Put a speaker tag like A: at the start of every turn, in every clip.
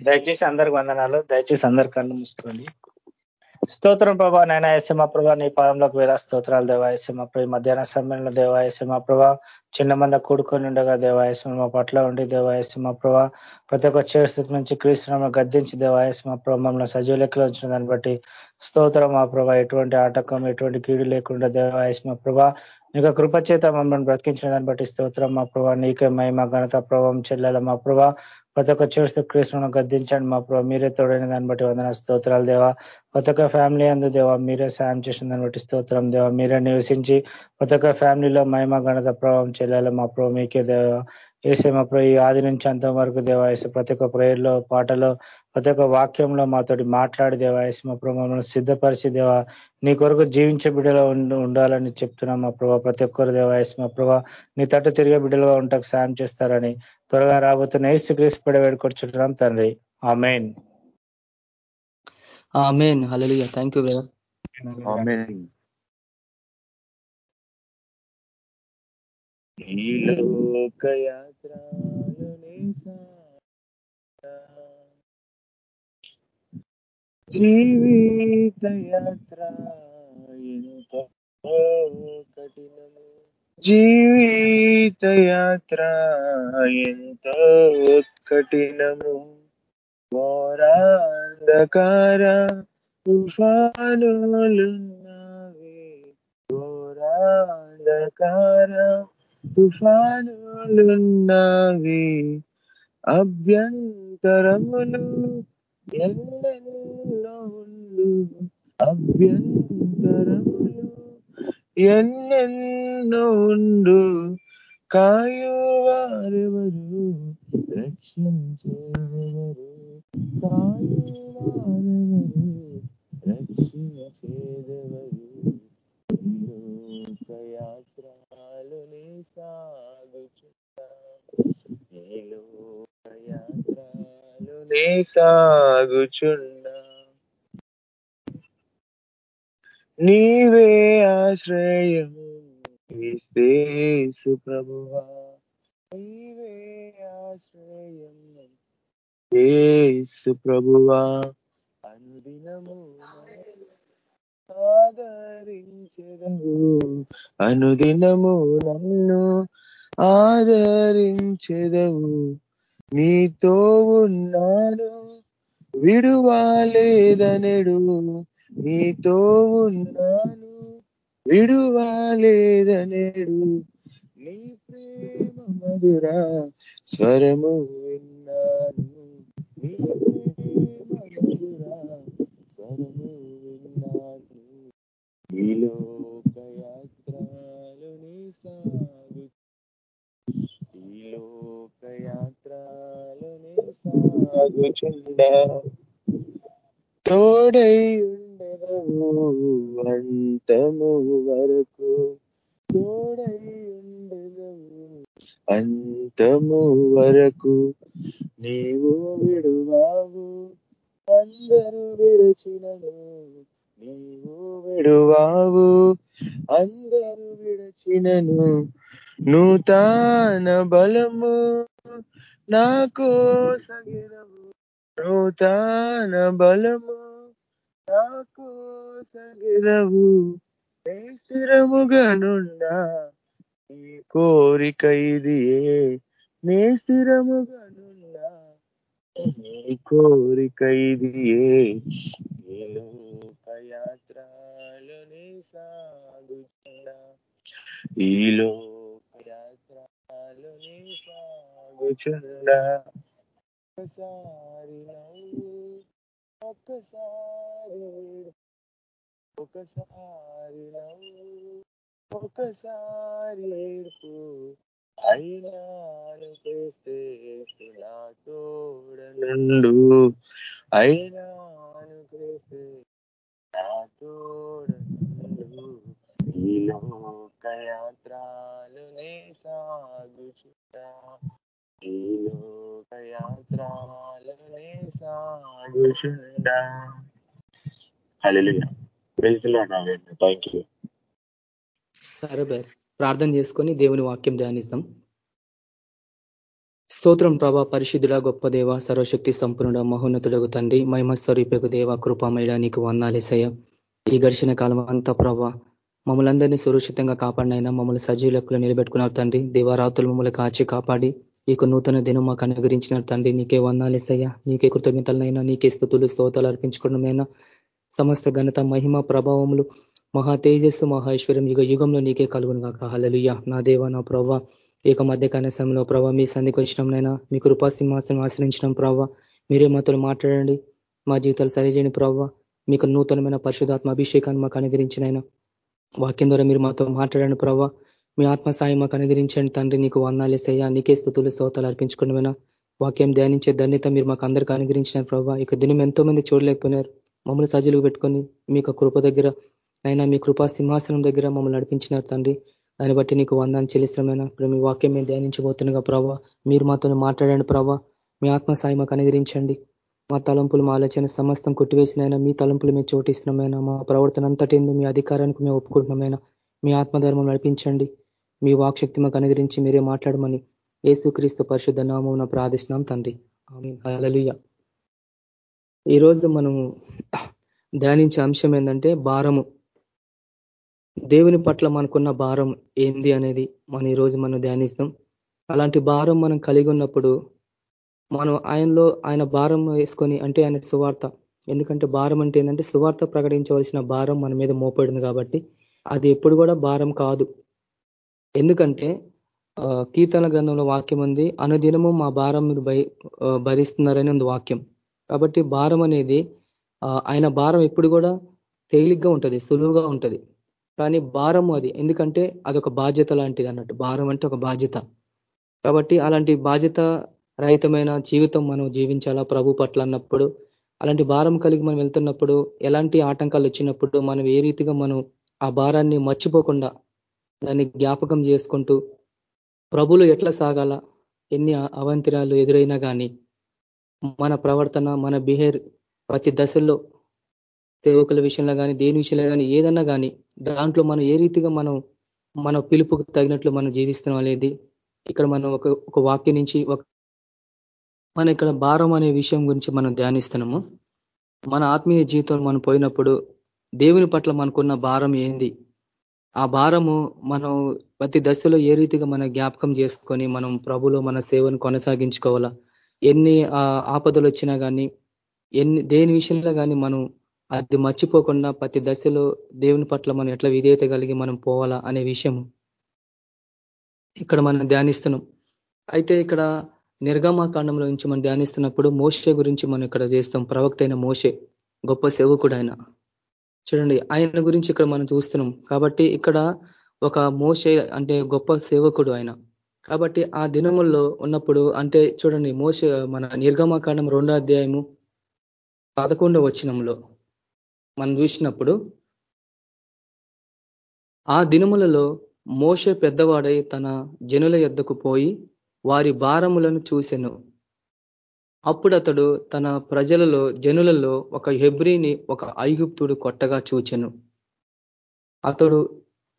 A: దయచేసి అందరికి వందనాలు. దయచేసి అందరి కళ్ళు మూసుకోండి. స్తోత్రం ప్రభా నైనా మా ప్రభా నీ పాదంలోకి వేల స్తోత్రాలు దేవాయసమ ప్రభు మధ్యాహ్న సమయంలో దేవాయసమ ప్రభా చిన్న మంద కూడుకొని ఉండగా దేవాయసమ మా పట్ల ఉండి దేవాయసమ ప్రభా ప్రతి ఒక్క చేస్థితి నుంచి క్రీస్తునామ గద్దించి దేవాయసమ ప్రభా మమ్మల్ని సజీవ లెక్కలో ఉంచిన దాన్ని బట్టి స్తోత్రం మా ప్రభా ఎటువంటి ఆటకం ఎటువంటి కీడు లేకుండా దేవాయసమ ప్రభా యొక్క కృపచేత మమ్మల్ని బ్రతికించిన దాన్ని బట్టి స్తోత్రం. మా ప్రభా నీకే మహిమ ఘనత ప్రభావం చెల్లెల మా ప్రభా. ప్రతి ఒక్క చేస్తూ కృష్ణను గద్దించండి మా ప్రభావ మీరే తోడైన దాన్ని బట్టి వందన స్తోత్రాలు దేవా. ప్రతి ఒక్క ఫ్యామిలీ అందు దేవా మీరే సాయం చేసిన దాన్ని బట్టి స్తోత్రం దేవా. మీరే నివసించి ప్రతి ఒక్క ఫ్యామిలీలో మహిమ గణత ప్రభావం చెల్లెల మా ప్రభు మీకే దేవా. ఏసే మా ప్రభు ఈ ఆది నుంచి అంత వరకు దేవాయసు ప్రతి ఒక్క ప్రేయర్లో పాటలో ప్రతి ఒక్క వాక్యంలో మాతోటి మాట్లాడి దేవాయసు మా ప్రభు మమ్మల్ని సిద్ధపరిచి దేవా నీ కొరకు జీవించే బిడ్డలో ఉండాలని చెప్తున్నాం మా ప్రభా. ప్రతి ఒక్కరు దేవాయసు మా ప్రభా నీ తట్టు తిరిగే బిడ్డలుగా ఉంటాకు సాయం చేస్తారని త్వరగా రాబోతున్న ఏసు క్రీస్తు పడి వేడుకొచ్చుంటున్నాం తండ్రి. ఆ main
B: amen. Hallelujah. Thank you brother
C: ఈ లోకయాత్రలోనే జీవిత యాత్ర ఎంతో కఠినము. జీవిత యాత్ర ఎంతో కఠినము. ఘోరాంధకార తుఫానులున్నవి. ఘోరాంధకార తుఫానులున్నావి. అభ్యంతరములు ఎన్నెన్నో అభ్యంతరములు ఎన్నెన్నో ఉండు. కాయువారెవరు? రక్షించేవరు కాయువారెవరు? రక్షించేదెవరు లోకయాత్రలోనే సాగుచున్నా లోకయాత్రలోనే సాగుచున్నా. నీవే ఆశ్రయం క్రీస్తేసు ప్రభువా. నీవే ఆశ్రయం ఏసు ప్రభువా. అనుదినము ఆదరించదవు అనుదినము నన్ను ఆదరించదవు నీతో ఉన్నాను విడువాలేదనడు. నీతో ఉన్నాను విడువాలేదనడు. నీ ప్రేమ మధుర స్వరము విన్నాను. నీ ప్రేమ మధుర స్వరము విన్నాను. ఈ లోకయాత్రలు నీ సాగు ఈ తోడై ఉండదవు అంతము వరకు. తోడై ఉండదవు అంతము వరకు. నీవు విడువావు అందరూ విడచినను. నీవు విడువావు అందరూ విడచినను. నూతన బలము నాకో సగిరము నూతన బలము నాకు సగిదవు స్థిరముగా నుండా నీ కోరిక ఇదియే నే స్థిరముగా నుండా నీ కోరిక ఇదియే ఈ లోకయాత్రలోనే సాగుచుండా ఈ లోకయాత్రలోనే సాగుచుండా ఒకసారి ఒకసారి ఒకసారి ఒకసారి ఏడుపు అయినాను చేస్తే నా తోడనుండు. అయినాను చేస్తే నా తోడనుండు. లోకయాత్రలోనే సాగుచుంటా ఈ లోకయాత్రలోనే సాగుచుండా థ్యాంక్ యూ
B: సరే ప్రార్థన చేసుకొని దేవుని వాక్యం ధ్యానిస్తాం. స్తోత్రం ప్రభా పరిశుద్ధుడ గొప్ప దేవ సర్వశక్తి సంపన్నుడ మహోన్నతుడగు తండ్రి మహిమ స్వరూపకు దేవ కృపామేడ నీకు వందాలేసయ్య ఈ ఘర్షణ కాలం అంతా ప్రభా మమ్మల్ని అందరినీ సురక్షితంగా కాపాడినైనా మమ్మల్ని సజీవులకు నిలబెట్టుకున్నారు తండ్రి. దేవారాతులు మమ్మల్ని కాచి కాపాడి ఈ నూతన దినం మాకు అనుగ్రహించినారు తండ్రి. నీకే వందాలేసయ్యా. నీకే కృతజ్ఞతలనైనా నీకే స్థుతులు స్తోతాలు అర్పించుకోవడమైనా సమస్త ఘనత మహిమ ప్రభావములు మహా తేజస్సు మహేశ్వరం యుగ యుగంలో నీకే కలుగును కాక హలలుయ్య నా దేవ నా ప్రవ్వ ఏక మధ్య సమయంలో ప్రభావ మీ సంధికి వచ్చినాంనైనా మీ కృపా సింహాసనం ఆశ్రయించడం ప్రభావ మీరే మాతో మాట్లాడండి. మా జీవితాలు సరిచేయని ప్రవ్వ. మీకు నూతనమైన పరిశుధాత్మ అభిషేకాన్ని మాకు అనుగ్రహించినైనా వాక్యం ద్వారా మీరు మాతో మాట్లాడండి ప్రభావ మీ ఆత్మ సాయం మాకు అనుగ్రహించండి తండ్రి నీకు వందాలేసయ్యా నీకే స్థుతులు శ్రోతలు అర్పించుకున్నమైనా వాక్యం ధ్యానించే ధన్యత మీరు మాకు అందరికీ అనుగ్రహించినారు ప్రభావ ఇక దినం ఎంతో మంది చూడలేకపోయినారు. మమ్మల్ని సజీలుగా పెట్టుకొని మీ కృప దగ్గర అయినా మీ కృపా సింహాసనం దగ్గర మమ్మల్ని నడిపించినారు తండ్రి. దాన్ని బట్టి నీకు వందాన్ని చెల్లిస్తామైనా ఇప్పుడు మీ వాక్యం మేము ధ్యానించబోతుండగా ప్రభావ మీరు మాతో మాట్లాడండి ప్రభావ మీ ఆత్మ సాయి మాకు అనుగ్రహించండి. మా తలంపులు మా ఆలోచన సమస్తం కొట్టివేసినైనా మీ తలంపులు మేము చోటిస్తున్నామైనా మా ప్రవర్తన అంతటి మీ అధికారానికి మేము ఒప్పుకుంటున్నామైనా మీ ఆత్మధర్మం నడిపించండి. మీ వాక్శక్తి మాకు అనుగ్రహించి మీరే మాట్లాడమని ఏసుక్రీస్తు పరిశుద్ధ నామం ప్రార్థిస్తున్నాం తండ్రి. అలలుయ ఈరోజు మనము ధ్యానించే అంశం ఏంటంటే భారము. దేవుని పట్ల మనకున్న భారం ఏంది అనేది మనం ఈరోజు మనం ధ్యానిస్తాం. అలాంటి భారం మనం కలిగి ఉన్నప్పుడు మనం ఆయనలో ఆయన భారం వేసుకొని అంటే ఆయన సువార్త. ఎందుకంటే భారం అంటే ఏంటంటే సువార్త ప్రకటించవలసిన భారం మన మీద మోపడింది కాబట్టి అది ఎప్పుడు కూడా భారం కాదు. ఎందుకంటే కీర్తన గ్రంథంలో వాక్యం ఉంది అనుదినము మా భారం మీరు భరిస్తున్నారని ఉంది వాక్యం. కాబట్టి భారం అనేది ఆయన భారం ఎప్పుడు కూడా తేలిగ్గా ఉంటుంది సులువుగా ఉంటుంది. కానీ భారం అది ఎందుకంటే అదొక బాధ్యత లాంటిది అన్నట్టు. భారం అంటే ఒక బాధ్యత. కాబట్టి అలాంటి బాధ్యత రహితమైన జీవితం మనం జీవించాలా ప్రభు పట్ల అన్నప్పుడు అలాంటి భారం కలిగి మనం వెళ్తున్నప్పుడు ఎలాంటి ఆటంకాలు వచ్చినప్పుడు మనం ఏ రీతిగా మనం ఆ భారాన్ని మర్చిపోకుండా దాన్ని జ్ఞాపకం చేసుకుంటూ ప్రభులు ఎట్లా సాగాల ఎన్ని అవంతిరాలు ఎదురైనా కానీ మన ప్రవర్తన మన బిహేర్ ప్రతి దశల్లో సేవకుల విషయంలో కానీ దేని విషయంలో కానీ ఏదన్నా కానీ దాంట్లో మనం ఏ రీతిగా మనం మన పిలుపుకు తగినట్లు మనం జీవిస్తున్నాం అనేది ఇక్కడ మనం ఒక ఒక వాక్యం నుంచి ఒక మన ఇక్కడ భారం అనే విషయం గురించి మనం ధ్యానిస్తున్నాము. మన ఆత్మీయ జీవితంలో మనం పోయినప్పుడు దేవుని పట్ల మనకున్న భారం ఏంది? ఆ భారము మనం ప్రతి దశలో ఏ రీతిగా మన జ్ఞాపకం చేసుకొని మనం ప్రభులో మన సేవను కొనసాగించుకోవాలా? ఎన్ని ఆపదలు వచ్చినా కానీ ఎన్ని దేని విషయంలో కానీ మనం అది మర్చిపోకుండా ప్రతి దశలో దేవుని పట్ల మనం ఎట్లా విధేయత కలిగి మనం పోవాలా అనే విషయం ఇక్కడ మనం ధ్యానిస్తున్నాం. అయితే ఇక్కడ నిర్గమాకాండంలో నుంచి మనం ధ్యానిస్తున్నప్పుడు మోషే గురించి మనం ఇక్కడ చేస్తాం. ప్రవక్త అయిన మోషే గొప్ప సేవకుడు ఆయన చూడండి ఆయన గురించి ఇక్కడ మనం చూస్తున్నాం. కాబట్టి ఇక్కడ ఒక మోషే అంటే గొప్ప సేవకుడు ఆయన. కాబట్టి ఆ దినముల్లో ఉన్నప్పుడు అంటే చూడండి మోస మన నిర్గమాకాండం రెండో అధ్యాయము పదకొండవ వచ్చినంలో మనం చూసినప్పుడు ఆ దినములలో మోషే పెద్దవాడై తన జనుల ఎద్దకు పోయి వారి భారములను చూసెను. అప్పుడు అతడు తన ప్రజలలో జనులలో ఒక హెబ్రిని ఒక ఐగుప్తుడు కొట్టగా చూచెను. అతడు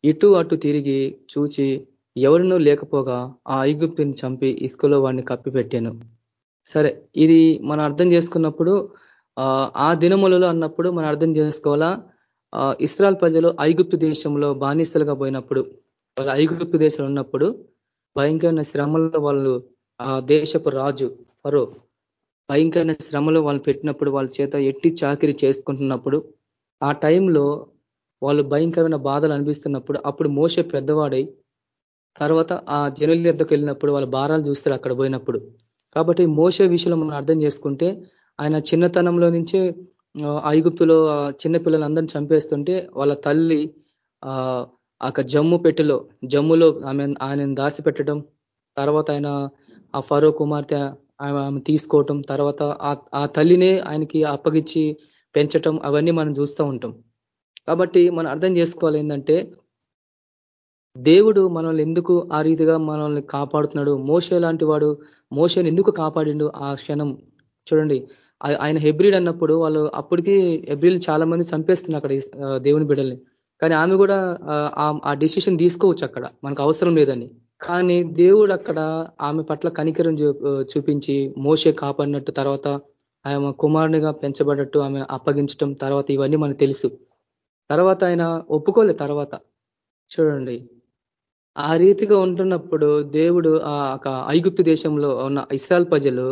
B: ఇటు అటు తిరిగి చూచి ఎవరినూ లేకపోగా ఆ ఐగుప్తుని చంపి ఇసుకలో వాడిని కప్పిపెట్టాను. సరే ఇది మనం అర్థం చేసుకున్నప్పుడు ఆ దినములలో అన్నప్పుడు మనం అర్థం చేసుకోవాలా? ఇస్రాయల్ ప్రజలు ఐగుప్తు దేశంలో బానిసలుగా పోయినప్పుడు వాళ్ళ ఐగుప్తు దేశంలో ఉన్నప్పుడు భయంకరమైన శ్రమలో వాళ్ళు ఆ దేశపు రాజు ఫరో భయంకరమైన శ్రమలో వాళ్ళు పెట్టినప్పుడు వాళ్ళ చేత ఎట్టి చాకిరి చేసుకుంటున్నప్పుడు ఆ టైంలో వాళ్ళు భయంకరమైన బాధలు అనిపిస్తున్నప్పుడు అప్పుడు మోస పెద్దవాడై తర్వాత ఆ జనుల ఎద్దకు వెళ్ళినప్పుడు వాళ్ళ భారాలు చూస్తారు అక్కడ పోయినప్పుడు. కాబట్టి మోస విషయంలో మనం అర్థం చేసుకుంటే ఆయన చిన్నతనంలో నుంచే ఐగుప్తులో చిన్నపిల్లలందరినీ చంపేస్తుంటే వాళ్ళ తల్లి ఆ జమ్ము పెట్టెలో జమ్ములో ఆమె ఆయనను దాసి పెట్టడం తర్వాత ఆయన ఆ ఫరో కుమార్తె ఆమె తీసుకోవటం తర్వాత ఆ తల్లినే ఆయనకి అప్పగించి పెంచటం అవన్నీ మనం చూస్తూ ఉంటాం. కాబట్టి మనం అర్థం చేసుకోవాలి ఏంటంటే దేవుడు మనల్ని ఎందుకు ఆ రీతిగా మనల్ని కాపాడుతున్నాడు? మోస లాంటి వాడు మోసని ఎందుకు కాపాడిండు ఆ క్షణం? చూడండి ఆయన హెబ్రిడ్ అన్నప్పుడు వాళ్ళు అప్పటికి హెబ్రిల్ చాలా మంది చంపేస్తున్నారు అక్కడ దేవుని బిడల్ని కానీ ఆమె కూడా ఆ డిసిషన్ తీసుకోవచ్చు అక్కడ. మనకు అవసరం లేదని. కానీ దేవుడు అక్కడ ఆమె పట్ల కనికరం చూపించి మోసే కాపాడినట్టు తర్వాత ఆమె కుమారునిగా పెంచబడట్టు ఆమె అప్పగించడం తర్వాత ఇవన్నీ మనకు తెలుసు. తర్వాత ఆయన ఒప్పుకోలే తర్వాత. చూడండి. ఆ రీతిగా ఉంటున్నప్పుడు దేవుడు ఆ ఐగుప్తు దేశంలో ఉన్న ఇస్రాయల్ ప్రజలు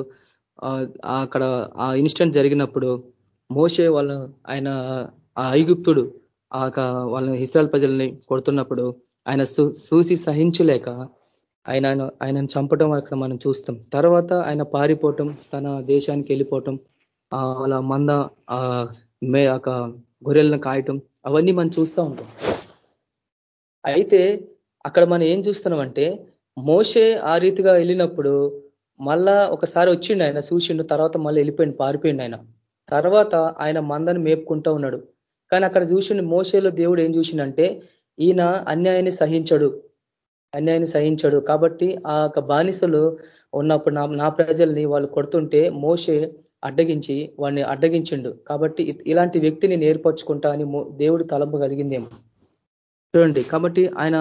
B: అక్కడ ఆ ఇన్సిడెంట్ జరిగినప్పుడు మోసే వాళ్ళ ఆయన ఆ ఐగుప్తుడు ఆ వాళ్ళ ఇస్రాయల్ ప్రజల్ని కొడుతున్నప్పుడు ఆయన చూసి సహించలేక ఆయన ఆయనను చంపడం అక్కడ మనం చూస్తాం. తర్వాత ఆయన పారిపోవటం తన దేశానికి వెళ్ళిపోవటం వాళ్ళ మంద మే ఒక గొర్రెలను కాయటం అవన్నీ మనం చూస్తూ ఉంటాం. అయితే అక్కడ మనం ఏం చూస్తున్నాం అంటే మోసే ఆ రీతిగా వెళ్ళినప్పుడు మళ్ళా ఒకసారి వచ్చిండు ఆయన చూసిండు తర్వాత మళ్ళీ వెళ్ళిపోయిండు పారిపోయిండు ఆయన. తర్వాత ఆయన మందని మేపుకుంటూ ఉన్నాడు. కానీ అక్కడ చూసిండు మోసేలో దేవుడు ఏం చూసిండంటే ఈయన అన్యాయాన్ని సహించడు. అన్యాయాన్ని సహించడు. కాబట్టి ఆ యొక్క బానిసలు ఉన్నప్పుడు నా ప్రజల్ని వాళ్ళు కొడుతుంటే మోసే అడ్డగించి వాడిని అడ్డగించిండు. కాబట్టి ఇలాంటి వ్యక్తిని నేర్పరచుకుంటా అని దేవుడు తలంపు కలిగిందేమో. చూడండి కాబట్టి ఆయన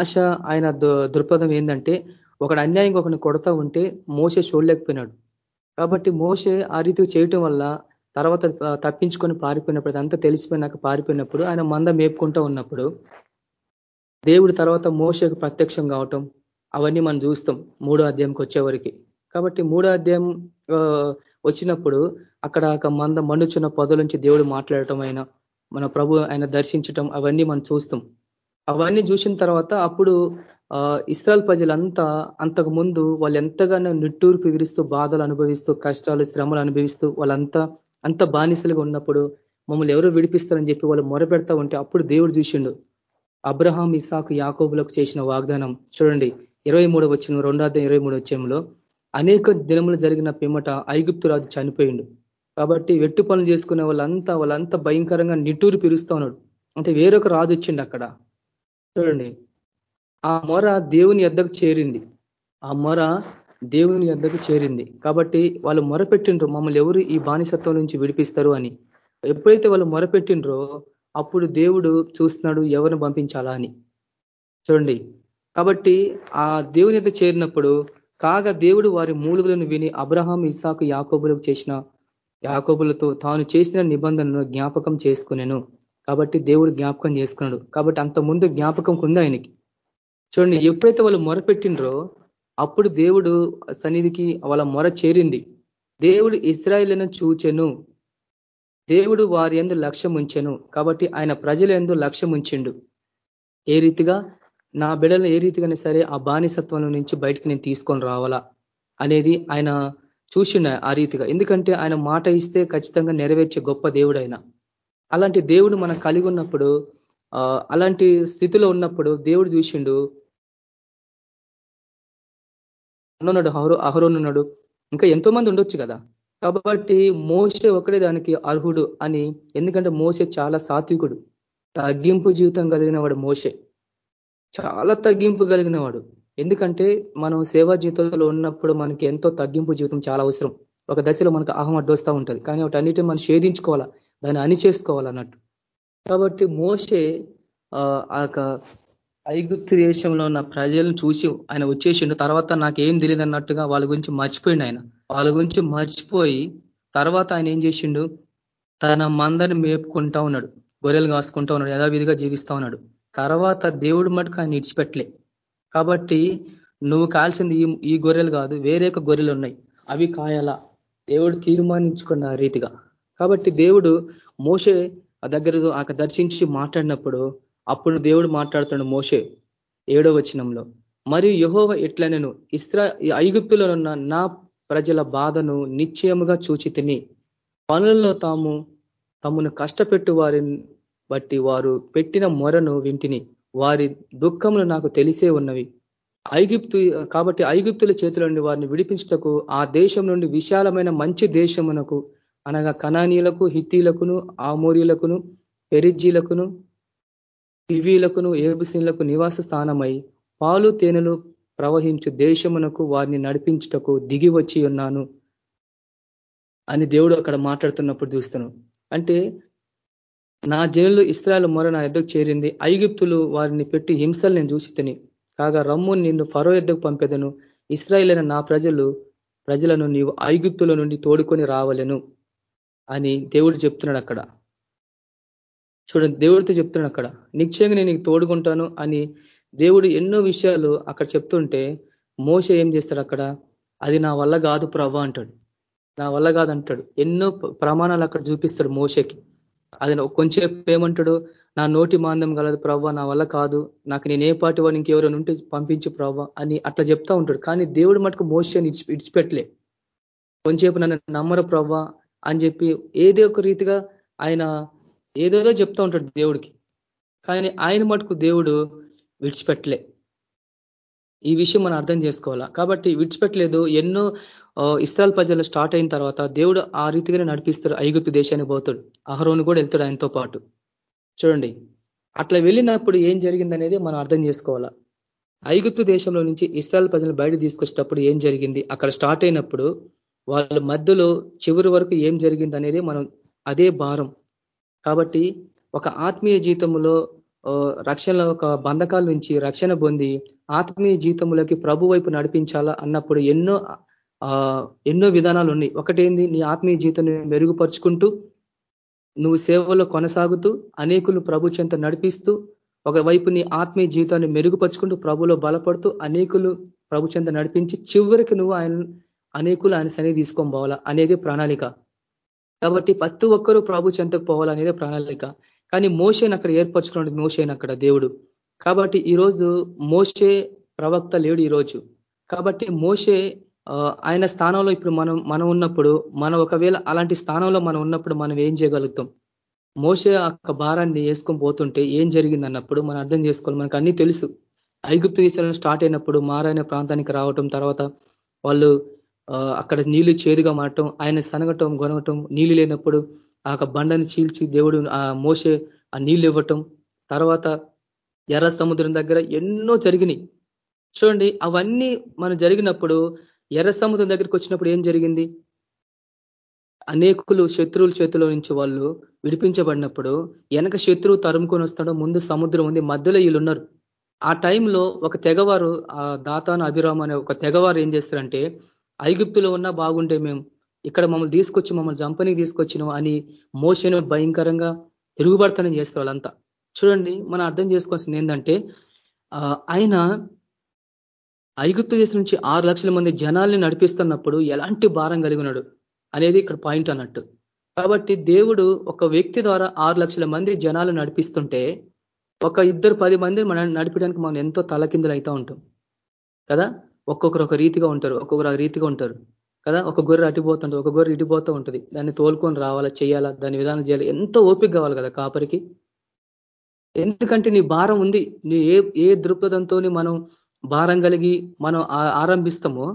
B: ఆశ ఆయన దృక్పథం ఏంటంటే ఒకడు అన్యాయంగా ఒకరిని కొడతా ఉంటే మోసే చూడలేకపోయినాడు. కాబట్టి మోసే ఆ రీతి చేయటం వల్ల తర్వాత తప్పించుకొని పారిపోయినప్పుడు అంతా తెలిసిపోయినాక పారిపోయినప్పుడు ఆయన మంద మేపుకుంటూ ఉన్నప్పుడు దేవుడు తర్వాత మోసకు ప్రత్యక్షం కావటం అవన్నీ మనం చూస్తాం మూడో అధ్యాయంకి వచ్చేవరికి కాబట్టి మూడో అధ్యాయం వచ్చినప్పుడు అక్కడ ఒక మంద మండుచున్న పొదల నుంచి దేవుడు మాట్లాడటం అయినా మన ప్రభు ఆయన దర్శించటం అవన్నీ మనం చూస్తాం. అవన్నీ చూసిన తర్వాత అప్పుడు ఇస్రాయల్ ప్రజలంతా అంతకు ముందు వాళ్ళు ఎంతగానో నిట్టూర్పు విరుస్తూ బాధలు అనుభవిస్తూ కష్టాలు శ్రమలు అనుభవిస్తూ వాళ్ళంతా అంత బానిసలుగా ఉన్నప్పుడు మమ్మల్ని ఎవరు విడిపిస్తారని చెప్పి వాళ్ళు మొరపెడతా ఉంటే అప్పుడు దేవుడు చూసిండు. అబ్రహాం ఇసాకు యాకోబులకు చేసిన వాగ్దానం. చూడండి ఇరవై మూడు వచ్చిన రెండో ఇరవై మూడు వచ్చంలో అనేక దినములు జరిగిన పిమ్మట ఐగుప్తు రాజు చనిపోయిండు. కాబట్టి వెట్టు పనులు చేసుకునే వాళ్ళంతా వాళ్ళంతా భయంకరంగా నిట్టూరు పిలుస్తా ఉన్నాడు. అంటే వేరొక రాజు వచ్చిండు అక్కడ. చూడండి ఆ మొర దేవుని ఎద్దకు చేరింది. ఆ మొర దేవుని ఎద్దకు చేరింది. కాబట్టి వాళ్ళు మొరపెట్టిండ్రు మమ్మల్ని ఎవరు ఈ బానిసత్వం నుంచి విడిపిస్తారు అని. ఎప్పుడైతే వాళ్ళు మొరపెట్టిండ్రో అప్పుడు దేవుడు చూస్తున్నాడు ఎవరిని పంపించాలా అని. చూడండి. కాబట్టి ఆ దేవుని అయితే చేరినప్పుడు కాగా దేవుడు వారి మూలుగులను విని అబ్రహాం ఇసాకు యాకోబులకు చేసిన యాకోబులతో తాను చేసిన నిబంధనను జ్ఞాపకం చేసుకునేను. కాబట్టి దేవుడు జ్ఞాపకం చేసుకున్నాడు. కాబట్టి అంత ముందు జ్ఞాపకం ఉంది ఆయనకి. చూడండి ఎప్పుడైతే వాళ్ళు మొరపెట్టిండ్రో అప్పుడు దేవుడు సన్నిధికి వాళ్ళ మొర చేరింది. దేవుడు ఇస్రాయిల్ను చూచెను. దేవుడు వారి ఎందు లక్ష్యం ఉంచెను. కాబట్టి ఆయన ప్రజల ఎందు లక్ష్యం ఉంచిండు. ఏ రీతిగా? నా బిడలు ఏ రీతిగానే సరే ఆ బానిసత్వం నుంచి బయటికి నేను తీసుకొని రావాలా అనేది ఆయన చూసిండ ఆ రీతిగా. ఎందుకంటే ఆయన మాట ఇస్తే ఖచ్చితంగా నెరవేర్చే గొప్ప దేవుడు ఆయన అలాంటి దేవుడు మనం కలిగి ఉన్నప్పుడు అలాంటి స్థితిలో ఉన్నప్పుడు దేవుడు చూసిండు అన్నున్నాడు అహరోన్ ఉన్నాడు. ఇంకా ఎంతో మంది ఉండొచ్చు కదా. కాబట్టి మోసే ఒకడే దానికి అర్హుడు అని ఎందుకంటే మోసే చాలా సాత్వికుడు. తగ్గింపు జీవితం కలిగిన వాడు మోసే చాలా తగ్గింపు కలిగిన వాడు ఎందుకంటే మనం సేవా జీవితంలో ఉన్నప్పుడు మనకి ఎంతో తగ్గింపు జీవితం చాలా అవసరం. ఒక దశలో మనకు అహం అడ్డొస్తూ ఉంటుంది. కానీ వాటన్నిటిని మనం షేధించుకోవాలా దాన్ని అని చేసుకోవాలన్నట్టు కాబట్టి మోసే ఆ ఐగుప్తు దేశంలో ఉన్న ప్రజలను చూసి ఆయన వచ్చేసిండు. తర్వాత నాకేం తెలియదు అన్నట్టుగా వాళ్ళ గురించి మర్చిపోయిండు ఆయన. వాళ్ళ గురించి మర్చిపోయి తర్వాత ఆయన ఏం చేసిండు? తన మందని మేపుకుంటా ఉన్నాడు. గొర్రెలు కాసుకుంటా ఉన్నాడు. యథావిధిగా జీవిస్తా ఉన్నాడు. తర్వాత దేవుడు మటుకు ఆయన ఇడిచిపెట్టలే కాబట్టి నువ్వు కాల్సింది ఈ ఈ గొర్రెలు కాదు. వేరే గొర్రెలు ఉన్నాయి. అవి కాయాలా? దేవుడు తీర్మానించుకున్న రీతిగా. కాబట్టి దేవుడు మోసే దగ్గర దర్శించి మాట్లాడినప్పుడు అప్పుడు దేవుడు మాట్లాడుతున్నాడు మోషే ఏడో వచనంలో మరియు యహోవ ఎట్లనను ఇస్రా ఐగుప్తులనున్న నా ప్రజల బాధను నిశ్చయముగా చూచి తిని పనులలో తాము తమను కష్టపెట్టు వారిని బట్టి వారు పెట్టిన మొరను వింటిని. వారి దుఃఖములు నాకు తెలిసే ఉన్నవి. ఐగుప్తు కాబట్టి ఐగుప్తుల చేతుల నుండి వారిని విడిపించటకు ఆ దేశం నుండి విశాలమైన మంచి దేశమునకు అనగా కణానీయులకు హిత్తీలకును ఆమోరీలకును పెరిజీలకును పివీలకును ఏబుసీన్లకు నివాస స్థానమై పాలు తేనెలు ప్రవహించు దేశమునకు వారిని నడిపించుటకు దిగి వచ్చి ఉన్నాను అని దేవుడు అక్కడ మాట్లాడుతున్నప్పుడు చూస్తాను. అంటే నా జనులు ఇస్రాయల్ మొర నా ఎద్దకు చేరింది ఐగుప్తులు వారిని పెట్టి హింసలు నేను చూసి తిని కాగా రమ్ము నిన్ను ఫరో ఎద్దకు పంపేదను ఇస్రాయిల్ నా ప్రజలు ప్రజలను నీవు ఐగుప్తుల నుండి తోడుకొని రావలను అని దేవుడు చెప్తున్నాడు అక్కడ. చూడండి దేవుడితో చెప్తున్నాడు అక్కడ. నిశ్చయంగా నేను నీకు తోడుకుంటాను అని దేవుడు ఎన్నో విషయాలు అక్కడ చెప్తుంటే మోస ఏం చేస్తాడు అక్కడ? అది నా వల్ల కాదు ప్రభా అంటాడు. నా వల్ల కాదంటాడు ఎన్నో ప్రమాణాలు అక్కడ చూపిస్తాడు మోసకి అది కొంచెంసేపు ఏమంటాడు? నా నోటి మాందం కలదు ప్రవ్వ నా వల్ల కాదు. నాకు నేనే పాటి వాడు ఇంకెవరైనా ఉంటే పంపించు ప్రవ్వ అని అట్లా చెప్తా ఉంటాడు. కానీ దేవుడు మటుకు మోసని ఇడిచి ఇడిచిపెట్టలే. కొంచెంసేపు నన్ను నమ్మరు ప్రవ్వ అని చెప్పి ఏదో ఒక రీతిగా ఆయన ఏదేదో చెప్తా ఉంటాడు దేవుడికి. కానీ ఆయన మటుకు దేవుడు విడిచిపెట్టలే. ఈ విషయం మనం అర్థం చేసుకోవాలా? కాబట్టి విడిచిపెట్టలేదు. ఎన్నో ఇస్రాయల్ ప్రజలు స్టార్ట్ అయిన తర్వాత దేవుడు ఆ రీతిగానే నడిపిస్తాడు. ఐగుప్తు దేశానికి పోతాడు. అహరోను కూడా వెళ్తాడు ఆయనతో పాటు. చూడండి. అట్లా వెళ్ళినప్పుడు ఏం జరిగిందనేది మనం అర్థం చేసుకోవాలా? ఐగుప్తు దేశంలో నుంచి ఇస్రాయల్ ప్రజలు బయట తీసుకొచ్చేటప్పుడు ఏం జరిగింది? అక్కడ స్టార్ట్ అయినప్పుడు వాళ్ళ మధ్యలో చివరి వరకు ఏం జరిగింది అనేది మనం అదే భారం. కాబట్టి ఒక ఆత్మీయ జీవితంలో రక్షణ ఒక బంధకాల నుంచి రక్షణ పొంది ఆత్మీయ జీవితంలోకి ప్రభు వైపు నడిపించాలా అన్నప్పుడు ఎన్నో ఎన్నో విధానాలు ఉన్నాయి. ఒకటేంది నీ ఆత్మీయ జీవితం మెరుగుపరుచుకుంటూ నువ్వు సేవలో కొనసాగుతూ అనేకులు ప్రభు చెంత నడిపిస్తూ ఒకవైపు నీ ఆత్మీయ జీవితాన్ని మెరుగుపరుచుకుంటూ ప్రభులో బలపడుతూ అనేకులు ప్రభు చెంత నడిపించి చివరికి నువ్వు ఆయన అనేకులు ఆయన సన్ని తీసుకొని పోవాలా అనేది ప్రణాళిక. కాబట్టి ప్రతి ఒక్కరూ ప్రభు చెంతకు పోవాలనేదే ప్రణాళిక. కానీ మోసేని అక్కడ ఏర్పరచుకున్నాడు మోసేని అక్కడ దేవుడు. కాబట్టి ఈరోజు మోసే ప్రవక్త లేడు ఈరోజు కాబట్టి మోసే ఆయన స్థానంలో ఇప్పుడు మనం మనం ఉన్నప్పుడు మనం ఒకవేళ అలాంటి స్థానంలో మనం ఉన్నప్పుడు మనం ఏం చేయగలుగుతాం? మోసే యొక్క భారాన్ని వేసుకొని పోతుంటే ఏం జరిగింది అన్నప్పుడు మనం అర్థం చేసుకోవాలి. మనకు అన్ని తెలుసు. ఐగుప్తు దేశంలో స్టార్ట్ అయినప్పుడు మారైన ప్రాంతానికి రావటం తర్వాత వాళ్ళు అక్కడ నీళ్ళు చేదుగా మారటం ఆయన సనగటం గొనగటం నీళ్ళు లేనప్పుడు ఆ బండని చీల్చి దేవుడు ఆ మోసే ఆ నీళ్ళు ఇవ్వటం. తర్వాత ఎర్ర సముద్రం దగ్గర ఎన్నో జరిగినాయి. చూడండి అవన్నీ మనం జరిగినప్పుడు ఎర్ర సముద్రం దగ్గరికి వచ్చినప్పుడు ఏం జరిగింది? అనేకులు శత్రువుల చేతిలో నుంచి వాళ్ళు విడిపించబడినప్పుడు వెనక శత్రువు తరుముకొని వస్తాడో ముందు సముద్రం ఉంది మధ్యలో వీళ్ళు ఉన్నారు. ఆ టైంలో ఒక తెగవారు ఆ దాతాను అభిరామ్ అనే ఒక తెగవారు ఏం చేస్తారంటే ఐగుప్తులో ఉన్నా బాగుంటే మేము ఇక్కడ మమ్మల్ని తీసుకొచ్చి మమ్మల్ని జంపనికి తీసుకొచ్చినాం అని మోసను భయంకరంగా తిరుగుబడతానని చేస్తారు వాళ్ళంతా. చూడండి మనం అర్థం చేసుకోవాల్సింది ఏంటంటే ఆయన ఐగుప్తు దేశం నుంచి ఆరు లక్షల మంది జనాల్ని నడిపిస్తున్నప్పుడు ఎలాంటి భారం కలిగి ఉన్నాడు అనేది ఇక్కడ పాయింట్ అన్నట్టు. కాబట్టి దేవుడు ఒక వ్యక్తి ద్వారా ఆరు లక్షల మంది జనాలు నడిపిస్తుంటే ఒక ఇద్దరు పది మంది మనం నడిపడానికి మనం ఎంతో తలకిందులు అవుతూ ఉంటాం. కదా? ఒక్కొక్కరు ఒక రీతిగా ఉంటారు ఒక్కొక్కరు రీతిగా ఉంటారు. కదా? ఒక గొర్రె అటుపోతుంటుంది ఒక గొర్రె ఇటుపోతూ ఉంటుంది. దాన్ని తోలుకొని రావాలా చేయాలా దాని విధానం చేయాలి ఎంతో ఓపిక కావాలి కదా కాపరికి? ఎందుకంటే నీ భారం ఉంది నీ ఏ ఏ దృక్పథంతో మనం భారం కలిగి మనం ఆరంభిస్తామో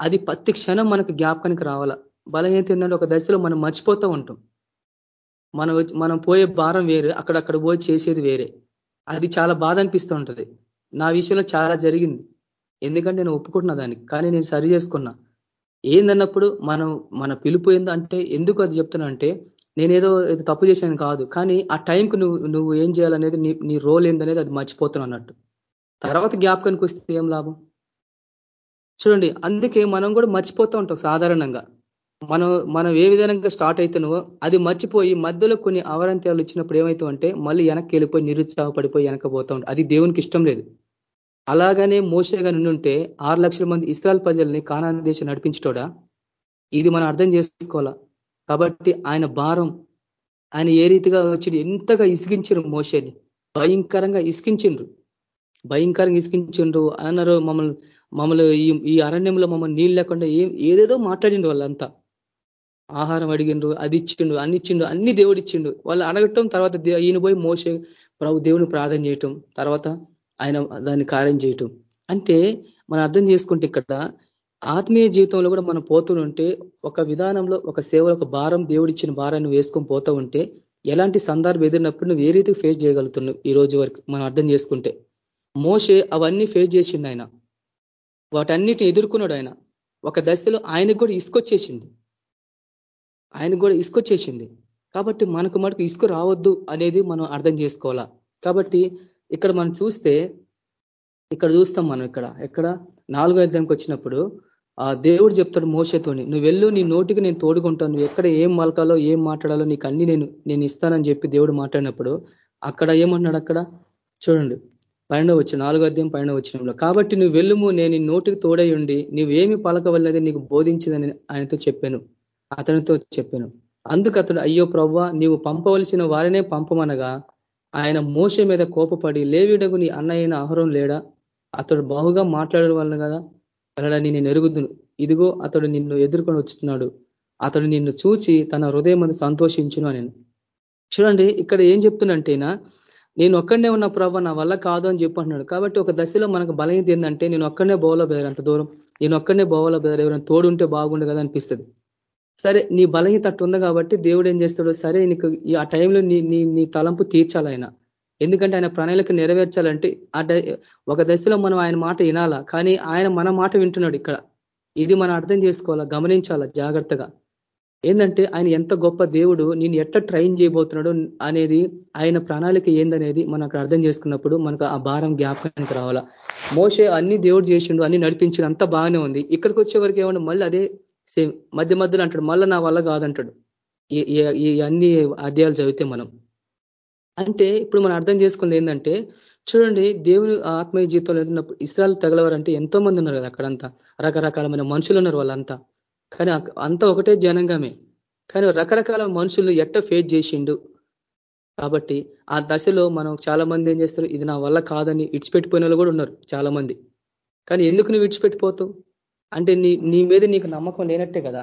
B: అది ప్రతి క్షణం మనకు జ్ఞాపకానికి రావాలా. బలం ఏంటంటే ఒక దశలో మనం మర్చిపోతూ ఉంటాం. మనం మనం పోయే భారం వేరే అక్కడక్కడ పోయి చేసేది వేరే. అది చాలా బాధ అనిపిస్తూ ఉంటుంది. నా విషయంలో చాలా జరిగింది. ఎందుకంటే నేను ఒప్పుకుంటున్నా దానికి. కానీ నేను సరి చేసుకున్నా. ఏందన్నప్పుడు మనం మన పిలుపు ఏందంటే ఎందుకు అది చెప్తున్నా అంటే నేనేదో తప్పు చేశాను కాదు. కానీ ఆ టైంకు నువ్వు నువ్వు ఏం చేయాలనేది నీ నీ రోల్ ఏందనేది అది మర్చిపోతున్నావు అన్నట్టు. తర్వాత జ్ఞాపకానికి వస్తే ఏం లాభం? చూడండి అందుకే మనం కూడా మర్చిపోతూ ఉంటాం సాధారణంగా. మనం మనం ఏ విధంగా స్టార్ట్ అవుతున్నావో అది మర్చిపోయి మధ్యలో కొన్ని అవరంత్యాలు ఇచ్చినప్పుడు ఏమవుతామంటే మళ్ళీ వెనక్కి వెళ్ళిపోయి నిరుత్సాహపడిపోయి వెనకపోతా ఉంటాం. అది దేవునికి ఇష్టం లేదు. అలాగనే మోసగా నుండుంటే ఆరు లక్షల మంది ఇస్రాయల్ ప్రజల్ని కానాన దేశం నడిపించటోడా? ఇది మనం అర్థం చేసుకోవాలా? కాబట్టి ఆయన భారం ఆయన ఏ రీతిగా వచ్చి ఎంతగా ఇసిగించరు మోసేని భయంకరంగా ఇసికించిండ్రు భయంకరంగా ఇసికించిండ్రు అన్నారు మమ్మల్ని మమ్మల్ని ఈ అరణ్యంలో మమ్మల్ని నీళ్ళు లేకుండా ఏం ఏదేదో మాట్లాడిండు వాళ్ళంతా. ఆహారం అడిగిండ్రు అది ఇచ్చిండు అన్ని ఇచ్చిండు అన్ని దేవుడు ఇచ్చిండు. వాళ్ళు అడగటం తర్వాత ఈయన పోయి మోసే ప్రభు దేవుని ప్రార్థన చేయటం. తర్వాత ఆయన దాన్ని కార్యం చేయటం. అంటే మనం అర్థం చేసుకుంటే ఇక్కడ ఆత్మీయ జీవితంలో కూడా మనం పోతుంటే ఉంటే ఒక విధానంలో ఒక సేవ ఒక భారం దేవుడిచ్చిన భారాన్ని వేసుకొని పోతూ ఉంటే ఎలాంటి సందర్భం ఎదిరినప్పుడు నువ్వు ఏ రీతికి ఫేస్ చేయగలుగుతున్నావు ఈ రోజు వరకు మనం అర్థం చేసుకుంటే? మోసే అవన్నీ ఫేస్ చేసింది ఆయన. వాటన్నిటిని ఎదుర్కొన్నాడు ఆయన. ఒక దశలో ఆయనకు కూడా ఇసుకొచ్చేసింది ఆయనకు కూడా ఇసుకొచ్చేసింది కాబట్టి మనకు మనకు ఇసుకు రావద్దు అనేది మనం అర్థం చేసుకోవాలా? కాబట్టి ఇక్కడ మనం చూస్తే ఇక్కడ చూస్తాం మనం ఇక్కడ. ఎక్కడ? నాలుగో అధ్యాయంకి వచ్చినప్పుడు ఆ దేవుడు చెప్తాడు మోసతోని నువ్వు వెళ్ళు నీ నోటికి నేను తోడుకుంటాను. నువ్వు ఎక్కడ ఏం మలకాలో ఏం మాట్లాడాలో నీకు అన్ని నేను నేను ఇస్తానని చెప్పి దేవుడు మాట్లాడినప్పుడు అక్కడ ఏమన్నాడు అక్కడ? చూడండి. పైన వచ్చి నాలుగో అధ్యాయం పైన వచ్చినంలో కాబట్టి నువ్వు వెళ్ళుము నేను నోటికి తోడై ఉండి నువ్వేమి పలకవల్లది నీకు బోధించదని ఆయనతో చెప్పాను. అతనితో చెప్పాను. అందుకు అతడు అయ్యో ప్రవ్వ నీవు పంపవలసిన వారినే పంపమనగా ఆయన మోస మీద కోపపడి లేవిడగు నీ అన్నయ్యన ఆహారం లేడా? అతడు బాహుగా మాట్లాడడం వలన కదా వెళ్ళడని నేను ఎరుగుదును ఇదిగో అతడు నిన్ను ఎదుర్కొని వచ్చుతున్నాడు అతడు నిన్ను చూచి తన హృదయం మంది సంతోషించును అని చూడండి ఇక్కడ ఏం చెప్తున్నంటేనా నేను ఒక్కడనే ఉన్న ప్రభావ నా వల్ల కాదు అని చెప్పంటున్నాడు. కాబట్టి ఒక దశలో మనకు బలహీత ఏంటంటే నేను ఒక్కడనే బోవలో బెదరు అంత దూరం. నేను ఒక్కడనే బోవలో బెదరు ఎవరైనా తోడుంటే బాగుండు కదా అనిపిస్తుంది. సరే నీ బలహీత అట్టు ఉంది కాబట్టి దేవుడు ఏం చేస్తాడు? సరే నీకు ఆ టైంలో నీ నీ నీ తలంపు తీర్చాలి ఆయన. ఎందుకంటే ఆయన ప్రణాళిక నెరవేర్చాలంటే ఆ ఒక దశలో మనం ఆయన మాట వినాలా? కానీ ఆయన మన మాట వింటున్నాడు ఇక్కడ. ఇది మనం అర్థం చేసుకోవాలా? గమనించాలా? జాగ్రత్తగా. ఏంటంటే ఆయన ఎంత గొప్ప దేవుడు నేను ఎట్ట ట్రైన్ చేయబోతున్నాడు అనేది ఆయన ప్రణాళిక ఏందనేది మనం అక్కడ అర్థం చేసుకున్నప్పుడు మనకు ఆ భారం జ్ఞాపకానికి రావాలా. మోసే అన్ని దేవుడు చేసిండు అన్ని నడిపించిండు అంత బాగానే ఉంది. ఇక్కడికి వచ్చే వరకు ఏమన్నా మళ్ళీ అదే సేమ్ మధ్య మధ్యలో అంటాడు మళ్ళీ నా వల్ల కాదంటాడు. ఈ అన్ని అధ్యాయాలు చదివితే మనం. అంటే ఇప్పుడు మనం అర్థం చేసుకుంది ఏంటంటే చూడండి దేవుని ఆత్మీయ జీవితంలో ఏదన్నప్పుడు ఇస్రాయల్ తగలవారంటే ఎంతో మంది ఉన్నారు కదా అక్కడంతా. రకరకాలమైన మనుషులు ఉన్నారు వాళ్ళంతా. కానీ అంతా ఒకటే జనంగామే. కానీ రకరకాల మనుషులు ఎట్ట ఫేస్ చేసిండు. కాబట్టి ఆ దశలో మనం చాలా మంది ఏం చేస్తారు ఇది నా వల్ల కాదని ఇడిచిపెట్టిపోయిన కూడా ఉన్నారు చాలా మంది కానీ ఎందుకు నువ్వు విడిచిపెట్టిపోతావు? అంటే నీ నీ మీద నీకు నమ్మకం లేనట్టే కదా.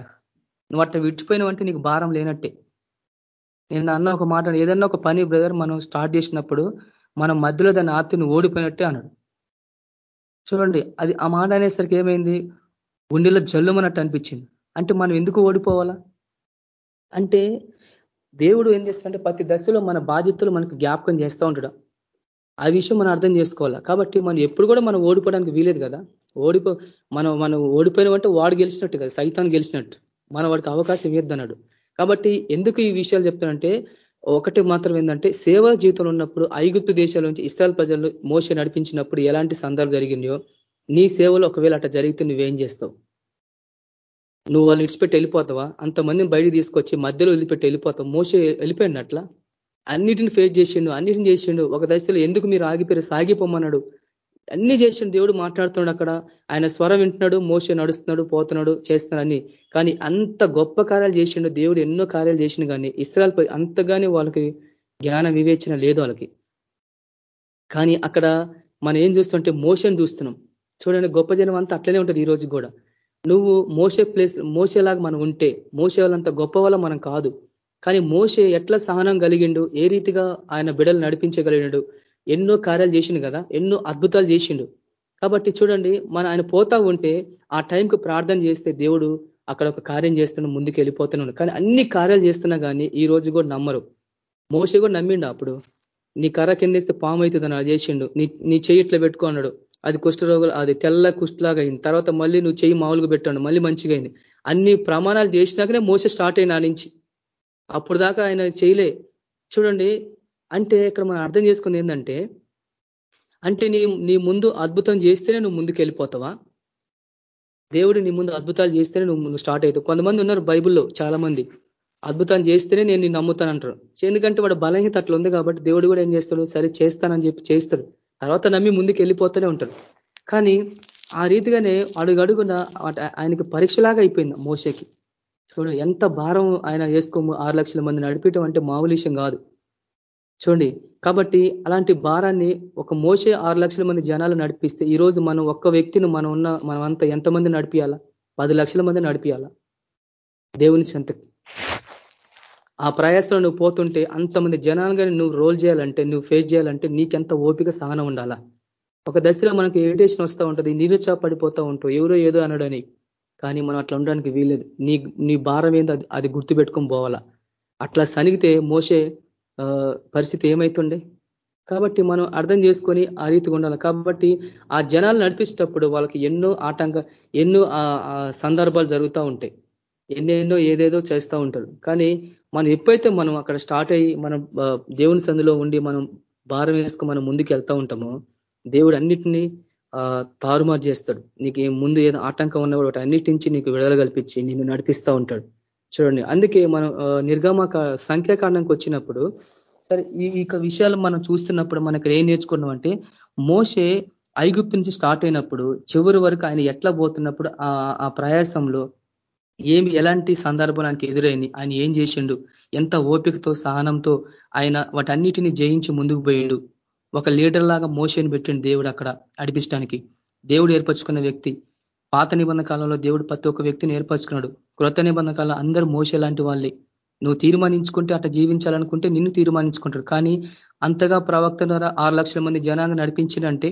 B: నువ్వు అట్లా విడిచిపోయినావంటే నీకు భారం లేనట్టే. నేను అన్న ఒక మాట ఏదన్నా ఒక పని బ్రదర్ మనం స్టార్ట్ చేసినప్పుడు మనం మధ్యలో దాన్ని ఆప్తిని ఓడిపోయినట్టే అన్నాడు. చూడండి అది ఆ మాట అనేసరికి ఏమైంది? గుండెలో జల్లుమన్నట్టు అనిపించింది. అంటే మనం ఎందుకు ఓడిపోవాలా? అంటే దేవుడు ఏం చేస్తాడంటే ప్రతి దశలో మన బాధ్యతలు మనకు జ్ఞాపకం చేస్తూ ఉంటాడు. ఆ విషయం మనం అర్థం చేసుకోవాలా? కాబట్టి మనం ఎప్పుడు కూడా మనం ఓడిపోవడానికి వీలేదు కదా. ఓడిపో మనం మనం ఓడిపోయినామంటే వాడు గెలిచినట్టు కదా సైతాన్ గెలిచినట్టు. మన వాడికి అవకాశం ఇవ్వద్దన్నాడు కాబట్టి ఎందుకు ఈ విషయాలు చెప్తానంటే ఒకటి మాత్రం ఏంటంటే సేవా జీవితంలో ఉన్నప్పుడు ఐగుప్తు దేశాల నుంచి ఇస్రాయల్ ప్రజలు మోస నడిపించినప్పుడు ఎలాంటి సందర్భం జరిగిందో నీ సేవలో ఒకవేళ అట్లా జరిగితే నువ్వేం చేస్తావు? నువ్వు వాళ్ళు విడిచిపెట్టి వెళ్ళిపోతావా? అంతమందిని బయట తీసుకొచ్చి మధ్యలో వదిలిపెట్టి వెళ్ళిపోతావు. మోస వెళ్ళిపోయినట్లా అన్నిటిని ఫేస్ చేసిండు అన్నిటిని చేసిండు. ఒక దశలో ఎందుకు మీరు ఆగిపోయారు? సాగిపోమన్నాడు. అన్ని చేసిండు దేవుడు మాట్లాడుతున్నాడు అక్కడ. ఆయన స్వరం వింటున్నాడు మోస నడుస్తున్నాడు పోతున్నాడు చేస్తున్నాడు కానీ అంత గొప్ప కార్యాలు చేసిండు దేవుడు ఎన్నో కార్యాలు చేసిండు కానీ ఇస్రాయల్ అంతగానే వాళ్ళకి జ్ఞాన వివేచన లేదు వాళ్ళకి. కానీ అక్కడ మనం ఏం చూస్తుంటే మోషన్ చూస్తున్నాం. చూడండి గొప్ప జనం అంతా అట్లనే ఉంటుంది ఈ రోజు కూడా. నువ్వు మోసే ప్లేస్ మోసేలాగా మనం ఉంటే మోసే వాళ్ళంత గొప్ప వల్ల మనం కాదు. కానీ మోసే ఎట్లా సహనం కలిగిండు ఏ రీతిగా ఆయన బిడలు నడిపించగలిగినాడు ఎన్నో కార్యాలు చేసిండు కదా ఎన్నో అద్భుతాలు చేసిండు. కాబట్టి చూడండి మన ఆయన పోతా ఉంటే ఆ టైంకు ప్రార్థన చేస్తే దేవుడు అక్కడ ఒక కార్యం చేస్తున్న ముందుకు వెళ్ళిపోతున్నాడు. కానీ అన్ని కార్యాలు చేస్తున్నా కానీ ఈ రోజు కూడా నమ్మరు. మోస కూడా నమ్మిండు అప్పుడు. నీ కర్ర కిందేస్తే పాము అవుతుందని అది చేసిండు. నీ నీ చెయ్యి ఇట్లా పెట్టుకున్నాడు అది కుష్ఠరోగులు అది తెల్ల కుష్ఠలాగా అయింది. తర్వాత మళ్ళీ నువ్వు చెయ్యి మామూలుగా పెట్టాడు మళ్ళీ మంచిగా అయింది. అన్ని ప్రమాణాలు చేసినాకనే మోస స్టార్ట్ అయినా నుంచి. అప్పుడు దాకా ఆయన చేయలే. చూడండి అంటే ఇక్కడ మనం అర్థం చేసుకుంది ఏంటంటే అంటే నీ నీ ముందు అద్భుతం చేస్తేనే నువ్వు ముందుకు వెళ్ళిపోతావా? దేవుడు నీ ముందు అద్భుతాలు చేస్తేనే నువ్వు స్టార్ట్ అవుతావు. కొంతమంది ఉన్నారు బైబుల్లో చాలా మంది అద్భుతం చేస్తేనే నేను నిన్ను నమ్ముతానంటారు ఎందుకంటే వాడు బలహీనత అట్లా ఉంది కాబట్టి దేవుడు కూడా ఏం చేస్తాడు? సరే చేస్తానని చెప్పి చేస్తాడు. తర్వాత నమ్మి ముందుకు వెళ్ళిపోతూనే ఉంటాడు. కానీ ఆ రీతిగానే అడుగడుగున ఆయనకి పరీక్షలాగా అయిపోయింది మోసకి చూడు ఎంత భారం ఆయన వేసుకోము ఆరు లక్షల మంది నడిపించడం అంటే మామూలు విషయం కాదు. చూడండి. కాబట్టి అలాంటి భారాన్ని ఒక మోసే ఆరు లక్షల మంది జనాలు నడిపిస్తే ఈ రోజు మనం ఒక్క వ్యక్తిని మనం ఉన్న మనం అంతా ఎంతమంది నడిపియాలా? పది లక్షల మంది నడిపియాలా? దేవుని చెంతకి. ఆ ప్రయాసంలో నువ్వు పోతుంటే అంతమంది జనాలుగా నువ్వు రోల్ చేయాలంటే నువ్వు ఫేస్ చేయాలంటే నీకెంత ఓపిక సహనం ఉండాలా? ఒక దశలో మనకి ఇరిటేషన్ వస్తూ ఉంటుంది నిరుచా పడిపోతూ ఉంటావు. ఎవరో ఏదో అనడని. కానీ మనం అట్లా ఉండడానికి వీల్లేదు. నీ నీ భారం ఏందో అది గుర్తు పెట్టుకొని పోవాలా. అట్లా సనిగితే మోసే పరిస్థితి ఏమైతుండే? కాబట్టి మనం అర్థం చేసుకొని ఆ రీతిగా ఉండాలి. కాబట్టి ఆ జనాలు నడిపించేటప్పుడు వాళ్ళకి ఎన్నో ఆటంక ఎన్నో సందర్భాలు జరుగుతూ ఉంటాయి. ఎన్నెన్నో ఏదేదో చేస్తూ ఉంటారు. కానీ మనం ఎప్పుడైతే మనం అక్కడ స్టార్ట్ అయ్యి మనం దేవుని సందులో ఉండి మనం భారం వేసుకుని మనం ముందుకు వెళ్తూ ఉంటామో దేవుడు అన్నిటినీ తారుమారు చేస్తాడు. నీకు ముందు ఏదో ఆటంకం ఉన్న అన్నిటి నుంచి నీకు విడుదల కల్పించి నిన్ను నడిపిస్తూ ఉంటాడు. చూడండి. అందుకే మనం నిర్గమక సంఖ్యాకాండంకి వచ్చినప్పుడు సరే ఈ ఈ విషయాలు మనం చూస్తున్నప్పుడు మనకి ఏం నేర్చుకున్నాం అంటే మోసే ఐగుప్తు నుంచి స్టార్ట్ అయినప్పుడు చివరి వరకు ఆయన ఎట్లా పోతున్నప్పుడు ఆ ప్రయాసంలో ఏమి ఎలాంటి సందర్భాలు ఆయనకి ఎదురైంది ఆయన ఏం చేసిండు ఎంత ఓపికతో సహనంతో ఆయన వాటన్నిటిని జయించి ముందుకు పోయిండు. ఒక లీడర్ లాగా మోసేని పెట్టిండు దేవుడు అక్కడ అడిపించడానికి. దేవుడు ఏర్పరచుకున్న వ్యక్తి. పాత నిబంధన కాలంలో దేవుడు ప్రతి ఒక్క వ్యక్తిని ఏర్పరచుకున్నాడు. క్రొత్త నిబంధన కాలం అందరూ మోసే లాంటి వాళ్ళే. నువ్వు తీర్మానించుకుంటే అట్లా జీవించాలనుకుంటే నిన్ను తీర్మానించుకుంటాడు కానీ అంతగా ప్రవక్త ద్వారా ఆరు లక్షల మంది జనాన్ని నడిపించినంటే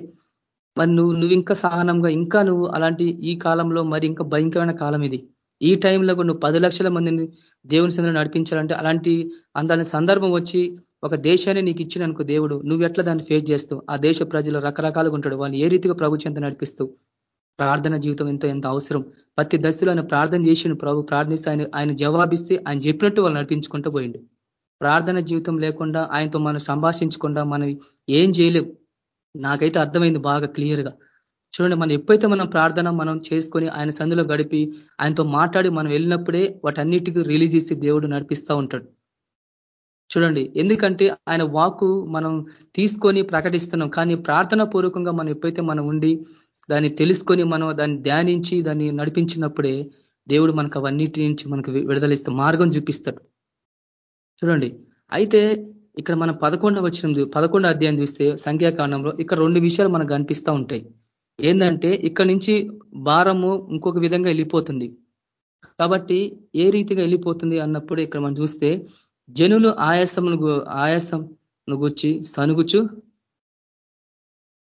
B: మరి నువ్వు నువ్వు ఇంకా సహనంగా ఇంకా నువ్వు అలాంటి ఈ కాలంలో మరి ఇంకా భయంకరమైన కాలం ఇది. ఈ టైంలో నువ్వు పది లక్షల మందిని దేవుని సందులో నడిపించాలంటే అలాంటి అందాని సందర్భం వచ్చి ఒక దేశాన్ని నీకు ఇచ్చిన అనుకో దేవుడు నువ్వు ఎట్లా దాన్ని ఫేస్ చేస్తావు? ఆ దేశ ప్రజలు రకరకాలుగా ఉంటాడు వాళ్ళు ఏ రీతిగా ప్రభు చెంత నడిపిస్తూ ప్రార్థన జీవితం ఎంతో ఎంత అవసరం. ప్రతి దశలో ఆయన ప్రార్థన చేసిన ప్రభు ప్రార్థిస్తే ఆయన ఆయన జవాబిస్తే ఆయన చెప్పినట్టు వాళ్ళు నడిపించుకుంటూ పోయిండు. ప్రార్థన జీవితం లేకుండా ఆయనతో మనం సంభాషించకుండా మనం ఏం చేయలేం. నాకైతే అర్థమైంది బాగా క్లియర్గా. చూడండి మనం ఎప్పుడైతే మనం ప్రార్థన మనం చేసుకొని ఆయన సందులో గడిపి ఆయనతో మాట్లాడి మనం వెళ్ళినప్పుడే వాటన్నిటికీ రిలీజ్ ఇస్తే దేవుడు నడిపిస్తూ ఉంటాడు. చూడండి ఎందుకంటే ఆయన వాకు మనం తీసుకొని ప్రకటిస్తున్నాం. కానీ ప్రార్థన పూర్వకంగా మనం ఎప్పుడైతే మనం ఉండి దాన్ని తెలుసుకొని మనం దాన్ని ధ్యానించి దాన్ని నడిపించినప్పుడే దేవుడు మనకు అవన్నిటి నుంచి మనకు విడుదలిస్తే మార్గం చూపిస్తాడు. చూడండి. అయితే ఇక్కడ మనం పదకొండవ వచ్చిన పదకొండవ అధ్యాయం చూస్తే సంఖ్యాకాండంలో ఇక్కడ రెండు విషయాలు మనకు కనిపిస్తూ ఉంటాయి. ఏంటంటే ఇక్కడ నుంచి భారము ఇంకొక విధంగా వెళ్ళిపోతుంది. కాబట్టి ఏ రీతిగా వెళ్ళిపోతుంది అన్నప్పుడు ఇక్కడ మనం చూస్తే జనులు ఆయాసమును ఆయాసం గుచ్చి సనుగుచు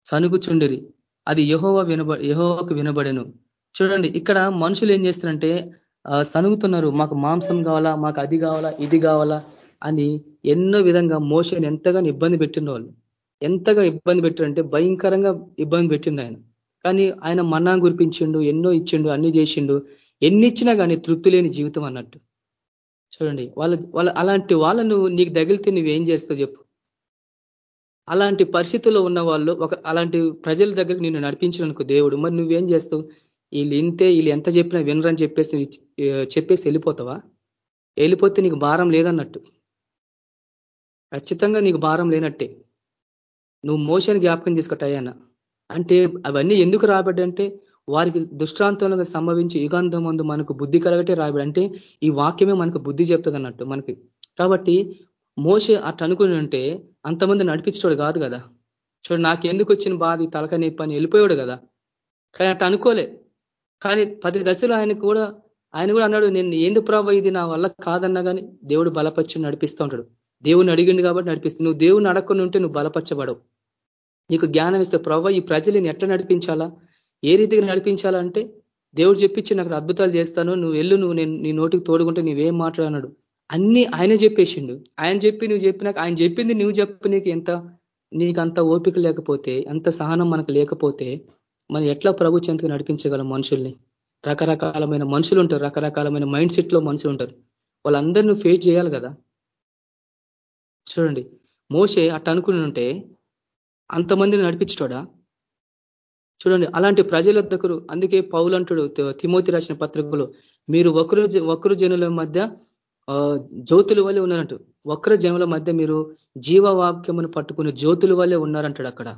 B: సనుగుచుండిరి. అది యహోవ వినబ యహోవకు వినబడెను. చూడండి ఇక్కడ మనుషులు ఏం చేస్తారంటే సనుగుతున్నారు మాకు మాంసం కావాలా మాకు అది కావాలా ఇది కావాలా అని ఎన్నో విధంగా మోషన్ ఎంతగానో ఇబ్బంది పెట్టిన వాళ్ళు. ఎంతగా ఇబ్బంది పెట్టారంటే భయంకరంగా ఇబ్బంది పెట్టిండు ఆయన. కానీ ఆయన మన్నా గురిపించిండు ఎన్నో ఇచ్చిండు అన్ని చేసిండు. ఎన్ని ఇచ్చినా కానీ తృప్తి లేని జీవితం అన్నట్టు. చూడండి వాళ్ళ వాళ్ళ అలాంటి వాళ్ళను నీకు తగిలితే నువ్వేం చేస్తావు చెప్పు. అలాంటి పరిస్థితుల్లో ఉన్న వాళ్ళు ఒక అలాంటి ప్రజల దగ్గరికి నిన్ను నడిపించిననుకో దేవుడు మరి నువ్వేం చేస్తావు? వీళ్ళు ఇంతే వీళ్ళు ఎంత చెప్పినా వినరని చెప్పేసి చెప్పేసి వెళ్ళిపోతావా? వెళ్ళిపోతే నీకు భారం లేదన్నట్టు. ఖచ్చితంగా నీకు భారం లేనట్టే. నువ్వు మోషన్ జ్ఞాపకం తీసుకుంటాయన్న అంటే అవన్నీ ఎందుకు రాబడ్డంటే వారికి దుష్టాంతంలో సంభవించి యుగాంతం మందు మనకు బుద్ధి కలగటే రాబడి అంటే ఈ వాక్యమే మనకు బుద్ధి చెప్తుంది అన్నట్టు మనకి. కాబట్టి మోసే అట్ట అనుకుని ఉంటే అంతమంది నడిపించడు కాదు కదా. చూడు నాకు ఎందుకు వచ్చిన బాధ తలక నొప్పి అని వెళ్ళిపోయాడు కదా. కానీ అట్ట అనుకోలే. కానీ పది దశలు ఆయన కూడా ఆయన కూడా అన్నాడు నేను ఏంది ప్రభావ ఇది? నా వల్ల కాదన్నా కానీ దేవుడు బలపరిచి నడిపిస్తూ ఉంటాడు. దేవుని అడిగిండు కాబట్టి నడిపిస్తుంది నువ్వు దేవుని అడగకుండా ఉంటే నువ్వు బలపరచబడవు. నీకు జ్ఞానం ఇస్తే ప్రభావ ఈ ప్రజలను ఎట్లా నడిపించాలా? ఏ రీతిగా నడిపించాలంటే దేవుడు చెప్పించి నాకు అద్భుతాలు చేస్తాను. నువ్వు వెళ్ళు నువ్వు నేను నీ నోటికి తోడుకుంటే నువ్వేం మాట్లాడన్నాడు అన్ని ఆయన చెప్పేసిండు. ఆయన చెప్పి నువ్వు చెప్పినాక ఆయన చెప్పింది నువ్వు చెప్పు నీకు ఎంత నీకు అంత ఓపిక లేకపోతే అంత సహనం మనకు లేకపోతే మనం ఎట్లా ప్రభు చెంతకు నడిపించగలం మనుషుల్ని? రకరకాలమైన మనుషులు ఉంటారు రకరకాలమైన మైండ్ సెట్లో మనుషులు ఉంటారు. వాళ్ళందరినీ ఫేస్ చేయాలి కదా? చూడండి మోసే అట్ట అనుకుని ఉంటే అంతమందిని నడిపించటోడా చూడండి అలాంటి ప్రజల దగ్గర అందుకే పౌలంటుడు తిమోతి రాసిన పత్రికలో మీరు ఒకరు ఒకరు జనుల మధ్య జ్యోతుల వల్లే ఉన్నారంటు. వక్ర జనుల మధ్య మీరు జీవవాక్యమును పట్టుకుని జ్యోతుల వల్లే ఉన్నారంటాడు అక్కడ.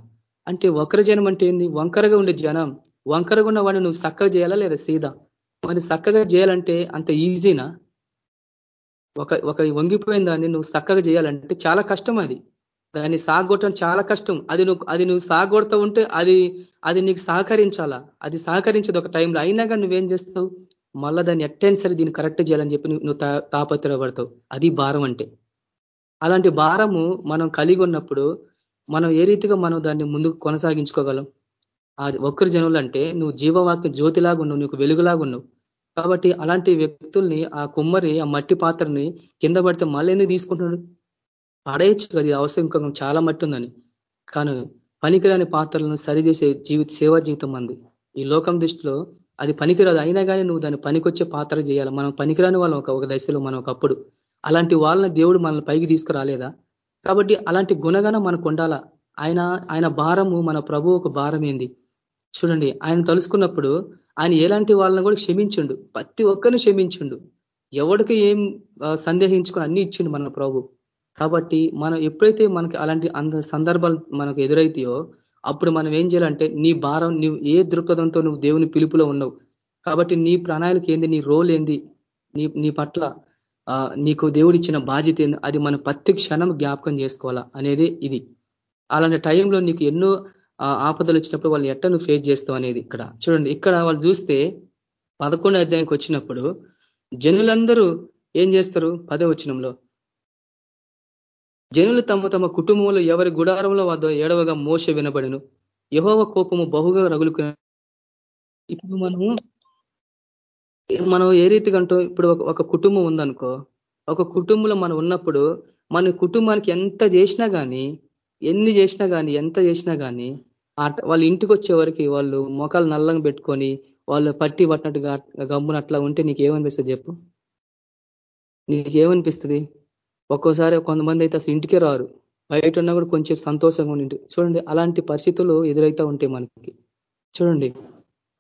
B: అంటే వక్ర జనం అంటే ఏంది? వంకరగా ఉండే జనం. వంకరగా ఉన్న వాడిని నువ్వు చక్కగా చేయాలా లేదా సీదా? మరి చక్కగా చేయాలంటే అంత ఈజీనా? ఒక ఒక వంగిపోయిన దాన్ని నువ్వు చక్కగా చేయాలంటే చాలా కష్టం అది. దాన్ని సాగొట్టడం చాలా కష్టం. అది నువ్వు అది నువ్వు సాగొడతా ఉంటే అది అది నీకు సహకరించాలా? అది సహకరించదు ఒక టైంలో. అయినా కానీ నువ్వేం చేస్తావు? మళ్ళా దాన్ని ఎట్టైనా సరే దీన్ని కరెక్ట్ చేయాలని చెప్పి నువ్వు తాపత్రపడతావు అది భారం అంటే. అలాంటి భారము మనం కలిగి ఉన్నప్పుడు మనం ఏ రీతిగా మనం దాన్ని ముందుకు కొనసాగించుకోగలం? ఆ ఒక్కరి జనులు అంటే నువ్వు జీవవాక్య జ్యోతిలాగా ఉన్నావు నీకు వెలుగులాగా ఉన్నావు. కాబట్టి అలాంటి వ్యక్తుల్ని ఆ కుమ్మరి ఆ మట్టి పాత్రని కింద పడితే మళ్ళీ ఎందుకు తీసుకుంటున్నాడు? పడేయచ్చు కదా అవసరం చాలా మట్టి ఉందని. కానీ పనికిరాని పాత్రలను సరిచేసే జీవిత సేవా జీవితం మంది ఈ లోకం దృష్టిలో అది పనికిరాదు. అయినా కానీ నువ్వు దాన్ని పనికొచ్చే పాత్ర చేయాలి. మనం పనికిరాని వాళ్ళం ఒక దశలో మనం ఒకప్పుడు. అలాంటి వాళ్ళని దేవుడు మనల్ని పైకి తీసుకురాలేదా? కాబట్టి అలాంటి గుణగణం మనకు ఉండాలా? ఆయన ఆయన భారము మన ప్రభు ఒక భారం ఏంది చూడండి ఆయన తలుసుకున్నప్పుడు ఆయన ఎలాంటి వాళ్ళని కూడా క్షమించుండు. ప్రతి ఒక్కరిని క్షమించుండు. ఎవడికి ఏం సందేహించుకొని అన్ని ఇచ్చిండు మన ప్రభు. కాబట్టి మనం ఎప్పుడైతే మనకి అలాంటి అంత సందర్భాలు మనకు ఎదురైతాయో అప్పుడు మనం ఏం చేయాలంటే నీ భారం నువ్వు ఏ దృక్పథంతో నువ్వు దేవుని పిలుపులో ఉన్నావు కాబట్టి నీ ప్రణాళిక ఏంది నీ రోల్ ఏంది నీ నీ పట్ల నీకు దేవుడిచ్చిన బాధ్యత ఏంది అది మనం ప్రతి క్షణం జ్ఞాపకం చేసుకోవాలా అనేది ఇది. అలాంటి టైంలో నీకు ఎన్నో ఆపదలు వచ్చినప్పుడు వాళ్ళు ఎట్ట నువ్వు ఫేస్ చేస్తావు అనేది ఇక్కడ. చూడండి ఇక్కడ వాళ్ళు చూస్తే పదకొండు అధ్యాయంకి వచ్చినప్పుడు జనులందరూ ఏం చేస్తారు? పదే జనులు తమ తమ కుటుంబంలో ఎవరి గుడారంలో వద్ద ఏడవగా మోస వినబడిను. యహోవ కోపము బహుగా రగులు ఇప్పుడు మనము మనం ఏ రీతిగా అంటూ ఇప్పుడు ఒక కుటుంబం ఉందనుకో ఒక కుటుంబంలో మనం ఉన్నప్పుడు మన కుటుంబానికి ఎంత చేసినా కానీ ఎన్ని చేసినా కానీ ఎంత చేసినా కానీ వాళ్ళ ఇంటికి వచ్చే వరకు వాళ్ళు మొఖాలు నల్లంగా పెట్టుకొని వాళ్ళు పట్టి పట్టినట్టుగా గమ్మునట్లా ఉంటే నీకేమనిపిస్తుంది చెప్పు? నీకేమనిపిస్తుంది? ఒక్కోసారి కొంతమంది అయితే అసలు ఇంటికే రారు. బయట ఉన్నా కూడా కొంచెం సంతోషంగా ఉండి చూడండి అలాంటి పరిస్థితులు ఎదురైతే ఉంటాయి మనకి. చూడండి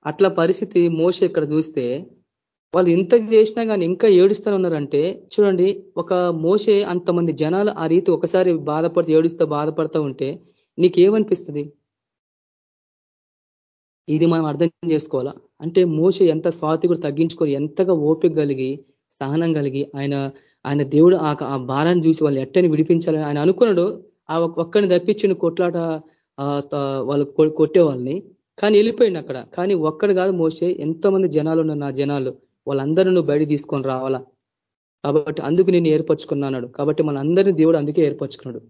B: అట్లా పరిస్థితి మోస ఇక్కడ చూస్తే వాళ్ళు ఇంత చేసినా కానీ ఇంకా ఏడుస్తూ ఉన్నారంటే చూడండి ఒక మోసే అంతమంది జనాలు ఆ రీతి ఒకసారి బాధపడుతూ ఏడుస్తూ బాధపడతా ఉంటే నీకేమనిపిస్తుంది? ఇది మనం అర్థం చేసుకోవాలా? అంటే మోస ఎంత స్వాతి కూడా తగ్గించుకొని ఎంతగా ఓపిక కలిగి సహనం కలిగి ఆయన ఆయన దేవుడు ఆ భారాన్ని చూసి వాళ్ళు ఎట్టని విడిపించాలని ఆయన అనుకున్నాడు ఆ ఒక్కడిని తప్పించిన కొట్లాట వాళ్ళు కొట్టే వాళ్ళని కానీ వెళ్ళిపోయింది అక్కడ. కానీ ఒక్కడు కాదు మోసే ఎంతో మంది జనాలు ఉన్నారు నా జనాలు. వాళ్ళందరూ నువ్వు బయట తీసుకొని రావాలా? కాబట్టి అందుకు నేను ఏర్పరచుకున్నాడు కాబట్టి మన అందరినీ దేవుడు అందుకే ఏర్పరచుకున్నాడు.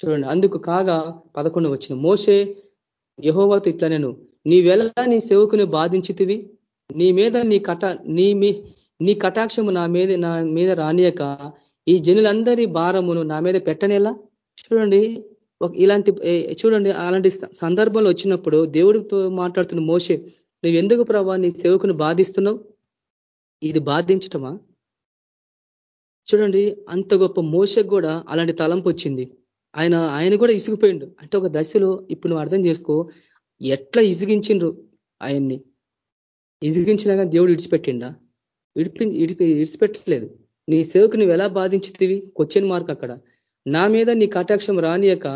B: చూడండి అందుకు కాగా పదకొండు వచ్చిన మోసే యహోవాతో ఇట్లా నేను నీవెలా నీ సేవకుని బాధించితివి? నీ మీద నీ కట నీ నీ కటాక్షము నా మీద నా మీద రానియక ఈ జనులందరి భారమును నా మీద పెట్టనేలా? చూడండి ఇలాంటి చూడండి అలాంటి సందర్భంలో వచ్చినప్పుడు దేవుడితో మాట్లాడుతున్న మోసే నువ్వు ఎందుకు ప్రభా నీ సేవకును బాధిస్తున్నావు? ఇది బాధించటమా? చూడండి అంత గొప్ప మోసకు కూడా అలాంటి తలంపు వచ్చింది. ఆయన ఆయన కూడా ఇసిగిపోయిండు. అంటే ఒక దశలో ఇప్పుడు నువ్వు అర్థం చేసుకో ఎట్లా ఇసిగించిండ్రు ఆయన్ని? ఇసిగించినాక దేవుడు ఇడిచిపెట్టిండా ఇడిపి ఇడిపి ఇడిచిపెట్టలేదు. నీ సేవకు నువ్వు ఎలా బాధించితివి? క్వశ్చన్ మార్క్ అక్కడ. నా మీద నీ కటాక్షం రానియక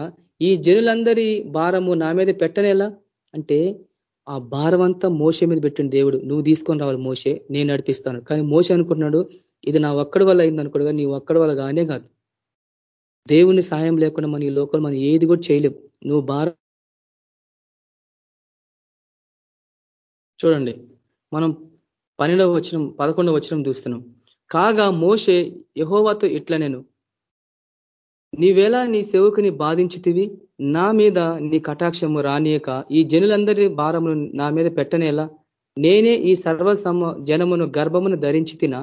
B: ఈ జనులందరి భారము నా మీద పెట్టనేలా అంటే ఆ భారం అంతా మోసే మీద పెట్టిన దేవుడు. నువ్వు తీసుకొని రావాలి మోసే నేను నడిపిస్తాను. కానీ మోసే అనుకుంటున్నాడు ఇది నా ఒక్కడి వల్ల అయింది అనుకోడు నీ ఒక్కడి వల్ల కానే కాదు. దేవుని సాయం లేకుండా మన ఈ లోకల్ మనం ఏది కూడా చేయలేవు నువ్వు భారం చూడండి. మనం పన్నెండవ వచనం పదకొండవ వచనం చూస్తున్నాం. కాగా మోషే యహోవాతో ఇట్లా నేను? నీవేలా నీ సేవకుని బాధించితివి నా మీద నీ కటాక్షము రానియక ఈ జనులందరి భారమును నా మీద పెట్టనేలా? నేనే ఈ సర్వ జనమును గర్భమును ధరించి తిన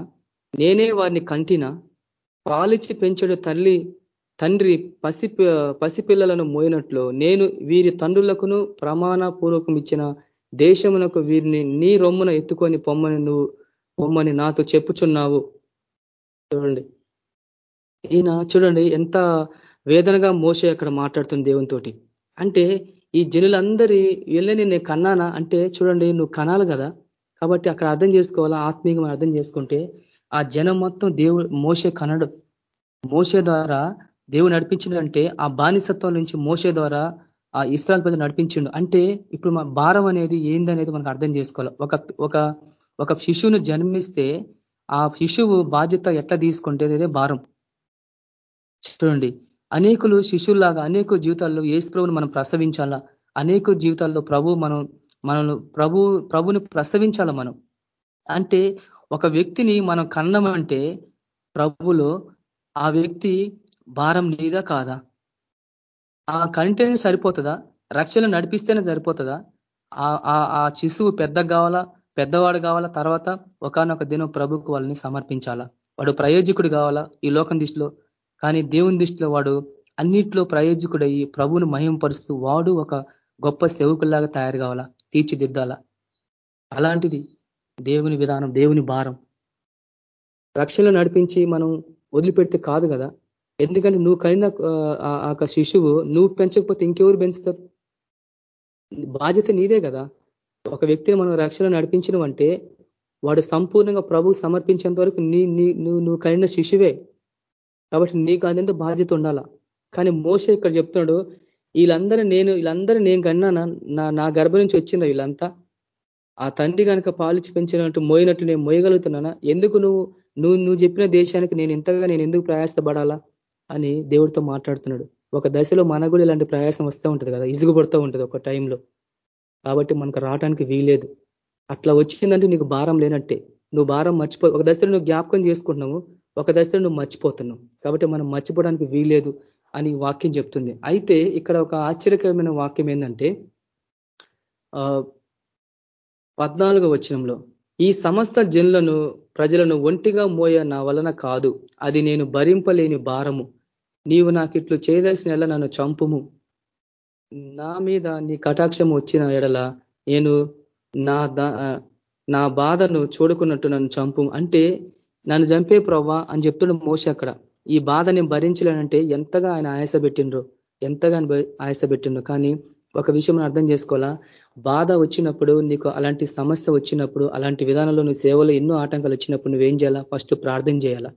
B: నేనే వారిని కంటిన? పాలిచి పెంచడు తల్లి తండ్రి పసి పసిపిల్లలను మోయినట్లు నేను వీరి తండ్రులకును ప్రమాణపూర్వకం ఇచ్చిన దేశమునకు వీరిని నీ రొమ్మున ఎత్తుకొని పొమ్మని నువ్వు పొమ్మని నాతో చెప్పుచున్నావు. చూడండి. ఈయన చూడండి ఎంత వేదనగా మోసే అక్కడ మాట్లాడుతుంది దేవునితోటి. అంటే ఈ జనులందరి వీళ్ళని నేను కన్నానా? అంటే చూడండి నువ్వు కనాలి కదా. కాబట్టి అక్కడ అర్థం చేసుకోవాలా? ఆత్మీయంగా అర్థం చేసుకుంటే ఆ జనం మొత్తం దేవుడు మోసే కనడు. మోసే ద్వారా దేవుడు నడిపించినంటే ఆ బానిసత్వం నుంచి మోసే ద్వారా ఆ ఇస్రాయల్ ప్రజలు నడిపించిండు. అంటే ఇప్పుడు మన భారం అనేది ఏందనేది మనకు అర్థం చేసుకోవాలి. ఒక ఒక ఒక శిశువును జన్మిస్తే ఆ శిశువు బాధ్యత ఎట్లా తీసుకుంటే భారం. చూడండి అనేకులు శిశువులాగా అనేక జీవితాల్లో ఏసు ప్రభుని మనం ప్రసవించాలా? అనేక జీవితాల్లో ప్రభు మనం మనల్ని ప్రభు ప్రభుని ప్రసవించాలా మనం? అంటే ఒక వ్యక్తిని మనం కన్నమంటే ప్రభులో ఆ వ్యక్తి భారం నీదా కాదా? ఆ కంటెంట్ సరిపోతుందా? రక్షణ నడిపిస్తేనే సరిపోతుందా? ఆ శిశువు పెద్ద కావాలా? పెద్దవాడు కావాలా? తర్వాత ఒకనొక దినం ప్రభుకు వాళ్ళని సమర్పించాలా? వాడు ప్రయోజకుడు కావాలా ఈ లోకం దృష్టిలో? కానీ దేవుని దృష్టిలో వాడు అన్నిట్లో ప్రయోజకుడయ్యి ప్రభువును మహింపరుస్తూ వాడు ఒక గొప్ప సేవకుల్లాగా తయారు కావాలా? తీర్చిదిద్దాలా? అలాంటిది దేవుని విధానం దేవుని భారం. రక్షణ నడిపించి మనం వదిలిపెడితే కాదు కదా? ఎందుకంటే నువ్వు కలిగిన ఆ శిశువు నువ్వు పెంచకపోతే ఇంకెవరు పెంచుతారు? బాధ్యత నీదే కదా. ఒక వ్యక్తిని మనం రక్షణ నడిపించినవంటే వాడు సంపూర్ణంగా ప్రభు సమర్పించేంత వరకు నీ నీ నువ్వు నువ్వు కలిగిన శిశువే. కాబట్టి నీకు అదంతా బాధ్యత ఉండాలా? కానీ మోస ఇక్కడ చెప్తున్నాడు వీళ్ళందరూ నేను వీళ్ళందరూ నేను కన్నా నా నా గర్భ నుంచి వచ్చిందా వీళ్ళంతా? ఆ తండ్రి కనుక పాలిచి పెంచినట్టు మోయినట్టు నేను మోయగలుగుతున్నానా? ఎందుకు నువ్వు నువ్వు నువ్వు చెప్పిన దేశానికి నేను ఇంతగా నేను ఎందుకు ప్రయాసపడాలా? అని దేవుడితో మాట్లాడుతున్నాడు. ఒక దశలో మన కూడా ఇలాంటి ప్రయాసం వస్తూ ఉంటుంది కదా ఇసుగుపడుతూ ఉంటుంది ఒక టైంలో. కాబట్టి మనకు రావడానికి వీలేదు అట్లా వచ్చిందంటే నీకు భారం లేనట్టే. నువ్వు భారం మర్చిపో ఒక దశలో నువ్వు జ్ఞాపకం చేసుకుంటున్నావు ఒక దశలో నువ్వు మర్చిపోతున్నావు. కాబట్టి మనం మర్చిపోవడానికి వీలేదు అని వాక్యం చెప్తుంది. అయితే ఇక్కడ ఒక ఆశ్చర్యకరమైన వాక్యం ఏంటంటే పద్నాలుగో వచనంలో ఈ సమస్త జనులను ప్రజలను ఒంటిగా మోయ నా వలన కాదు. అది నేను భరింపలేని భారము. నీవు నాకు ఇట్లు చేయదలసిన ఎడల నన్ను చంపుము. నా మీద నీ కటాక్షం వచ్చిన ఎడల నేను నా నా బాధను చూడుకున్నట్టు నన్ను చంపు అంటే నన్ను చంపే ప్రవ్వా అని చెప్తున్న మోస అక్కడ. ఈ బాధ నేను భరించలేనంటే ఎంతగా ఆయన ఆయాస పెట్టిండ్రో ఎంతగా ఆయాస పెట్టిండ్రో. కానీ ఒక విషయం అర్థం చేసుకోవాలా? బాధ వచ్చినప్పుడు నీకు అలాంటి సమస్య వచ్చినప్పుడు అలాంటి విధానంలో నువ్వు సేవలో ఎన్నో ఆటంకాలు వచ్చినప్పుడు నువ్వేం చేయాలా? ఫస్ట్ ప్రార్థన చేయాలా?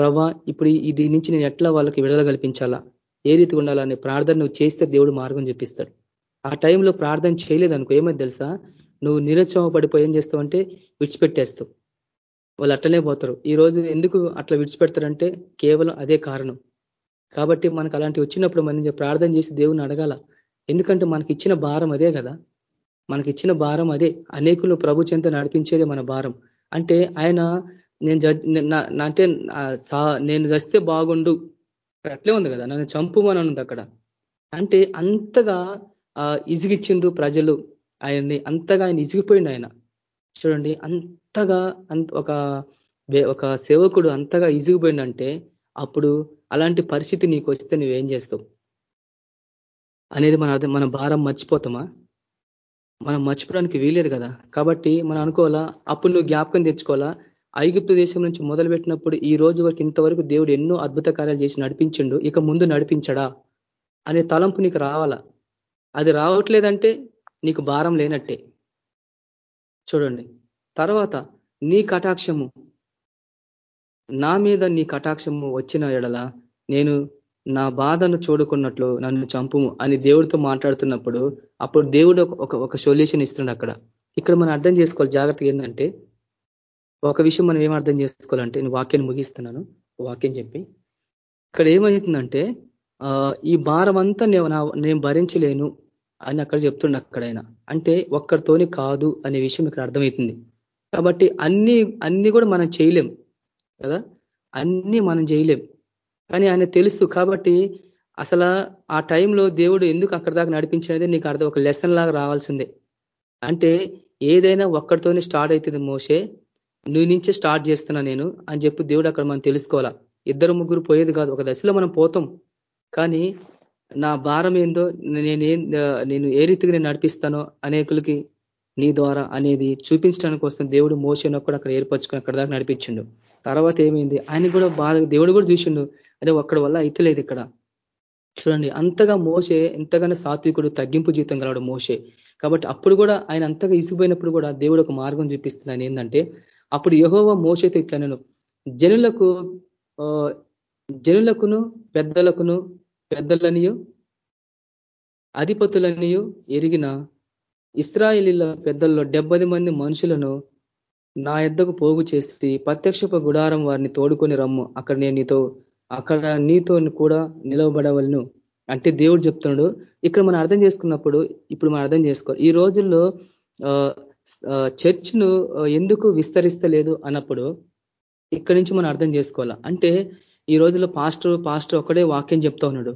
B: ప్రభా ఇప్పుడు ఇది నుంచి నేను ఎట్లా వాళ్ళకి విడుదల కల్పించాలా? ఏ రీతి ఉండాలనే ప్రార్థన నువ్వు చేస్తే దేవుడు మార్గం చెప్పిస్తాడు ఆ టైంలో ప్రార్థన చేయలేదనుకో ఏమైంది తెలుసా? నువ్వు నిరుత్సవ పడిపోయి ఏం చేస్తావు అంటే విడిచిపెట్టేస్తావు. వాళ్ళు అట్లనే పోతారు. ఈ రోజు ఎందుకు అట్లా విడిచిపెడతారంటే కేవలం అదే కారణం. కాబట్టి మనకు అలాంటి వచ్చినప్పుడు మనం ప్రార్థన చేసి దేవుని అడగాల? ఎందుకంటే మనకి ఇచ్చిన భారం అదే కదా? మనకి ఇచ్చిన భారం అదే. అనేకులు ప్రభు చెంత నడిపించేదే మన భారం. అంటే ఆయన నేను అంటే నేను చస్తే బాగుండు. అట్లే ఉంది కదా నన్ను చంపుమని ఉంది అక్కడ. అంటే అంతగా ఇసిగిచ్చిండ్రు ప్రజలు. ఆయన్ని అంతగా ఆయన ఇసిగిపోయిండు ఆయన. చూడండి అంతగా అంత ఒక ఒక సేవకుడు అంతగా ఇసిగిపోయిందంటే అప్పుడు అలాంటి పరిస్థితి నీకు వస్తే నువ్వేం చేస్తావు? అనేది మన మన భారం మర్చిపోతామా? మనం మర్చిపోవడానికి వీలేదు కదా. కాబట్టి మనం అనుకోవాలా అప్పుడు నువ్వు జ్ఞాపకం తెచ్చుకోవాలా ఐగుప్తు దేశం నుంచి మొదలుపెట్టినప్పుడు ఈ రోజు వరకు ఇంతవరకు దేవుడు ఎన్నో అద్భుత కార్యాలు చేసి నడిపించిండు ఇక ముందు నడిపించడా అనే తలంపు నీకు రావాలా? అది రావట్లేదంటే నీకు భారం లేనట్టే. చూడండి తర్వాత నీ కటాక్షము నా మీద నీ కటాక్షము వచ్చిన ఎడల నేను నా బాధను చూడుకున్నట్లు నన్ను చంపుము అని దేవుడితో మాట్లాడుతున్నప్పుడు అప్పుడు దేవుడు ఒక ఒక సొల్యూషన్ ఇస్తున్నాడు అక్కడ. ఇక్కడ మనం అర్థం చేసుకోవాలి జాగ్రత్తగా ఏంటంటే ఒక విషయం మనం ఏం అర్థం చేసుకోవాలంటే నేను వాక్యాన్ని ముగిస్తున్నాను. వాక్యం చెప్పి. ఇక్కడ ఏమవుతుందంటే ఈ భారం అంతా నేను భరించలేను అని అక్కడ చెప్తుండ అక్కడైనా. అంటే ఒక్కరితోని కాదు అనే విషయం ఇక్కడ అర్థమవుతుంది. కాబట్టి అన్ని అన్ని కూడా మనం చేయలేం. కదా? అన్ని మనం చేయలేం. కానీ ఆయన తెలుసు కాబట్టి అసలు ఆ టైంలో దేవుడు ఎందుకు అక్కడ దాకా నడిపించినది నీకు అర్థం ఒక లెసన్ లాగా రావాల్సిందే. అంటే ఏదైనా ఒక్కడితోనే స్టార్ట్ అవుతుంది మోసే నీ నుంచే స్టార్ట్ చేస్తున్నా నేను అని చెప్పి దేవుడు అక్కడ మనం తెలుసుకోవాలా? ఇద్దరు ముగ్గురు పోయేది కాదు. ఒక దశలో మనం పోతాం. కానీ నా భారం ఏందో నేనేం నేను ఏ రీతిగా నేను నడిపిస్తానో అనేకులకి నీ ద్వారా అనేది చూపించడానికి కోసం దేవుడు మోసనప్పుడు అక్కడ ఏర్పరచుకొని అక్కడ దాకా నడిపించిండు. తర్వాత ఏమైంది? ఆయన కూడా బాధ దేవుడు కూడా చూసిండు. అరే ఒక్కడి వల్ల అయితలేదు ఇక్కడ. చూడండి అంతగా మోసే ఎంతగానో సాత్వికుడు తగ్గింపు జీతం కలవాడు మోసే కాబట్టి అప్పుడు కూడా ఆయన అంతగా ఇసిపోయినప్పుడు కూడా దేవుడు ఒక మార్గం చూపిస్తున్నాను ఏంటంటే అప్పుడు యహోవ మోసతో ఇట్లా నేను జనులకు జనులకును పెద్దలకును పెద్దలనియు అధిపతులనియు ఎరిగిన ఇస్రాయిలీల పెద్దల్లో డెబ్బది మంది మనుషులను నా ఎద్దకు పోగు చేసి ప్రత్యక్షప గుడారం వారిని తోడుకొని రమ్ము. అక్కడ నేను నీతో అక్కడ నీతో కూడా నిలవబడవలను. అంటే దేవుడు చెప్తున్నాడు ఇక్కడ మనం అర్థం చేసుకున్నప్పుడు ఇప్పుడు మనం అర్థం చేసుకోవాలి. ఈ రోజుల్లో చర్చ్ను ఎందుకు విస్తరిస్తలేదు అన్నప్పుడు ఇక్కడి నుంచి మనం అర్థం చేసుకోవాలా. అంటే ఈ రోజుల్లో పాస్టర్ పాస్టర్ ఒక్కడే వాక్యం చెప్తా ఉన్నాడు.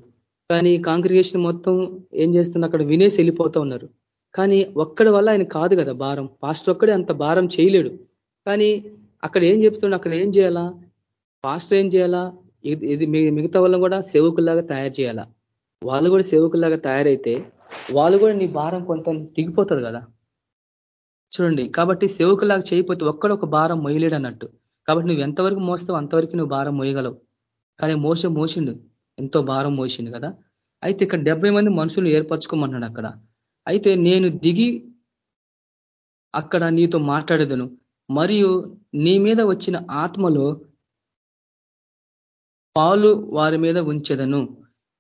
B: కానీ కాంగ్రిగేషన్ మొత్తం ఏం చేస్తుంది? అక్కడ వినేసి వెళ్ళిపోతా ఉన్నారు. కానీ ఒక్కడి వల్ల ఆయన కాదు కదా భారం. పాస్టర్ ఒక్కడే అంత భారం చేయలేడు. కానీ అక్కడ ఏం చెప్తుండే? అక్కడ ఏం చేయాలా? పాస్టర్ ఏం చేయాలా? ఇది మిగతా వాళ్ళని కూడా సేవకుల్లాగా తయారు చేయాలా? వాళ్ళు కూడా సేవకుల్లాగా తయారైతే వాళ్ళు కూడా నీ భారం కొంత దిగిపోతుంది కదా. చూడండి కాబట్టి సేవకులాగా చేయకపోతే ఒక్కడొక భారం మోయలేడు అన్నట్టు కాబట్టి నువ్వు ఎంతవరకు మోస్తావు అంతవరకు నువ్వు భారం మోయగలవు. కానీ మోస మోసిండు ఎంతో భారం మోసిండు కదా. అయితే ఇక్కడ డెబ్బై మంది మనుషులు ఏర్పరచుకోమన్నాడు అక్కడ. అయితే నేను దిగి అక్కడ నీతో మాట్లాడేదను. మరియు నీ మీద వచ్చిన ఆత్మలో పాలు వారి మీద ఉంచెదను.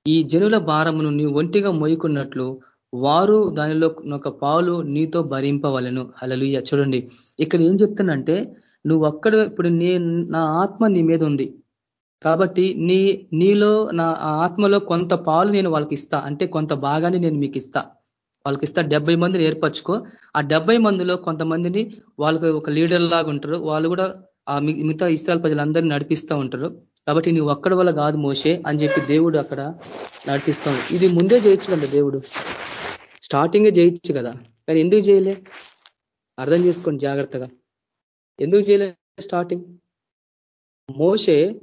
B: ఈ జనుల భారమును నీ ఒంటిగా మోయుకున్నట్లు వారు దానిలో ఒక పాలు నీతో భరింపవలను. హలలుయ్య చూడండి. ఇక్కడ ఏం చెప్తానంటే నువ్వు అక్కడ ఇప్పుడు నీ నా ఆత్మ నీ మీద ఉంది. కాబట్టి నీ నీలో నా ఆత్మలో కొంత పాలు నేను వాళ్ళకి ఇస్తా. అంటే కొంత భాగాన్ని నేను మీకు ఇస్తా. వాళ్ళకి ఇస్తా. డెబ్బై మందిని ఏర్పరచుకో. ఆ డెబ్బై మందిలో కొంతమందిని వాళ్ళకి ఒక లీడర్ లాగా ఉంటారు. వాళ్ళు కూడా ఆ మిగతా ఇస్రాయల్ ప్రజలందరినీ నడిపిస్తూ ఉంటారు. కాబట్టి నువ్వు ఒక్కడి వల్ల కాదు మోసే అని చెప్పి దేవుడు అక్కడ నడిపిస్తాడు ఇది ముందే చేయొచ్చు కదా దేవుడు. స్టార్టింగే చేయొచ్చు కదా. కానీ ఎందుకు చేయలే అర్థం చేసుకోండి జాగ్రత్తగా. ఎందుకు చేయలే స్టార్టింగ్ మోసే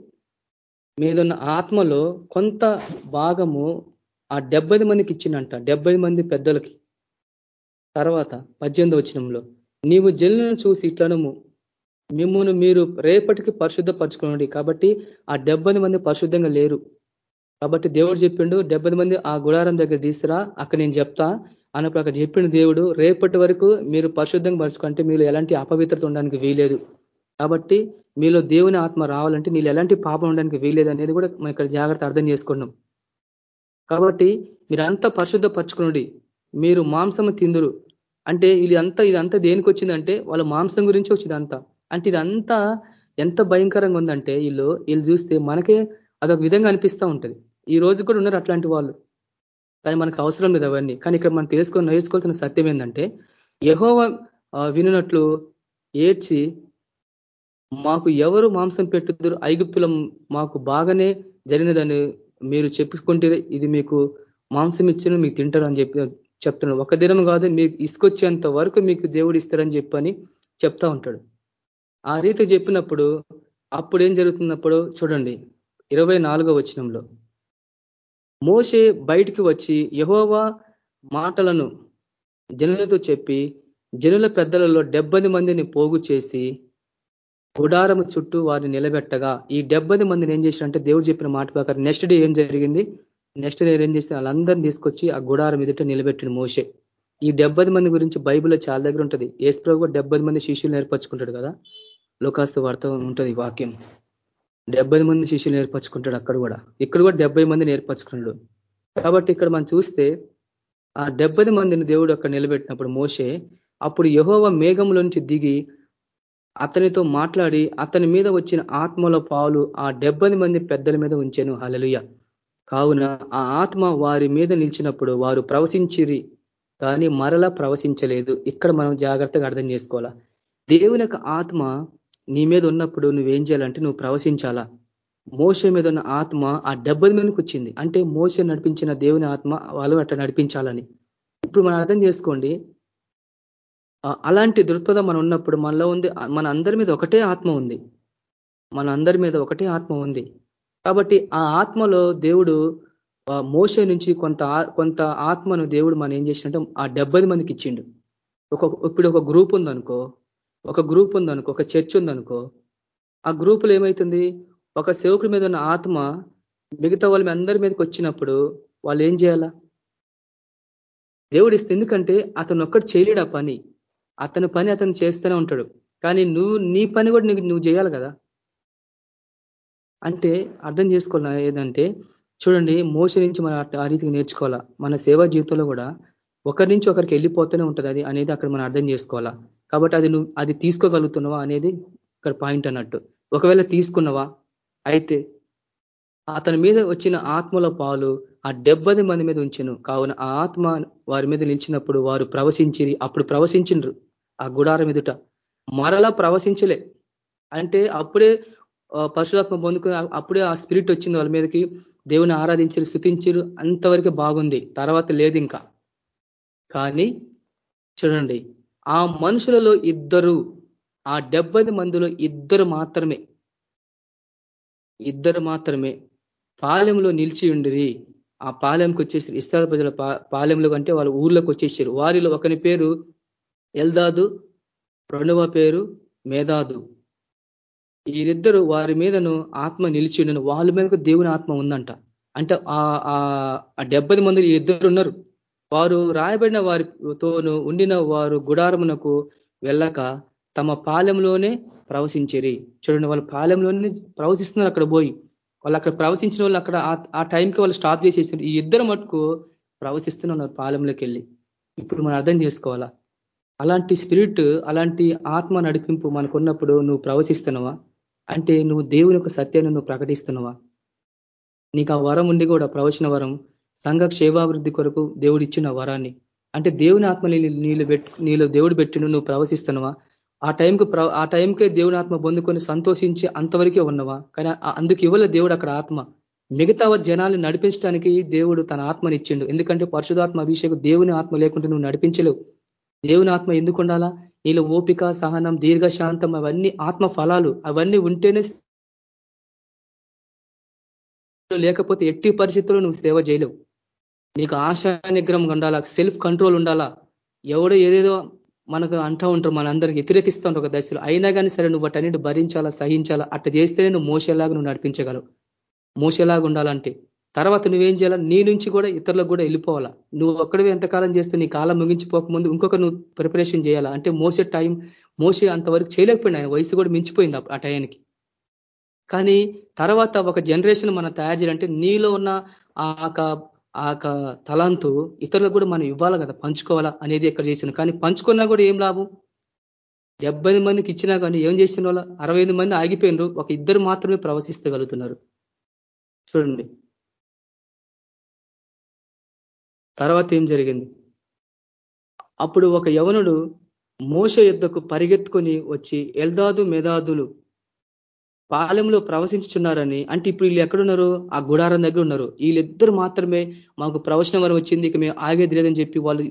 B: మీదున్న ఆత్మలో కొంత భాగము ఆ డెబ్బై మందికి ఇచ్చిండంట. డెబ్బై మంది పెద్దలకి. తర్వాత పద్దెనిమిది వచ్చినంలో నీవు జల్లును చూసి ఇట్లనము. మిమ్మల్ని మీరు రేపటికి పరిశుద్ధపరచుకోండి కాబట్టి ఆ డెబ్బై మంది పరిశుద్ధంగా లేరు. కాబట్టి దేవుడు చెప్పిండు డెబ్బై మంది ఆ గుడారం దగ్గర తీసుకురా. అక్కడ నేను చెప్తా. అన్నప్పుడు అక్కడ చెప్పిన దేవుడు రేపటి వరకు మీరు పరిశుద్ధంగా పరుచుకుంటే మీరు ఎలాంటి అపవిత్రత ఉండడానికి వీలేదు కాబట్టి మీలో దేవుని ఆత్మ రావాలంటే నీళ్ళు ఎలాంటి పాపం ఉండడానికి వీలేదు అనేది కూడా మనం ఇక్కడ జాగ్రత్త అర్థం చేసుకున్నాం. కాబట్టి మీరంతా పరిశుద్ధపరచుకునండి. మీరు మాంసము తిందురు. అంటే ఇది అంతా ఇదంతా దేనికి వచ్చిందంటే వాళ్ళ మాంసం గురించి వచ్చింది అంతా. అంటే ఇదంతా ఎంత భయంకరంగా ఉందంటే వీళ్ళు వీళ్ళు చూస్తే మనకే అదొక విధంగా అనిపిస్తూ ఉంటుంది. ఈ రోజు కూడా ఉన్నారు అట్లాంటి వాళ్ళు. కానీ మనకు అవసరం లేదు అవన్నీ. కానీ ఇక్కడ మనం తెలుసుకొని నేర్చుకోవాల్సిన సత్యం ఏంటంటే యహోవ వినున్నట్లు ఏడ్చి మాకు ఎవరు మాంసం పెట్టుదురు? ఐగుప్తుల మాకు బాగానే జరిగినదని మీరు చెప్పుకుంటే ఇది మీకు మాంసం ఇచ్చిన మీకు తింటారు అని చెప్పి చెప్తున్నాడు. ఒక దినం కాదు మీకు ఇసుకొచ్చేంత వరకు మీకు దేవుడు ఇస్తారని చెప్పని చెప్తా ఉంటాడు. ఆ రీతి చెప్పినప్పుడు అప్పుడు ఏం జరుగుతున్నప్పుడు చూడండి ఇరవై నాలుగో వచనంలో. మోసే బయటికి వచ్చి యహోవా మాటలను జనులతో చెప్పి జనుల పెద్దలలో డెబ్బది మందిని పోగు చేసి గుడారము చుట్టూ వారిని నిలబెట్టగా ఈ డెబ్బది మందిని ఏం చేసినంటే దేవుడు చెప్పిన మాట ప్రకారం నెక్స్ట్ డే ఏం జరిగింది? నెక్స్ట్ డే ఏం చేస్తే వాళ్ళందరినీ తీసుకొచ్చి ఆ గుడారం ఎదుట నిలబెట్టిన మోసే ఈ డెబ్బది మంది గురించి బైబిల్లో చాలా దగ్గర ఉంటుంది. ఏసు డెబ్బది మంది శిష్యులు నేర్పరచుకుంటాడు కదా? లోకాస్తు వార్త ఉంటుంది వాక్యం. డెబ్బై మంది శిష్యులు నేర్పరచుకుంటాడు అక్కడ కూడా. ఇక్కడ కూడా డెబ్బై మంది నేర్పరచుకున్నాడు కాబట్టి ఇక్కడ మనం చూస్తే ఆ డెబ్బై మందిని దేవుడు అక్కడ నిలబెట్టినప్పుడు మోసే అప్పుడు యహోవ మేఘంలోంచి దిగి అతనితో మాట్లాడి అతని మీద వచ్చిన ఆత్మల పాలు ఆ డెబ్బై మంది పెద్దల మీద ఉంచాను. హలలుయ కావున ఆ ఆత్మ వారి మీద నిలిచినప్పుడు వారు ప్రవశించిరి కానీ మరలా ప్రవశించలేదు ఇక్కడ మనం జాగ్రత్తగా అర్థం చేసుకోవాలా. దేవుని ఆత్మ నీ మీద ఉన్నప్పుడు నువ్వేం చేయాలంటే నువ్వు ప్రవశించాలా? మోస మీద ఉన్న ఆత్మ ఆ డెబ్బై మీదకి వచ్చింది. అంటే మోస నడిపించిన దేవుని ఆత్మ వాళ్ళు అట్లా నడిపించాలని. ఇప్పుడు మనం అర్థం చేసుకోండి. అలాంటి దృక్పథం మనం ఉన్నప్పుడు మనలో ఉంది మన అందరి మీద ఒకటే ఆత్మ ఉంది. మన అందరి మీద ఒకటే ఆత్మ ఉంది. కాబట్టి ఆ ఆత్మలో దేవుడు మోస నుంచి కొంత కొంత ఆత్మను దేవుడు మనం ఏం చేసినట్టే ఆ డెబ్బై మందికి ఇచ్చిండు. ఒక ఇప్పుడు ఒక గ్రూప్ ఉందనుకో ఒక గ్రూప్ ఉందనుకో ఒక చర్చ్ ఉందనుకో ఆ గ్రూపులో ఏమవుతుంది ఒక సేవకుడి మీద ఉన్న ఆత్మ మిగతా వాళ్ళ అందరి మీదకి వచ్చినప్పుడు వాళ్ళు ఏం చేయాలా? దేవుడు ఇస్తే ఎందుకంటే అతను ఒక్కటి చేయలేడు ఆ పని. అతని పని అతను చేస్తూనే ఉంటాడు. కానీ నువ్వు నీ పని కూడా నీకు నువ్వు చేయాలి కదా? అంటే అర్థం చేసుకోవాలి ఏదంటే చూడండి మోస నుంచి మనం ఆ రీతికి నేర్చుకోవాలా? మన సేవా జీవితంలో కూడా ఒకరి నుంచి ఒకరికి వెళ్ళిపోతూనే ఉంటుంది అది అనేది అక్కడ మనం అర్థం చేసుకోవాలా? కాబట్టి అది నువ్వు అది తీసుకోగలుగుతున్నావా అనేది ఇక్కడ పాయింట్ అన్నట్టు. ఒకవేళ తీసుకున్నావా అయితే అతని మీద వచ్చిన ఆత్మల పాలు ఆ డెబ్బది మంది మీద ఉంచను. కావున ఆ ఆత్మ వారి మీద నిలిచినప్పుడు వారు ప్రవశించిరి అప్పుడు ప్రవశించిండ్రు ఆ గుడారం ఎదుట. మరలా ప్రవశించలే. అంటే అప్పుడే పరశురాత్మ పొందుకుని అప్పుడే ఆ స్పిరిట్ వచ్చింది వాళ్ళ మీదకి. దేవుని ఆరాధించరు స్థుతించరు అంతవరకు బాగుంది. తర్వాత లేదు ఇంకా. కానీ చూడండి ఆ మనుషులలో ఇద్దరు ఆ డెబ్బై మందిలో ఇద్దరు మాత్రమే. ఇద్దరు మాత్రమే. పాలెంలో నిలిచి ఉండిరి. ఆ పాలెంకి వచ్చేసి ఇస్తాల ప్రజల పాలెంలో కంటే వాళ్ళ ఊర్లోకి వచ్చేసారు. వారిలో ఒకని పేరు ఎల్దాదు రెండవ పేరు మేధాదు వీరిద్దరు వారి మీదను ఆత్మ నిలిచి ఉండను వాళ్ళ మీదకు దేవుని ఆత్మ ఉందంట. అంటే ఆ డెబ్బై మంది ఇద్దరు ఉన్నారు. వారు రాయబడిన వారితోను ఉండిన వారు గుడారమునకు వెళ్ళక తమ పాలెంలోనే ప్రవశించిరి చూడండి వాళ్ళు పాలెంలోనే ప్రవశిస్తున్నారు అక్కడ పోయి. వాళ్ళు అక్కడ ప్రవశించిన వాళ్ళు అక్కడ ఆ టైంకి వాళ్ళు స్టాప్ చేసేసారు ఈ ఇద్దరు మటుకు ప్రవశిస్తున్నారు పాలెంలోకి వెళ్ళి. ఇప్పుడు మనం అర్థం చేసుకోవాలా? అలాంటి స్పిరిట్ అలాంటి ఆత్మ నడిపింపు మనకున్నప్పుడు నువ్వు ప్రవచిస్తున్నావా అంటే నువ్వు దేవుని యొక్క సత్యాన్ని నువ్వు ప్రకటిస్తున్నావా? నీకు ఆ వరం ఉండి కూడా ప్రవచన వరం సంఘ క్షేమాభివృద్ధి కొరకు దేవుడు ఇచ్చిన వరాన్ని. అంటే దేవుని ఆత్మ నీళ్ళు పెట్టు నీళ్ళు దేవుడు పెట్టిన నువ్వు ప్రవశిస్తున్నావా? ఆ టైంకి ఆ టైంకే దేవుని ఆత్మ పొందుకొని సంతోషించి అంతవరకే ఉన్నవా? కానీ అందుకు ఇవ్వలే దేవుడు అక్కడ ఆత్మ. మిగతా జనాలు నడిపించడానికి దేవుడు తన ఆత్మని ఇచ్చిండు. ఎందుకంటే పరిశుధాత్మ అభిషేకం దేవుని ఆత్మ లేకుంటే నువ్వు నడిపించలేవు. దేవుని ఆత్మ ఎందుకు ఉండాలా? నీలో ఓపిక సహనం దీర్ఘశాంతం అవన్నీ ఆత్మ ఫలాలు. అవన్నీ ఉంటేనే లేకపోతే ఎట్టి పరిస్థితుల్లో నువ్వు సేవ చేయలేవు. నీకు ఆశా నిగ్రహం ఉండాలా? సెల్ఫ్ కంట్రోల్ ఉండాలా? ఎవడో ఏదేదో మనకు అంటూ ఉంటారు మన అందరికి వ్యతిరేకిస్తూ ఉంటారు ఒక దశలో. అయినా కానీ సరే నువ్వు వాటన్నిటి భరించాలా సహించాలా? అట్ట చేస్తేనే నువ్వు మోసేలాగా నువ్వు నడిపించగలవు. మోసేలాగా ఉండాలంటే. తర్వాత నువ్వేం చేయాలా? నీ నుంచి కూడా ఇతరులకు కూడా వెళ్ళిపోవాలా? నువ్వు ఒక్కడివి ఎంతకాలం చేస్తూ నీ కాలం ముగించిపోకముందు ఇంకొక నువ్వు ప్రిపరేషన్ చేయాలా? అంటే మోసే టైం మోసే అంతవరకు చేయలేకపోయినా ఆయన వయసు కూడా మించిపోయింది ఆ టయానికి. కానీ తర్వాత ఒక జనరేషన్ మనం తయారు చేయాలంటే నీలో ఉన్న ఆ ఆ తలంతు ఇతరులకు కూడా మనం ఇవ్వాలి కదా పంచుకోవాలా అనేది ఎక్కడ చేసిన. కానీ పంచుకున్నా కూడా ఏం లాభం? డెబ్బై మందికి ఇచ్చినా కానీ ఏం చేసిన వాళ్ళ? అరవై మంది ఆగిపోయినరు. ఒక ఇద్దరు మాత్రమే ప్రవశిస్తగలుగుతున్నారు. చూడండి. తర్వాత ఏం జరిగింది? అప్పుడు ఒక యవనుడు మోస యుద్ధకు పరిగెత్తుకొని వచ్చి ఎల్దాదు మెదాదులు పాలెంలో ప్రవశించుచున్నారని. అంటే ఇప్పుడు వీళ్ళు ఎక్కడున్నారు? ఆ గుడారం దగ్గర ఉన్నారు. వీళ్ళిద్దరు మాత్రమే మాకు ప్రవచనం వరం వచ్చింది ఇక మేము ఆగేది లేదని చెప్పి వాళ్ళు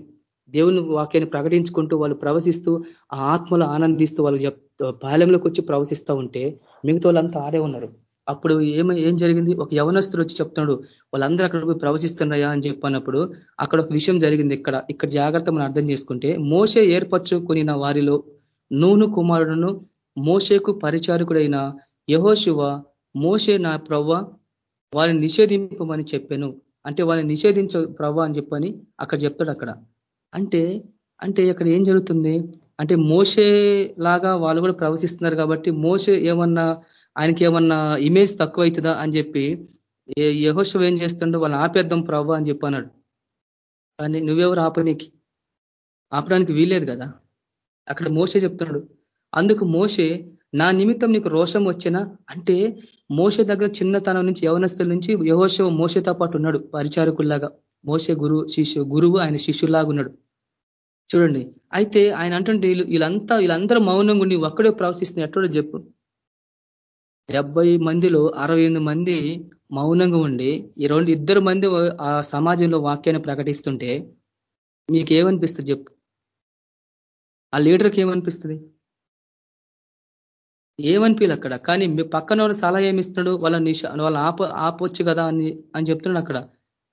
B: దేవుని వాక్యాన్ని ప్రకటించుకుంటూ వాళ్ళు ప్రవశిస్తూ ఆ ఆత్మలు ఆనందిస్తూ వాళ్ళు పాలెంలోకి వచ్చి ప్రవశిస్తూ ఉంటే మిగతా వాళ్ళంతా ఆడే ఉన్నారు. అప్పుడు ఏమ ఏం జరిగింది? ఒక యవనస్తుడు వచ్చి చెప్తున్నాడు వాళ్ళందరూ అక్కడ పోయి ప్రవశిస్తున్నాయా? అని చెప్పినప్పుడు అక్కడ ఒక విషయం జరిగింది ఇక్కడ. ఇక్కడ జాగ్రత్త మనం అర్థం చేసుకుంటే మోసే ఏర్పరచుకుని వారిలో నూను కుమారుడును మోసేకు పరిచారకుడైన యహోశివ మోసే నా ప్రవ్వ వారిని నిషేధింపమని చెప్పాను. అంటే వాళ్ళని నిషేధించ ప్రవ్వ అని చెప్పని అక్కడ చెప్తాడు అక్కడ. అంటే అంటే అక్కడ ఏం జరుగుతుంది? అంటే మోసే లాగా వాళ్ళు కూడా ప్రవచిస్తున్నారు కాబట్టి మోసే ఏమన్నా ఆయనకి ఏమన్నా ఇమేజ్ తక్కువ అవుతుందా అని చెప్పి యహోశివ ఏం చేస్తుండో? వాళ్ళని ఆపేద్దాం ప్రవ్వ అని చెప్పి అన్నాడు. కానీ నువ్వెవరు ఆపనీకి? ఆపడానికి వీల్లేదు కదా. అక్కడ మోసే చెప్తున్నాడు. అందుకు మోసే నా నిమిత్తం నీకు రోషం వచ్చినా అంటే మోస దగ్గర చిన్నతనం నుంచి యవనస్తుల నుంచి యహోశవ మోసతో పాటు ఉన్నాడు పరిచారకుల్లాగా. మోస గురువు శిష్యు గురువు ఆయన శిష్యులాగా ఉన్నాడు. చూడండి అయితే ఆయన అంటుంటే వీళ్ళంతా వీళ్ళందరూ మౌనంగా ఉండి ఒక్కడే ప్రవశిస్తుంది ఎక్కడో చెప్పు. డెబ్బై మందిలో అరవై మంది మౌనంగా ఉండి ఈ రెండు ఇద్దరు మంది ఆ సమాజంలో వాక్యాన్ని ప్రకటిస్తుంటే మీకేమనిపిస్తుంది చెప్పు? ఆ లీడర్కి ఏమనిపిస్తుంది? ఏమనిపించాలి అక్కడ. కానీ మీ పక్కన సలహా ఏమిస్తున్నాడు వాళ్ళ నిష వాళ్ళ ఆప ఆపొచ్చు కదా అని అని చెప్తున్నాడు అక్కడ.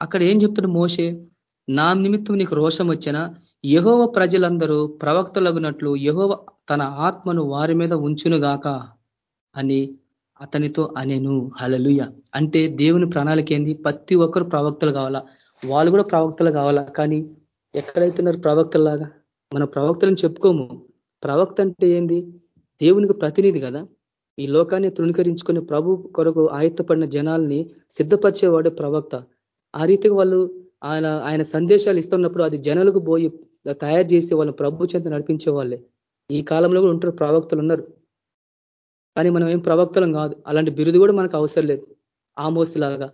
B: అక్కడ ఏం చెప్తున్నాడు మోసే నా నిమిత్తం నీకు రోషం వచ్చినా యహోవ ప్రజలందరూ ప్రవక్తలగునట్లు యహోవ తన ఆత్మను వారి మీద ఉంచునుగాక అని అతనితో అనేను. హలలుయ అంటే దేవుని ప్రణాళిక ఏంది? ప్రతి ఒక్కరు ప్రవక్తలు కావాలా? వాళ్ళు కూడా ప్రవక్తలు కావాలా? కానీ ఎక్కడైతున్నారు ప్రవక్తలాగా మన ప్రవక్తలను చెప్పుకోము. ప్రవక్త అంటే ఏంది? దేవునికి ప్రతినిధి కదా? ఈ లోకాన్ని తృణీకరించుకుని ప్రభు కొరకు ఆయత్తపడిన జనాల్ని సిద్ధపరిచేవాడు ప్రవక్త. ఆ రీతిగా వాళ్ళు ఆయన ఆయన సందేశాలు ఇస్తున్నప్పుడు అది జనాలకు పోయి తయారు చేసి వాళ్ళని ప్రభు చెంత నడిపించే వాళ్ళే. ఈ కాలంలో కూడా ఉంటారు ప్రవక్తలు ఉన్నారు. కానీ మనం ఏం ప్రవక్తలం కాదు. అలాంటి బిరుదు కూడా మనకు అవసరం లేదు. ఆమోసులాగా.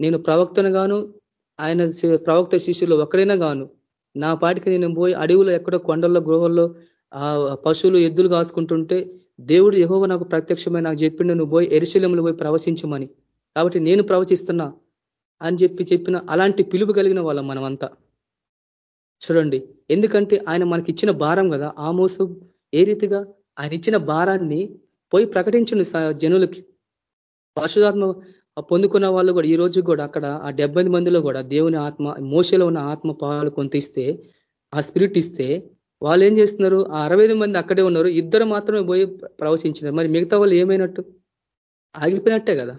B: నేను ప్రవక్తను గాను ఆయన ప్రవక్త శిష్యులు ఒక్కడైనా గాను నా పాటికి నేను పోయి అడవులో ఎక్కడో కొండల్లో గృహల్లో ఆ పశువులు ఎద్దులు కాసుకుంటుంటే దేవుడు యహోవ నాకు ప్రత్యక్షమై నాకు చెప్పిండు నువ్వు పోయి ఎరిశీలంలో పోయి ప్రవచించమని. కాబట్టి నేను ప్రవచిస్తున్నా అని చెప్పి చెప్పిన అలాంటి పిలుపు కలిగిన వాళ్ళం మనమంతా. చూడండి ఎందుకంటే ఆయన మనకి ఇచ్చిన భారం కదా ఆమోసు ఏ రీతిగా ఆయన ఇచ్చిన భారాన్ని పోయి ప్రకటించండి జనులకి. పరిశుధాత్మ పొందుకున్న వాళ్ళు కూడా ఈ రోజు కూడా అక్కడ ఆ డెబ్బై మందిలో కూడా దేవుని ఆత్మ మోసలో ఉన్న ఆత్మ పాలు కొంత ఇస్తే ఆ స్పిరిట్ ఇస్తే వాళ్ళు ఏం చేస్తున్నారు? ఆ అరవై మంది అక్కడే ఉన్నారు. ఇద్దరు మాత్రమే పోయి ప్రవచించినారు. మరి మిగతా వాళ్ళు ఏమైనట్టు? ఆగిపోయినట్టే కదా.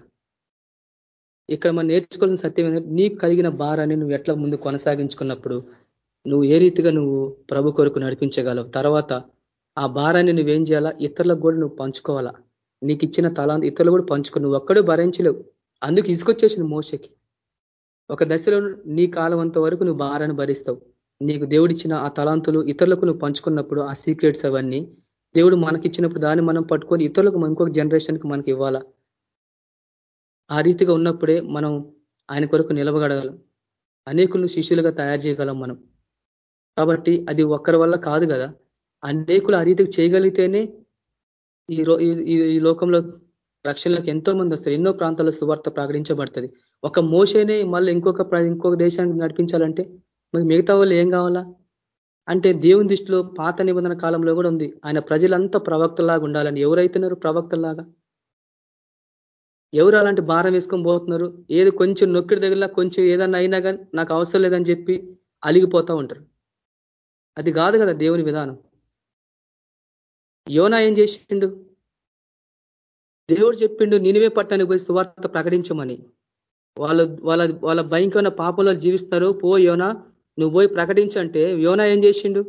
B: ఇక్కడ మనం నేర్చుకోవాల్సిన సత్యం ఏంటంటే నీకు కలిగిన భారాన్ని నువ్వు ఎట్లా ముందు కొనసాగించుకున్నప్పుడు నువ్వు ఏ రీతిగా నువ్వు ప్రభు కొరకు నడిపించగలవు? తర్వాత ఆ భారాన్ని నువ్వేం చేయాలా? ఇతరులకు కూడా నువ్వు పంచుకోవాలా? నీకు ఇచ్చిన తలాంత ఇతరులు కూడా పంచుకో నువ్వు ఒక్కడే భరించలేవు. అందుకు ఇసుకొచ్చేసింది మోసకి ఒక దశలో నీ కాలం అంత వరకు నువ్వు భారాన్ని భరిస్తావు. నీకు దేవుడిచ్చిన ఆ తలాంతులు ఇతరులకు నువ్వు పంచుకున్నప్పుడు ఆ సీక్రెట్స్ అవన్నీ దేవుడు మనకిచ్చినప్పుడు దాన్ని మనం పట్టుకొని ఇతరులకు ఇంకొక జనరేషన్కి మనకి ఇవ్వాలా? ఆ రీతిగా ఉన్నప్పుడే మనం ఆయన కొరకు నిలవగడగలం అనేకులను శిష్యులుగా తయారు చేయగలం మనం. కాబట్టి అది ఒక్కరి వల్ల కాదు కదా. అనేకులు ఆ రీతికి చేయగలిగితేనే ఈ ఈ లోకంలో రక్షణలకు ఎంతో మంది వస్తారు. ఎన్నో ప్రాంతాల్లో సువార్త ప్రకటించబడుతుంది. ఒక మోసేనే మళ్ళీ ఇంకొక ఇంకొక దేశానికి నడిపించాలంటే మరి మిగతా వాళ్ళు ఏం కావాలా? అంటే దేవుని దృష్టిలో పాత నిబంధన కాలంలో కూడా ఉంది. ఆయన ప్రజలంతా ప్రవక్తలాగా ఉండాలని. ఎవరైతున్నారు ప్రవక్తలాగా ఎవరు అలాంటి భారం వేసుకొని పోతున్నారు? ఏది కొంచెం నొక్కిడి దగ్గర కొంచెం ఏదన్నా అయినా కానీ నాకు అవసరం లేదని చెప్పి అలిగిపోతూ ఉంటారు. అది కాదు కదా దేవుని విధానం. యోనా ఏం చేసిండు? దేవుడు చెప్పిండు నినివే పట్టానికి పోయి సువార్త ప్రకటించమని. వాళ్ళు వాళ్ళ వాళ్ళ భయంకరమైన పాపంలో జీవిస్తారు. పో యోనా నువ్వు పోయి ప్రకటించంటే యోనా ఏం చేసిండు?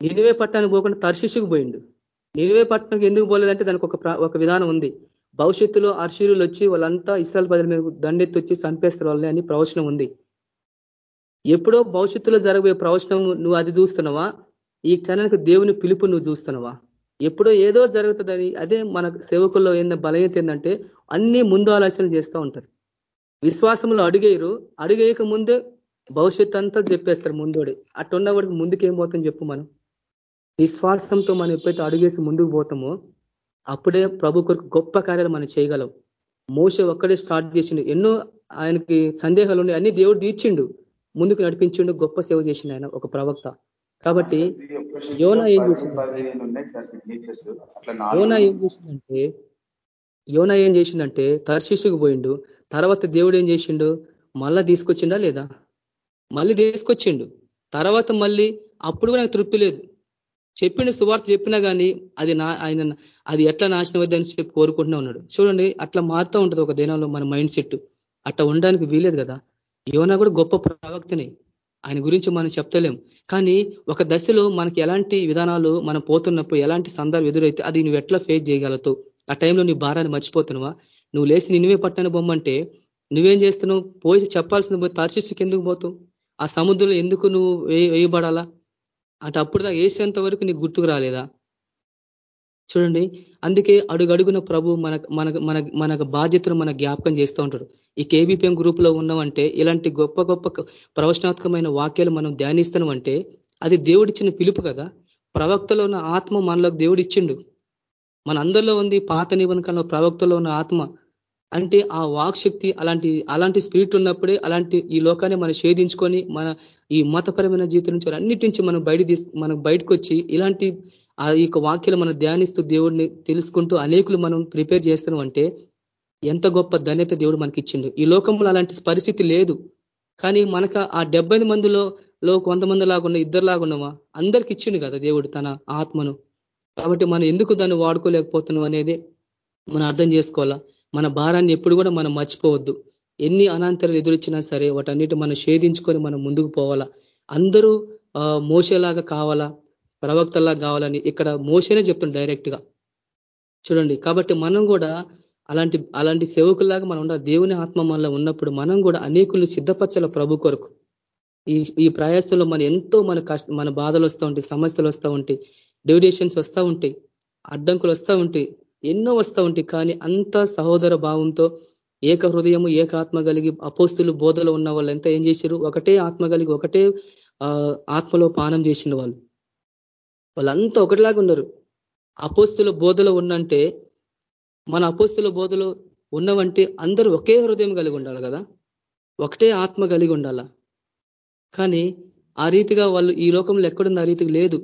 B: నినివే పట్టణానికి పోకుండా తర్శిషుకు పోయిండు. నినివే పట్టణంకి ఎందుకు పోలేదంటే దానికి ఒక ఒక విధానం ఉంది. భవిష్యత్తులో అర్షీరులు వచ్చి వాళ్ళంతా ఇస్రాయల్ ప్రజల మీద దండెత్తి వచ్చి చంపేస్తారు వాళ్ళని అని ప్రవచనం ఉంది. ఎప్పుడో భవిష్యత్తులో జరగబోయే ప్రవచనం నువ్వు అది చూస్తున్నావా? ఈ క్షణానికి దేవుని పిలుపు నువ్వు చూస్తున్నావా? ఎప్పుడో ఏదో జరుగుతుందని అదే మన సేవకుల్లో ఏంద బలహీనత ఏంటంటే అన్ని ముందు ఆలోచనలు చేస్తూ ఉంటారు. విశ్వాసంలో అడిగేయరు. అడిగేయక ముందే భవిష్యత్ అంతా చెప్పేస్తారు ముందోడే. అట్టున్నవాడికి ముందుకు ఏం పోతాం చెప్పు మనం. విశ్వాసంతో మనం ఎప్పుడైతే అడుగేసి ముందుకు పోతామో అప్పుడే ప్రభు కొరకు గొప్ప కార్యాలు మనం చేయగలం. మోస ఒక్కడే స్టార్ట్ చేసిండు. ఎన్నో ఆయనకి సందేహాలు ఉన్నాయి. అన్ని దేవుడు తీర్చిండు. ముందుకు నడిపించిండు. గొప్ప సేవ చేసిండు ఆయన ఒక ప్రవక్త. కాబట్టి యోనా ఏం చేసిందంటే యోనా ఏం చేసిందంటే యోనా ఏం చేసిందంటే తర్శిషుకు పోయిండు. తర్వాత దేవుడు ఏం చేసిండు? మళ్ళా తీసుకొచ్చిండా లేదా? మళ్ళీ తీసుకొచ్చిండు. తర్వాత మళ్ళీ అప్పుడు కూడా నాకు తృప్తి లేదు. చెప్పిండు సువార్త చెప్పినా కానీ అది నా ఆయన అది ఎట్లా నాశనం అవుతుందని చెప్పి కోరుకుంటూనే ఉన్నాడు. చూడండి అట్లా మారుతూ ఉంటుంది ఒక దినంలో మన మైండ్ సెట్. అట్లా ఉండడానికి వీలేదు కదా. యోనా కూడా గొప్ప ప్రవక్తనే. ఆయన గురించి మనం చెప్తలేం. కానీ ఒక దశలో మనకి ఎలాంటి విధానాలు మనం పోతున్నప్పుడు ఎలాంటి సందర్భం ఎదురైతే అది నువ్వు ఎట్లా ఫేస్ చేయగలతో ఆ టైంలో నీ భారాన్ని మర్చిపోతున్నావా? నువ్వు లేచి నిన్నువే పట్టని బొమ్మంటే నువ్వేం చేస్తున్నావు? పోయి చెప్పాల్సింది పోయి తర్శిస్సుకి ఎందుకు పోతావు? ఆ సముద్రంలో ఎందుకు నువ్వు వేయబడాలా? అంటే అప్పుడు దాకా వేసేంత వరకు నీకు గుర్తుకు రాలేదా? చూడండి అందుకే అడుగడుగున ప్రభు మన మన మన మనకు బాధ్యతను మన జ్ఞాపకం చేస్తూ ఉంటాడు. ఈ కేబీపీఎం గ్రూప్లో ఉన్నామంటే ఇలాంటి గొప్ప గొప్ప ప్రవచనాత్మకమైన వాక్యాలు మనం ధ్యానిస్తున్నామంటే అది దేవుడిచ్చిన పిలుపు కదా? ప్రవక్తలో ఉన్న ఆత్మ మనలోకి దేవుడు ఇచ్చిండు మన అందరిలో ఉంది పాత నిబంధనలో ప్రవక్తలో ఉన్న ఆత్మ. అంటే ఆ వాక్ శక్తి అలాంటి అలాంటి స్పిరిట్ ఉన్నప్పుడే అలాంటి ఈ లోకాన్ని మనం షేధించుకొని మన ఈ మతపరమైన జీవితం నుంచి అన్నిటి నుంచి మనం బయట తీసు మనం బయటకు వచ్చి ఇలాంటి ఆ యొక్క వాక్యాలు మనం ధ్యానిస్తూ దేవుడిని తెలుసుకుంటూ అనేకులు మనం ప్రిపేర్ చేస్తున్నాం అంటే ఎంత గొప్ప ధన్యత దేవుడు మనకి ఇచ్చిండు ఈ లోకంలో అలాంటి పరిస్థితి లేదు. కానీ మనకు ఆ డెబ్బై మందిలో లో కొంతమంది లాగున్నా ఇద్దరు లాగున్నామా అందరికి ఇచ్చిండు కదా దేవుడు తన ఆత్మను. కాబట్టి మనం ఎందుకు దాన్ని వాడుకోలేకపోతున్నాం అనేది మనం అర్థం చేసుకోవాలా? మన భారాన్ని ఎప్పుడు కూడా మనం మర్చిపోవద్దు. ఎన్ని అనాంతరాలు ఎదురొచ్చినా సరే వాటన్నిటి మనం షేధించుకొని మనం ముందుకు పోవాలా. అందరూ మోసేలాగా కావాలా ప్రవక్తలా కావాలని ఇక్కడ మోసేనే చెప్తుంది డైరెక్ట్గా చూడండి కాబట్టి మనం కూడా అలాంటి అలాంటి సేవకులాగా మనం ఉండాలి. దేవుని ఆత్మ మనలో ఉన్నప్పుడు మనం కూడా అనేకులు సిద్ధపరచాల ప్రభు కొరకు. ఈ ఈ ప్రయాసంలో మన ఎంతో మన కష్ట మన బాధలు వస్తూ ఉంటాయి సమస్యలు వస్తూ ఉంటాయి డెవిడేషన్స్ వస్తూ ఉంటాయి అడ్డంకులు వస్తూ ఉంటాయి. ఎన్నో వస్తూ ఉంటాయి. కానీ అంత సహోదర భావంతో ఏక హృదయము ఏక ఆత్మ కలిగి అపోస్తులు బోధలో ఉన్న వాళ్ళు ఎంత ఏం చేశారు? ఒకటే ఆత్మ కలిగి ఒకటే ఆత్మలో పానం చేసిన వాళ్ళు. వాళ్ళంతా ఒకటిలాగా ఉన్నారు. అపోస్తుల బోధలో ఉన్నంటే మన అపోస్తుల బోధలో ఉన్నవంటే అందరూ ఒకే హృదయం కలిగి ఉండాలి కదా? ఒకటే ఆత్మ కలిగి ఉండాల? కానీ ఆ రీతిగా వాళ్ళు ఈ లోకంలో ఎక్కడుంది ఆ రీతికి లేదు.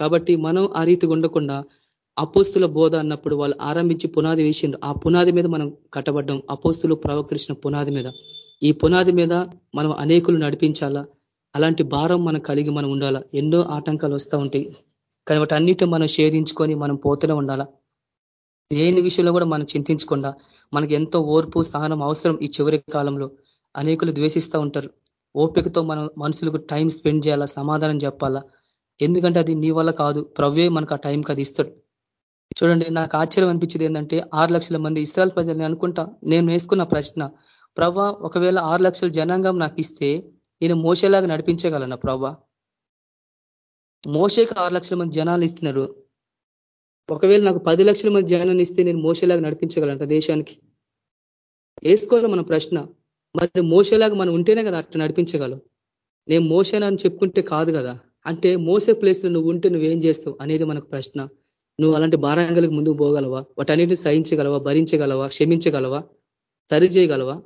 B: కాబట్టి మనం ఆ రీతిగా ఉండకుండా అపోస్తుల బోధ అన్నప్పుడు వాళ్ళు ఆరంభించి పునాది వేసిండ్రు. ఆ పునాది మీద మనం కట్టబడ్డం. అపోస్తులు ప్రవకరించిన పునాది మీద. ఈ పునాది మీద మనం అనేకులు నడిపించాలా? అలాంటి భారం మనం కలిగి మనం ఉండాలా? ఎన్నో ఆటంకాలు వస్తూ ఉంటాయి. కానీ వాటి అన్నిటి మనం షేధించుకొని మనం పోతూనే ఉండాలా? దేని విషయంలో కూడా మనం చింతించకుండా మనకి ఎంతో ఓర్పు సహనం అవసరం ఈ చివరి కాలంలో అనేకులు ద్వేషిస్తూ ఉంటారు. ఓపికతో మనం మనుషులకు టైం స్పెండ్ చేయాలా? సమాధానం చెప్పాలా? ఎందుకంటే అది నీ వల్ల కాదు. ప్రవ్వే మనకు ఆ టైంకి అది ఇస్తాడు. చూడండి నాకు ఆశ్చర్యం అనిపించింది ఏంటంటే ఆరు లక్షల మంది ఇస్రాయల్ ప్రజల్ని అనుకుంటా నేను వేసుకున్న ప్రశ్న ప్రభా ఒకవేళ ఆరు లక్షల జనాంగం నాకు ఇస్తే నేను మోసేలాగా నడిపించగలనా ప్రభా? మోసేకి ఆరు లక్షల మంది జనాలు ఇస్తున్నారు. ఒకవేళ నాకు పది లక్షల మంది జనాన్ని ఇస్తే నేను మోసేలాగా నడిపించగలను దేశానికి? వేసుకోవాలి మన ప్రశ్న. మరి మోసేలాగా మనం ఉంటేనే కదా అట్లా నడిపించగలం? నేను మోసేనని చెప్పుకుంటే కాదు కదా. అంటే మోసే ప్లేస్లో నువ్వు ఉంటే నువ్వేం చేస్తావు అనేది మనకు ప్రశ్న. నువ్వు అలాంటి భారాంగాలకు ముందుకు పోగలవా? వాటన్నిటిని సహించగలవా? భరించగలవా? క్షమించగలవా? సరి చేయగలవా?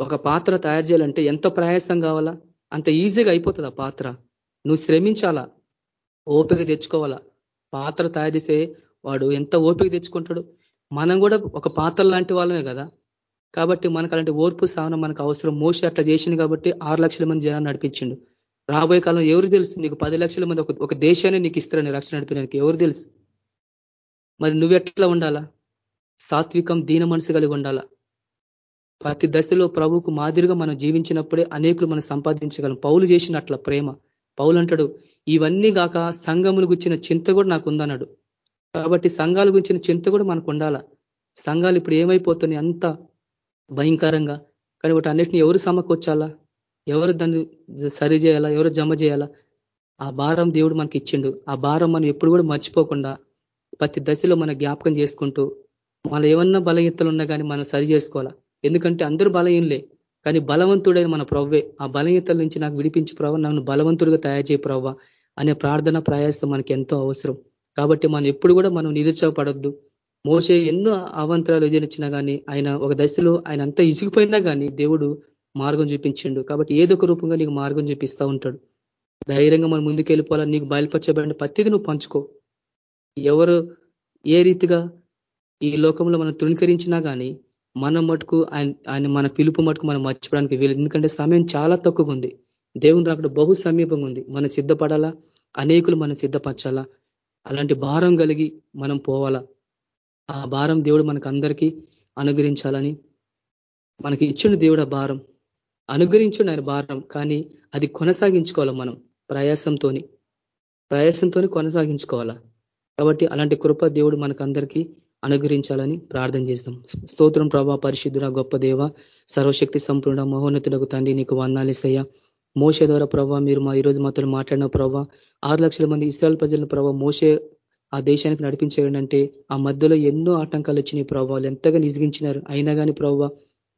B: ఒక పాత్ర తయారు చేయాలంటే ఎంత ప్రయాసం కావాలా? అంత ఈజీగా అయిపోతుంది ఆ పాత్ర. నువ్వు శ్రమించాలా? ఓపిక తెచ్చుకోవాలా? పాత్ర తయారు చేసే వాడు ఎంత ఓపిక తెచ్చుకుంటాడు? మనం కూడా ఒక పాత్ర లాంటి వాళ్ళమే కదా. కాబట్టి మనకు అలాంటి ఓర్పు సహనం మనకు అవసరం. మోసి అట్లా చేసింది కాబట్టి ఆరు లక్షల మంది జనాన్ని నడిపించిండు. రాబోయే కాలం ఎవరు తెలుసు? నీకు పది లక్షల మంది ఒక దేశాన్ని నీకు ఇస్తారని రక్షణ నడిపినానికి ఎవరు తెలుసు? మరి నువ్వు ఎట్లా ఉండాలా? సాత్వికం దీన మనసు కలిగి ఉండాలా? ప్రతి దశలో ప్రభుకు మాదిరిగా మనం జీవించినప్పుడే అనేకులు మనం సంపాదించగలం. పౌలు చేసినట్ల ప్రేమ. పౌలు అంటాడు ఇవన్నీ కాక సంఘములు గుచ్చిన చింత కూడా నాకు ఉందన్నాడు కాబట్టి సంఘాల గురించిన చింత కూడా మనకు ఉండాలా సంఘాలు ఇప్పుడు ఏమైపోతున్నాయి అంత భయంకరంగా. కానీ వాటి అన్నిటిని ఎవరు సమకూర్చాలా? ఎవరు దాన్ని సరి చేయాలా? ఎవరు జమ చేయాలా? ఆ భారం దేవుడు మనకి ఇచ్చిండు ఆ భారం మనం ఎప్పుడు కూడా మర్చిపోకుండా ప్రతి దశలో మన జ్ఞాపకం చేసుకుంటూ మన ఏమన్నా బలహీనతలు ఉన్నా కానీ మనం సరి చేసుకోవాలా? ఎందుకంటే అందరూ బలహీనలే. కానీ బలవంతుడైన మన ప్రవ్వే. ఆ బలహీనతల నుంచి నాకు విడిపించి ప్రవ్వ నన్ను బలవంతుడిగా తయారు చేయ ప్రవ్వ అనే ప్రార్థన ప్రయాసం మనకి ఎంతో అవసరం. కాబట్టి మనం ఎప్పుడు కూడా మనం నిరుత్సాహపడద్దు. మోసే ఎన్నో అవంతరాలు ఎదిరించినా కానీ ఆయన ఒక దశలో ఆయన అంతా ఇసుకుపోయినా కానీ దేవుడు మార్గం చూపించిండు. కాబట్టి ఏదో ఒక రూపంగా నీకు మార్గం చూపిస్తూ ఉంటాడు. ధైర్యంగా మనం ముందుకు వెళ్ళిపోవాలా నీకు బయలుపరచబడిన ప్రతిదీ నువ్వు పంచుకో. ఎవరు ఏ రీతిగా ఈ లోకంలో మనం తృణీకరించినా కానీ మన మటుకు ఆయన ఆయన మన పిలుపు మటుకు మనం మర్చిపోవడానికి వీలు ఎందుకంటే సమయం చాలా తక్కువగా ఉంది. దేవుని రాకడ బహు సమీపంగా ఉంది. మనం సిద్ధపడాలా? అనేకులు మనం సిద్ధపరచాలా? అలాంటి భారం కలిగి మనం పోవాలా? ఆ భారం దేవుడు మనకు అందరికీ అనుగ్రహించాలని మనకి ఇచ్చిన దేవుడు భారం. అనుగ్రహించండి ఆయన భారం. కానీ అది కొనసాగించుకోవాలి మనం? ప్రయాసంతోని. ప్రయాసంతో కొనసాగించుకోవాలా? కాబట్టి అలాంటి కృప దేవుడు మనకు అందరికీ అనుగ్రహించాలని ప్రార్థన చేస్తాం. స్తోత్రం ప్రభా పరిశుద్ధుడ గొప్ప దేవ సర్వశక్తి సంపూర్ణ మహోన్నతులకు తండ్రి నీకు వందాలిసయ్యా మోసే ద్వారా ప్రభావ మీరు మా ఈరోజు మాతో మాట్లాడిన ప్రభావ ఆరు లక్షల మంది ఇస్రాయల్ ప్రజలను ప్రభావ మోసే ఆ దేశానికి నడిపించేయండి ఆ మధ్యలో ఎన్నో ఆటంకాలు వచ్చినాయి ప్రభావాలు ఎంతగా నిజిగించినారు. అయినా కానీ ప్రభావ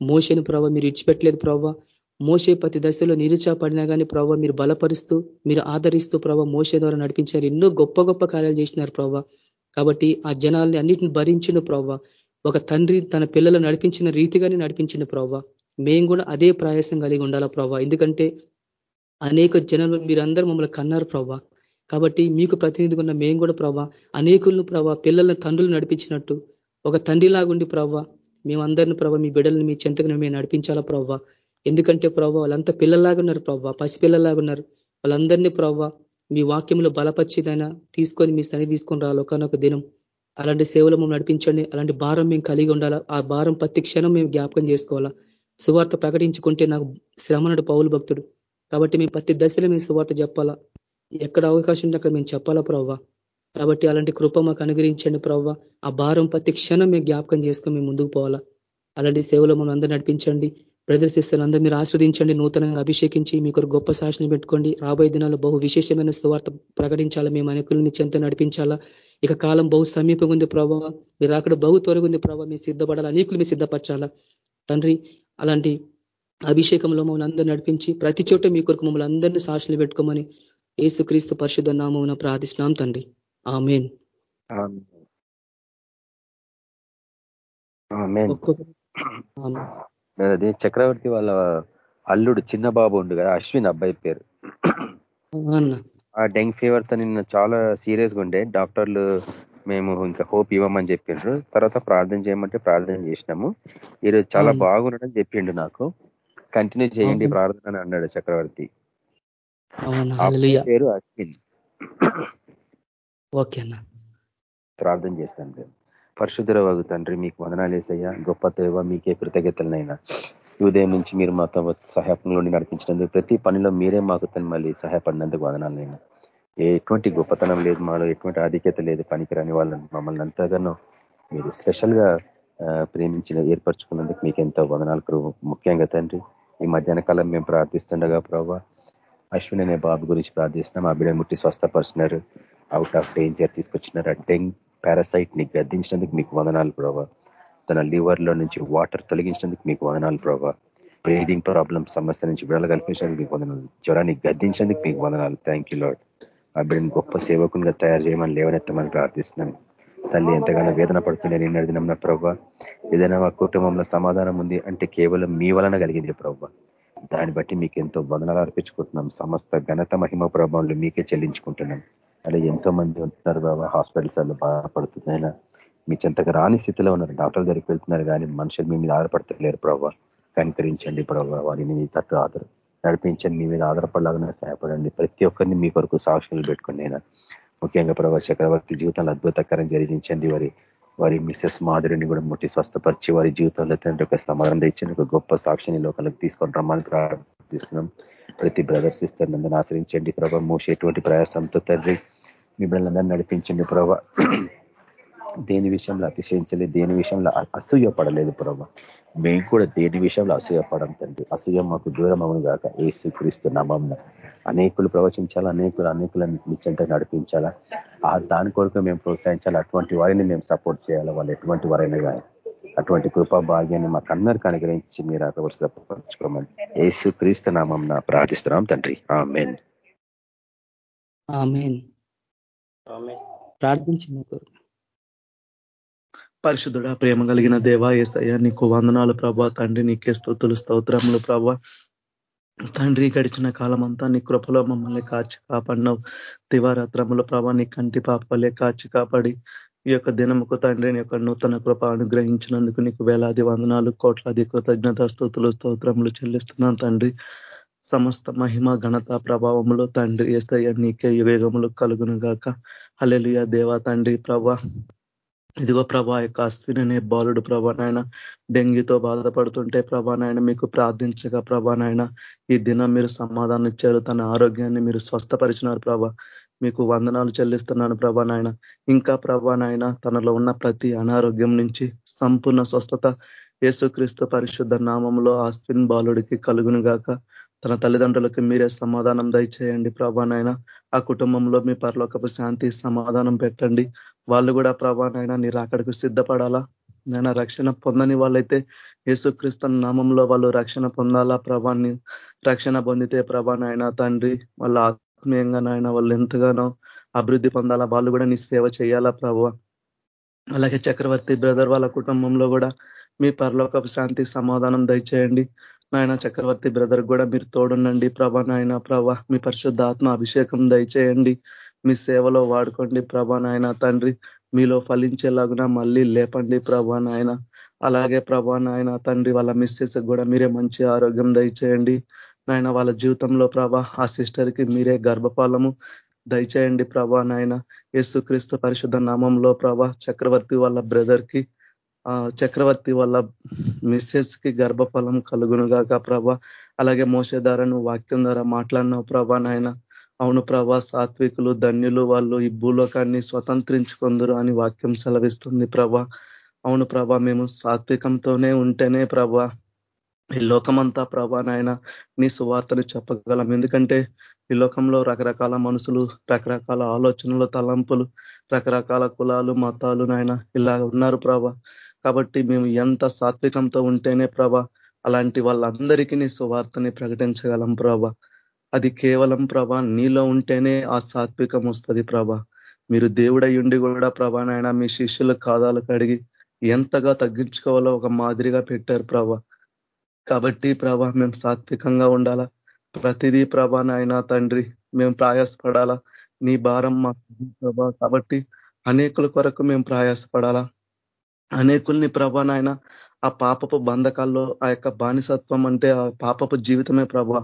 B: మోసేని ప్రభావ మీరు ఇచ్చిపెట్టలేదు ప్రభావ మోసే ప్రతి దశలో నిరుచాపడినా కానీ ప్రభావ మీరు బలపరుస్తూ మీరు ఆదరిస్తూ ప్రభావ మోసే ద్వారా నడిపించారు. ఎన్నో గొప్ప గొప్ప కార్యాలు చేసినారు ప్రభావ కాబట్టి ఆ జనాల్ని అన్నిటిని భరించిన ప్రవ్వ ఒక తండ్రి తన పిల్లలు నడిపించిన రీతిగానే నడిపించిన ప్రవ్వ మేము కూడా అదే ప్రయాసం కలిగి ఉండాలా ప్రవ్వ ఎందుకంటే అనేక జనాలు మీరందరూ మమ్మల్ని కన్నారు ప్రవ్వ కాబట్టి మీకు ప్రతినిధిగా ఉన్న మేము కూడా ప్రవ్వ అనేకులను ప్రవ్వ పిల్లల తండ్రులు నడిపించినట్టు ఒక తండ్రిలాగుండి ప్రవ్వ మేమందరిని ప్రభావ మీ బిడ్డలను మీ చెంతకు మేము నడిపించాలా ప్రవ్వ ఎందుకంటే ప్రభావ వాళ్ళంతా పిల్లల్లాగా ఉన్నారు ప్రభావ పసిపిల్లలాగా ఉన్నారు. వాళ్ళందరినీ ప్రవ్వ మీ వాక్యంలో బలపరిచిదైనా తీసుకొని మీ సన్ని తీసుకొని రావాలి ఒకనొక దినం. అలాంటి సేవలు మేము నడిపించండి అలాంటి భారం మేము కలిగి ఉండాలా ఆ భారం ప్రతి క్షణం మేము జ్ఞాపకం చేసుకోవాలా. సువార్త ప్రకటించుకుంటే నాకు శ్రమనుడు పౌలు భక్తుడు. కాబట్టి మేము ప్రతి దశలో మేము సువార్త చెప్పాలా. ఎక్కడ అవకాశం ఉంటే అక్కడ మేము చెప్పాలా ప్రవ్వ కాబట్టి అలాంటి కృప మాకు అనుగ్రహించండి ప్రవ్వ ఆ భారం ప్రతి క్షణం మేము జ్ఞాపకం చేసుకొని మేము ముందుకు పోవాలా. అలాంటి సేవలు మమ్మల్ని అందరూ నడిపించండి. ప్రదర్శిస్తారు అందరూ మీరు ఆస్వాదించండి నూతనంగా అభిషేకించి మీకు గొప్ప సాక్షిని పెట్టుకోండి. రాబోయే దినాలు బహు విశేషమైన స్వార్థ ప్రకటించాలా మేము అనేకుల్ని చెంత నడిపించాలా? ఇక కాలం బహు సమీపంగా ఉంది ప్రభావ మీరు అక్కడ బహు త్వరగా ప్రభావ మీరు సిద్ధపడాలి? అనేకులు మీరు సిద్ధపరచాలా? తండ్రి అలాంటి అభిషేకంలో మమ్మల్ని అందరూ నడిపించి ప్రతి చోట మీ కొరకు మమ్మల్ని అందరినీ సాక్షులు పెట్టుకోమని ఏసుక్రీస్తు పరిశుద్ధ నామం ప్రార్థిస్తున్నాం తండ్రి. ఆమెన్.
D: అది చక్రవర్తి వాళ్ళ అల్లుడు చిన్న బాబు ఉండు కదా అశ్విన్ అబ్బాయి పేరు. ఆ డెంగ్ ఫీవర్తో నిన్న చాలా సీరియస్గా ఉండే. డాక్టర్లు మేము ఇంకా హోప్ ఇవ్వమని చెప్పిండ్రు. తర్వాత ప్రార్థన చేయమంటే ప్రార్థన చేసినాము. ఈరోజు చాలా బాగున్నాడని చెప్పిండు నాకు. కంటిన్యూ చేయండి ప్రార్థన అని అన్నాడు చక్రవర్తి. పేరు అశ్విన్. ప్రార్థన చేస్తాను. పరిశుద్ధర తండ్రి మీకు వదనాలేసయ్యా గొప్ప దేవ మీకే కృతజ్ఞతలనైనా. ఉదయం నుంచి మీరు మాతో సహాయపంలో నడిపించినందుకు ప్రతి పనిలో మీరే మాకు తను మళ్ళీ సహాయపడినందుకు వదనాలైనా ఎటువంటి గొప్పతనం లేదు మాలో ఎటువంటి ఆధిక్యత లేదు పనికిరాని వాళ్ళని మమ్మల్ని అంతగానో మీరు స్పెషల్గా ప్రేమించిన ఏర్పరచుకున్నందుకు మీకు ఎంతో వదనాలు ముఖ్యంగా తండ్రి. ఈ మధ్యాహ్న కాలం మేము ప్రార్థిస్తుండగా ప్రభావ అశ్విన్ అనే బాబు గురించి ప్రార్థిస్తున్నాం. ఆ బిడ్డ ముట్టి స్వస్థపరుచున్నారు అవుట్ ఆఫ్ డేంజర్ తీసుకొచ్చినారు. ఆ డెంగ్ పారాసైట్ని గద్దించినందుకు మీకు వదనాలు ప్రభావ తన లివర్లో నుంచి వాటర్ తొలగించినందుకు మీకు వదనాలు ప్రభావ బ్రీదింగ్ ప్రాబ్లం సమస్య నుంచి విడుదల కల్పించినందుకు మీకు వదనాలు. జ్వరాన్ని గద్దించినందుకు మీకు వదనాలు. థ్యాంక్ యూ లాడ్ ఆ బిడ్డను గొప్ప సేవకునిగా తయారు చేయమని లేవనెత్తమని ప్రార్థిస్తున్నాను. తల్లి ఎంతగానో వేదన పడుతుండే నిన్న దినం ప్రభావ ఏదైనా మా కుటుంబంలో సమాధానం ఉంది అంటే కేవలం మీ వలన కలిగింది ప్రభావ దాన్ని బట్టి మీకు ఎంతో వందనాలు అర్పించుకుంటున్నాం. సమస్త ఘనత మహిమ ప్రభావంలో మీకే చెల్లించుకుంటున్నాం. అలా ఎంతో మంది ఉంటున్నారు బాబా హాస్పిటల్స్లో బాధపడుతున్నాయినా. మీ చెంతకు రాని స్థితిలో ఉన్నారు. డాక్టర్ దగ్గరికి వెళ్తున్నారు కానీ మనుషులు మీ మీద ఆధారపడతలేరు ప్రభావ కనికరించండి ప్రభావ వారిని మీ తట్టు ఆధార నడిపించండి. మీ మీద ఆధారపడలాగా సహాయపడండి. ప్రతి ఒక్కరిని మీ కొరకు సాక్షులు పెట్టుకుని అయినా. ముఖ్యంగా ప్రభావ చక్రవర్తి జీవితంలో అద్భుతకరం జరిగించండి. వారి వారి మిస్సెస్ మాదిరిని కూడా ముట్టి స్వస్థపరిచి వారి జీవితంలో తండ్రి ఒక సమాధానం తెచ్చిన ఒక గొప్ప సాక్షిని లోకాలకు తీసుకొని రమ్మని ప్రార్థిస్తున్నాం. ప్రతి బ్రదర్ సిస్టర్ నందని ఆశ్రయించండి ప్రభావ మోసేటువంటి ప్రయాసంతో తండ్రి మిమ్మల్ని నడిపించండి ప్రభావ దేని విషయంలో అతిశయించలేదు దేని విషయంలో అసూయపడలేదు ప్రభావ మేము కూడా దేని విషయంలో అసూయపడం తండ్రి. అసూయ మాకు దూరం అవును కాక ఏసు క్రీస్తు నమంన. అనేకులు ప్రవచించాలా? అనేకులు అనేకులను నిశ్చంత నడిపించాలా? ఆ దాని కొరకు మేము ప్రోత్సహించాలి? అటువంటి వారిని మేము సపోర్ట్ చేయాలి? వాళ్ళు ఎటువంటి వారైనా కానీ అటువంటి కృపా భాగ్యాన్ని మాకు అందరికీ అనుగ్రహించి మీరు అకపరచుకోమని ఏసు క్రీస్తు నామం ప్రార్థిస్తున్నాం తండ్రి.
B: ఆ మెయిన్ ప్రార్థించిన
E: పరిశుద్ధుడ ప్రేమ కలిగిన దేవా ఏసయ్య నీకు వందనాలు ప్రభా. తండ్రి నీకే స్థుతులు స్తోత్రములు ప్రభా. తండ్రి గడిచిన కాలం అంతా నీ కృపలో మమ్మల్ని కాచి కాపాడినావు. దివారాత్రములు ప్రభా నీ కంటి పాపలే కాచి కాపాడి ఈ యొక్క దినముకు తండ్రిని యొక్క నూతన కృప అనుగ్రహించినందుకు నీకు వేలాది వందనాలు కోట్లాది కృతజ్ఞత స్థుతులు స్తోత్రములు చెల్లిస్తున్నాను తండ్రి. సమస్త మహిమ ఘనత ప్రభావములు తండ్రి ఏస్తయ్య నీకే వేగములు కలుగును గాక హలెలుయ దేవా తండ్రి ప్రభా. ఇదిగో ప్రభా యొక్క అశ్విన్ అనే బాలుడు ప్రభా నాయన డెంగ్యూతో బాధపడుతుంటే ప్రభా నాయన మీకు ప్రార్థించగా ప్రభా నాయన ఈ దినం మీరు సమాధానం ఇచ్చారు తన ఆరోగ్యాన్ని మీరు స్వస్థపరిచినారు ప్రభా. మీకు వందనాలు చెల్లిస్తున్నాను ప్రభా నాయన. ఇంకా ప్రభా నాయన తనలో ఉన్న ప్రతి అనారోగ్యం నుంచి సంపూర్ణ స్వస్థత యేసుక్రీస్తు పరిశుద్ధ నామంలో ఆస్విన్ బాలుడికి కలుగును గాక తన తల్లిదండ్రులకు మీరే సమాధానం దయచేయండి ప్రభానైనా ఆ కుటుంబంలో మీ పరలోకపు శాంతి సమాధానం పెట్టండి. వాళ్ళు కూడా ప్రభానైనా మీరు అక్కడికి సిద్ధపడాలా? నేను రక్షణ పొందని వాళ్ళైతే యేసుక్రీస్తు నామంలో వాళ్ళు రక్షణ పొందాలా ప్రభాన్ని రక్షణ పొందితే ప్రభానైనా తండ్రి వాళ్ళ ఆత్మీయంగా నాయన వాళ్ళు ఎంతగానో అభివృద్ధి పొందాలా? వాళ్ళు కూడా నీ సేవ చేయాలా ప్రభు? అలాగే చక్రవర్తి బ్రదర్ వాళ్ళ కుటుంబంలో కూడా మీ పరలోకపు శాంతి సమాధానం దయచేయండి. నాయన చక్రవర్తి బ్రదర్ కూడా మీరు తోడునండి ప్రభా నాయన ప్రభా మీ పరిశుద్ధ ఆత్మ అభిషేకం దయచేయండి. మీ సేవలో వాడుకోండి ప్రభా నాయన. తండ్రి మీలో ఫలించేలాగున మళ్ళీ లేపండి ప్రభా నాయన. అలాగే ప్రభా నాయన తండ్రి వాళ్ళ మిస్సెస్ కూడా మీరే మంచి ఆరోగ్యం దయచేయండి. నాయన వాళ్ళ జీవితంలో ప్రభా ఆ సిస్టర్కి మీరే గర్భపాలము దయచేయండి ప్రభా నాయన. యేసుక్రీస్తు పరిశుద్ధ నామంలో ప్రభా చక్రవర్తి వాళ్ళ బ్రదర్కి చక్రవర్తి వల్ల మిస్సెస్కి గర్భఫలం కలుగునుగాక ప్రభ. అలాగే నువ్వు వాక్యం ద్వారా మాట్లాడినావు ప్రభా నాయన. అవును ప్రభా సాత్వికులు ధన్యులు వాళ్ళు ఈ భూలోకాన్ని స్వతంత్రించుకుందరు అని వాక్యం సెలవిస్తుంది ప్రభా. అవును ప్రభా మేము సాత్వికంతోనే ఉంటేనే ప్రభా ఈ లోకమంతా ప్రభా నాయన నీ సువార్తను చెప్పగలం. ఎందుకంటే ఈ లోకంలో రకరకాల మనుషులు రకరకాల ఆలోచనలు తలంపులు రకరకాల కులాలు మతాలు నాయన ఇలా ఉన్నారు ప్రభా. కాబట్టి మేము ఎంత సాత్వికంతో ఉంటేనే ప్రభ అలాంటి వాళ్ళందరికీ నీ సువార్తని ప్రకటించగలం ప్రభ. అది కేవలం ప్రభ నీలో ఉంటేనే ఆ సాత్వికం వస్తుంది ప్రభ. మీరు దేవుడయ్యుండి కూడా ప్రభానైనా మీ శిష్యుల కాదాలు కడిగి ఎంతగా తగ్గించుకోవాలో ఒక మాదిరిగా పెట్టారు ప్రభ. కాబట్టి ప్రభ మేము సాత్వికంగా ఉండాలా? ప్రతిదీ ప్రభానైనా తండ్రి మేము ప్రయాసపడాలా? నీ భారం మా ప్రభ. కాబట్టి అనేకుల కొరకు మేము ప్రయాసపడాలా? అనేకుల్ని ప్రభా నాయన ఆ పాపపు బంధకాల్లో ఆ యొక్క బానిసత్వం అంటే ఆ పాపపు జీవితమే ప్రభా.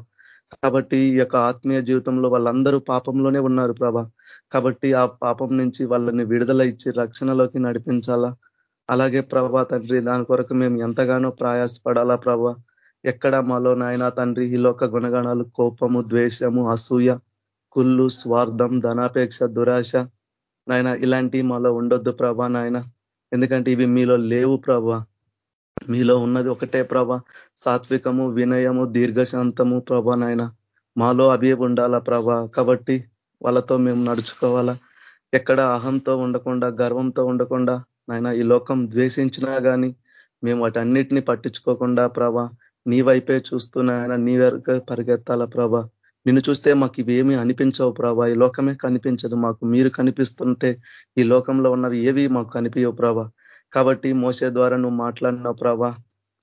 E: కాబట్టి ఈ యొక్క ఆత్మీయ జీవితంలో వాళ్ళందరూ పాపంలోనే ఉన్నారు ప్రభా. కాబట్టి ఆ పాపం నుంచి వాళ్ళని విడుదల ఇచ్చి రక్షణలోకి నడిపించాలా. అలాగే ప్రభా తండ్రి దాని కొరకు మేము ఎంతగానో ప్రయాసపడాలా ప్రభా. ఎక్కడ మాలో నాయన తండ్రి ఈ లోక గుణగణాలు కోపము ద్వేషము అసూయ కుళ్ళు స్వార్థం ధనాపేక్ష దురాశ నాయన ఇలాంటి మాలో ఉండొద్దు ప్రభా నాయన. ఎందుకంటే ఇవి మీలో లేవు ప్రభా. మీలో ఉన్నది ఒకటే ప్రభ. సాత్వికము వినయము దీర్ఘశాంతము ప్రభ నాయన. మాలో అవి ఉండాలా ప్రభ? కాబట్టి వాళ్ళతో మేము నడుచుకోవాలా. ఎక్కడ అహంతో ఉండకుండా గర్వంతో ఉండకుండా నాయన ఈ లోకం ద్వేషించినా కానీ మేము వాటన్నిటిని పట్టించుకోకుండా ప్రభ నీ వైపే చూస్తున్నాయన నీ వరకు పరిగెత్తాలా ప్రభ. నిన్ను చూస్తే మాకు ఇవేమీ అనిపించవు ప్రభా. ఈ లోకమే కనిపించదు మాకు. మీరు కనిపిస్తుంటే ఈ లోకంలో ఉన్నది ఏవి మాకు కనిపించవు ప్రభా. కాబట్టి మోసే ద్వారా నువ్వు మాట్లాడినావు ప్రభా.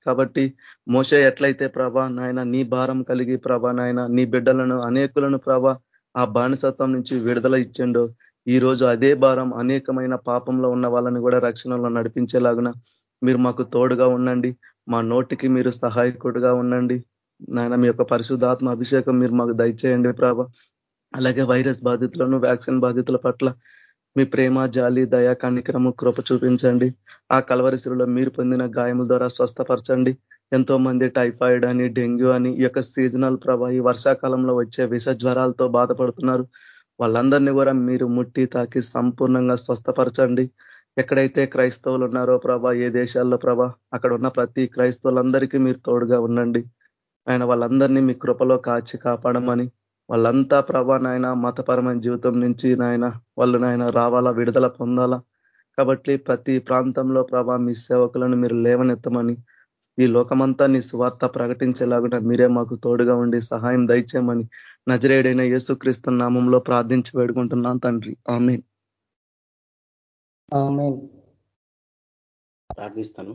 E: కాబట్టి మోసే ఎట్లయితే ప్రభా నాయన నీ భారం కలిగి ప్రభా నాయన నీ బిడ్డలను అనేకులను ప్రభా ఆ బానిసత్వం నుంచి విడుదల ఇచ్చిండు. ఈ రోజు అదే భారం అనేకమైన పాపంలో ఉన్న వాళ్ళని కూడా రక్షణలో నడిపించేలాగున మీరు మాకు తోడుగా ఉండండి. మా నోటికి మీరు సహాయకుడుగా ఉండండి. నాయన మీ యొక్క పరిశుద్ధాత్మ అభిషేకం మీరు మాకు దయచేయండి ప్రభ. అలాగే వైరస్ బాధితులను వ్యాక్సిన్ బాధితుల పట్ల మీ ప్రేమ జాలి దయ కనికరము కృప చూపించండి. ఆ కలవరిశిలో మీరు పొందిన గాయముల ద్వారా స్వస్థపరచండి. ఎంతో మంది టైఫాయిడ్ అని డెంగ్యూ అని ఈ యొక్క సీజనల్ ప్రభా ఈ వర్షాకాలంలో వచ్చే విష జ్వరాలతో బాధపడుతున్నారు. వాళ్ళందరినీ కూడా మీరు ముట్టి తాకి సంపూర్ణంగా స్వస్థపరచండి. ఎక్కడైతే క్రైస్తవులు ఉన్నారో ప్రభా ఏ దేశాల్లో ప్రభా అక్కడ ఉన్న ప్రతి క్రైస్తవులందరికీ మీరు తోడుగా ఉండండి. ఆయన వాళ్ళందరినీ మీ కృపలో కాచి కాపాడమని వాళ్ళంతా ప్రభా నాయన మతపరమైన జీవితం నుంచి నాయన వాళ్ళు నాయన రావాలా విడుదల పొందాలా. కాబట్టి ప్రతి ప్రాంతంలో ప్రభా మీ సేవకులను మీరు లేవనెత్తమని ఈ లోకమంతా నీ స్వార్థ ప్రకటించేలాగా మీరే మాకు తోడుగా ఉండి సహాయం దయచేయమని నజరేడైన యేసుక్రీస్తు నామంలో ప్రార్థించి వేడుకుంటున్నాను తండ్రి. ఆమె
F: ప్రార్థిస్తాను.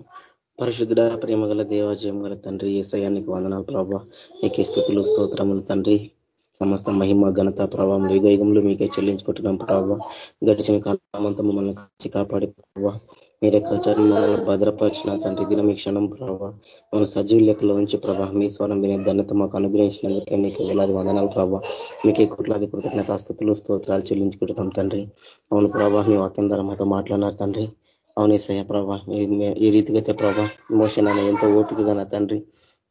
F: పరిశుద్ధుడ ప్రేమ గల దేవాజయం గల తండ్రి ఏసయానికి వందనాలు ప్రభావ నీకే స్థుతులు స్తోత్రములు తండ్రి. సమస్త మహిమ ఘనత ప్రభావం యుగయుగంలో మీకే చెల్లించుకుంటున్నాం ప్రభావ గడిచిన కాలమంతా మమ్మల్ని కాచి కాపాడి ప్రభావ మీరే కల్చర్ మమ్మల్ని భద్రపరిచిన తండ్రి దిన మీ క్షణం ప్రభావ మన సజీవ లెక్కలో ఉంచి ప్రభావ మీ స్వరం వినే ధన్యత మాకు అనుగ్రహించినందుకే నీకు వేలాది వందనాలు ప్రభావ మీకే కోట్లాది కృతజ్ఞతాస్థుతులు స్తోత్రాలు చెల్లించుకుంటున్నాం తండ్రి. అవును ప్రభావ మీ వాక్యం ద్వారా మాతో మాట్లాడినారు తండ్రి. అవునేసయ్య ప్రభా. ఈ రీతిగా అయితే ప్రభా మోషన్ ఎంతో ఓపికగా నా తండ్రి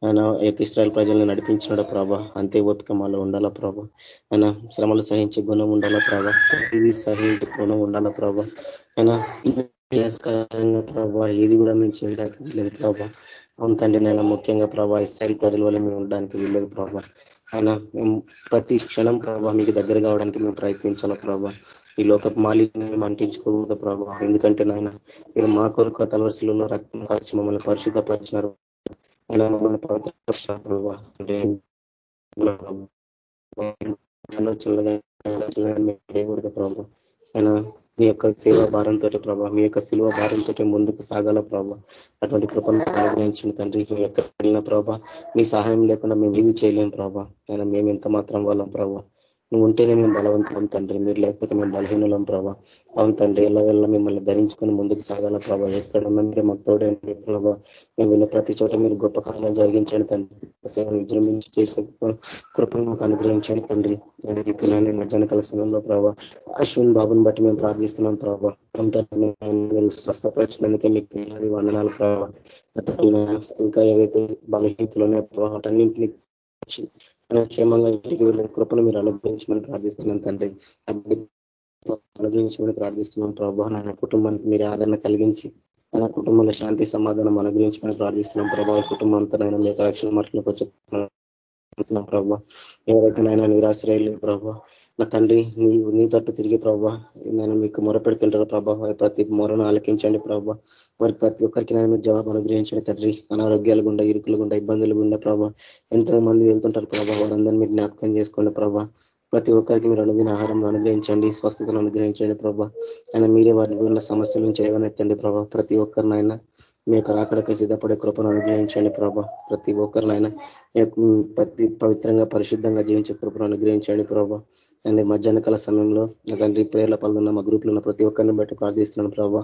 F: ఆయన యొక్క ఇస్రాయల్ ప్రజలను నడిపించినాడు ప్రభా. అంతే ఓపిక మాలో ఉండాలా ప్రభా? ఆయన శ్రమలు సహించే గుణం ఉండాలా ప్రభా? ఇది సహించే గుణం ఉండాలా ప్రభా? ఆయన ప్రభా ఏది కూడా మేము చేయడానికి వీలేదు ప్రభా. అవును తండ్రి నేను ముఖ్యంగా ప్రభా ఇస్రాయల్ ప్రజల వల్ల మేము ఉండడానికి వీలేదు ప్రభా. ఆయన మేము ప్రతి క్షణం ప్రభావ మీకు దగ్గర కావడానికి మేము ప్రయత్నించాలా ప్రభా? ఈ లోక మాలిన్యం అంటించుకోకూడదు ప్రభావ ఎందుకంటే నాయన మీరు మా కొరకు ఉన్న రక్తం కాల్చి మమ్మల్ని పరిశుద్ధపరిచినారు. ఆయన మమ్మల్ని ప్రభావ ఆయన మీ యొక్క సేవా భారంతో ప్రభావ మీ యొక్క శిల్వ భారంతో ముందుకు సాగాల ప్రభావ అటువంటి కృపను అనుగ్రహించిన తండ్రి మేము ఎక్కడ వెళ్ళిన ప్రభావ మీ సహాయం లేకుండా మేము ఇది చేయలేం ప్రభావ ఆయన మేము ఎంత మాత్రం వాళ్ళం ప్రభావ నువ్వు ఉంటేనే మేము బలవంతం తండ్రి. మీరు లేకపోతే మేము బలహీనులం ప్రభా. అవును తండ్రి ఎలా మిమ్మల్ని ధరించుకొని ముందుకు సాగాల ప్రభా. ఎక్కడ మీరు మాకు తోడండి ప్రభా. మేము విన్న ప్రతి చోట మీరు గొప్ప కార్యాలు జరిగించండి తండ్రి. సేవ విజృంభించి చేసే కృపను మాకు అనుగ్రహించండి తండ్రి. అదే రీతిలోనే మధ్యాహ్న కలసంలో సమయంలో ప్రభావ అశ్విన్ బాబుని బట్టి మేము ప్రార్థిస్తున్నాం ప్రభావ స్వస్థపరిచినందుకే మీకు వందనాలు ప్రభావ ఇంకా ఏవైతే బలహీనతలోనే వాటన్నింటినీ క్షేమంగా ఇంటికి వెళ్ళే కృపను మీరు అనుగ్రహించమని ప్రార్థిస్తున్నాం తండ్రి. అనుగ్రహించమని ప్రార్థిస్తున్నాం ప్రభా. నా కుటుంబానికి మీరు ఆదరణ కలిగించి నా కుటుంబంలో శాంతి సమాధానం అనుగ్రహించమని ప్రార్థిస్తున్నాం ప్రభావ కుటుంబం అంతనైనా మీకు రక్షణ మట్లకు చెప్తున్నాం ప్రభావ ఎవరైతేనైనా నిరాశ్రయులు నిరాశ్రయాలు ప్రభావ నా తండ్రి నీ నీ తట్టు తిరిగి ప్రభావ నేను మీకు మొరపెడుతుంటారు ప్రభావ ప్రతి మొరను ఆలకించండి ప్రభావ మరి ప్రతి ఒక్కరికి నేను మీరు జవాబు అనుగ్రహించండి తండ్రి. అనారోగ్యాలు గుండా ఇరుకులు గుండా ఇబ్బందులు గుండా ప్రభావ ఎంతో మంది వెళ్తుంటారు ప్రభావ వారందరినీ మీరు జ్ఞాపకం చేసుకోండి ప్రభావ ప్రతి ఒక్కరికి మీరు అనుదిన ఆహారం అనుగ్రహించండి స్వస్థతను అనుగ్రహించండి ప్రభా. ఆయన మీరే వారి ఉన్న సమస్యల నుంచి ఏమనెత్తండి ప్రభా. ప్రతి ఒక్కరినైనా మీ యొక్క రాకడక సిద్ధపడే కృపను అనుగ్రహించండి ప్రభా. ప్రతి ఒక్కరినైనా ప్రతి పవిత్రంగా పరిశుద్ధంగా జీవించే కృపను అనుగ్రహించండి ప్రభా. అండ్ మధ్యాహ్న కాల సమయంలో తండ్రి ప్రేర్ల పాల్గొన్న మా గ్రూప్లో ఉన్న ప్రతి ఒక్కరిని బట్టి ప్రార్థిస్తున్నాను ప్రభా.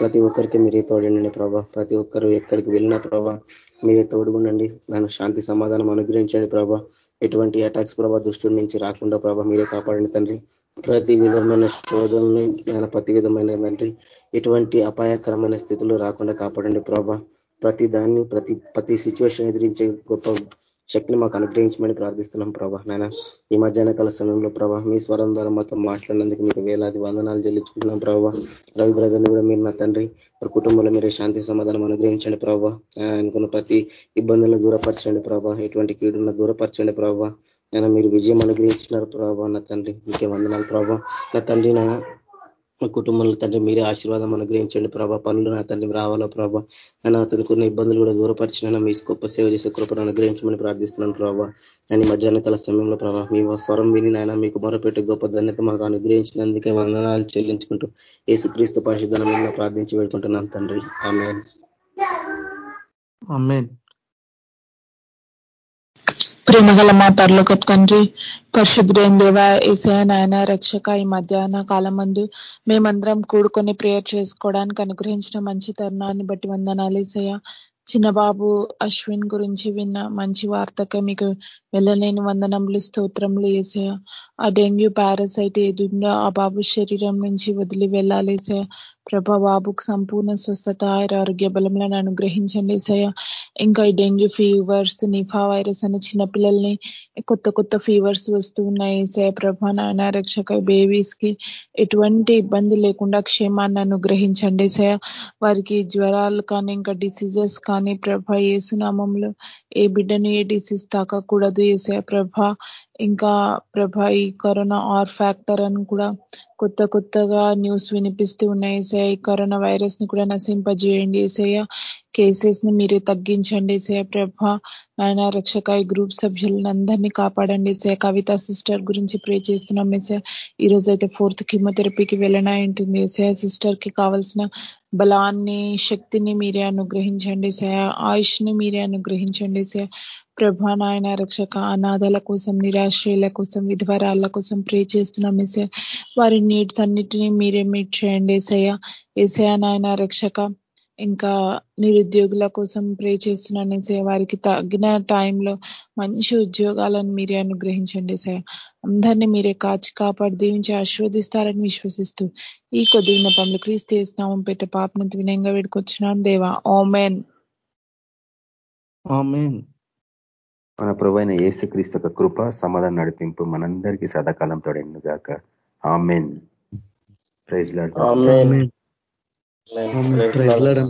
F: ప్రతి ఒక్కరికి మీరే తోడండి ప్రభా. ప్రతి ఒక్కరు ఎక్కడికి వెళ్ళినా ప్రభా మీరే తోడుగుండండి. నన్ను శాంతి సమాధానం అనుగ్రహించండి ప్రభా. ఎటువంటి అటాక్స్ ప్రభా దుష్టుడి నుంచి రాకుండా ప్రభా మీరే కాపాడండి తండ్రి. ప్రతి విధమైన శోధనని ప్రతి విధమైన తండ్రి ఎటువంటి అపాయకరమైన స్థితిలో రాకుండా కాపాడండి ప్రభా. ప్రతి దాన్ని ప్రతి ప్రతి సిచ్యువేషన్ ఎదిరించే గొప్ప శక్తిని మాకు అనుగ్రహించమని ప్రార్థిస్తున్నాం ప్రభా. నాయన ఈ మధ్యాహ్న కాల సమయంలో ప్రభా మీ స్వరం ద్వారా మాతో మాట్లాడినందుకు మీకు వేలాది వందనాలు చెల్లించుకుంటున్నాం ప్రభావ రవి బ్రదర్ని కూడా మీరు నా తండ్రి వారి కుటుంబంలో మీరే శాంతి సమాధానం అనుగ్రహించండి ప్రభావ అనుకున్న ప్రతి ఇబ్బందులను దూరపరచండి ప్రభా. ఎటువంటి కీడున్న దూరపరచండి ప్రభావ నేను మీరు విజయం అనుగ్రహించినారు ప్రభావ నా తండ్రి. మీకే వందనాలు ప్రభావ నా తండ్రి నా మా కుటుంబంలో తండ్రి మీరే ఆశీర్వాదం అనుగ్రహించండి ప్రభా. పనులు నా తండ్రి రావాలా ప్రభా. అతనికి కొన్ని ఇబ్బందులు కూడా దూరపరిచిన మీ గొప్ప సేవ చేసే కృపను అనుగ్రహించమని ప్రార్థిస్తున్నాను ప్రభావ అని మధ్యాహ్న కాల సమయంలో ప్రభా మీ స్వరం విని నాయన మీకు మొరపెట్టే గొప్ప ధన్యత మాకు అనుగ్రహించినందుకే వందనాలు చెల్లించుకుంటూ ఏసుక్రీస్తు పరిశుద్ధమైన ప్రార్థించి పెట్టుకుంటున్నాను తండ్రి.
E: ఆమె
G: ప్రేమగల మా పర్లోక తండ్రి పరిశుద్ధుడైన దేవ ఏసయ నాయన రక్షక ఈ మధ్యాహ్న కాలం మందు మేమందరం కూడుకొని ప్రేయర్ చేసుకోవడానికి అనుగ్రహించిన మంచి తరుణాన్ని బట్టి వందనాలు ఏసయ చిన్నబాబు అశ్విన్ గురించి విన్న మంచి వార్తక మీకు వెళ్ళలేని వందనములు స్తోత్రములు వేసాయ ఆ డెంగ్యూ పారసైట్ ఏది ఉందో ఆ బాబు శరీరం నుంచి వదిలి వెళ్ళాలేసాయ ప్రభా బాబుకు సంపూర్ణ స్వస్థత ఆరోగ్య బలములను అనుగ్రహించండి సయ ఇంకా ఈ డెంగ్యూ ఫీవర్స్ నిఫా వైరస్ అనే చిన్నపిల్లల్ని కొత్త కొత్త ఫీవర్స్ వస్తూ ఉన్నాయి సయ ప్రభా నాయన రక్షక బేబీస్కి ఎటువంటి ఇబ్బంది లేకుండా క్షేమాన్ని అనుగ్రహించండి సయ వారికి జ్వరాలు కానీ ఇంకా డిసీజెస్ కానీ ప్రభ ఏసునామంలో ఏ బిడ్డని ఏ డిసీజ్ తాకకూడదు ఏసయ ప్రభ. ఇంకా ప్రభా ఈ కరోనా ఆర్ ఫ్యాక్టర్ అని కూడా కొత్త కొత్తగా న్యూస్ వినిపిస్తూ ఉన్నాయి. ఏసయ ఈ కరోనా వైరస్ని కూడా నశింపజేయండి ఏసయ్య. కేసెస్ని మీరే తగ్గించండి ఏసయ ప్రభ. నాయన రక్షక ఈ గ్రూప్ సభ్యులందరినీ కాపాడండి ఏసయ కవిత సిస్టర్ గురించి ప్రే చేస్తున్నాం ఏసయ ఈ రోజు అయితే ఫోర్త్ కీమోథెరపీకి వెళ్ళనా ఉంటుంది ఏసయ సిస్టర్కి కావాల్సిన బలాన్ని శక్తిని మీరే అనుగ్రహించండి సయ ఆయుష్ని మీరే అనుగ్రహించండి సయ ప్రభా నాయన రక్షక అనాథల కోసం నిరాశ్రయుల కోసం విధవరాళ్ళ కోసం ప్రే చేస్తున్నాం మిసే వారి నీడ్స్ అన్నిటినీ మీరే మీట్ చేయండి ఏసయ ఏసయ నాయన రక్షక ఇంకా నిరుద్యోగుల కోసం ప్రే చేస్తున్నాను ఏసయ వారికి తగిన టైంలో మంచి ఉద్యోగాలను మీరే అనుగ్రహించండి సయ అందరినీ మీరే కాచి కాపాడి దీవించి ఆశీర్వదిస్తారని విశ్వసిస్తూ ఈ కొద్ది విన్నపంలో క్రీస్తు చేస్తున్నాము పెట్ట పాపనంత వినయంగా వేడుకొచ్చినాం దేవా ఓమెన్
D: మన ప్రభైన క్రీస్తు యొక్క కృప సమాధానం నడిపింపు మనందరికీ సదాకాలం తోడైంది గాక amen. Praise Lord.
F: Praise Lord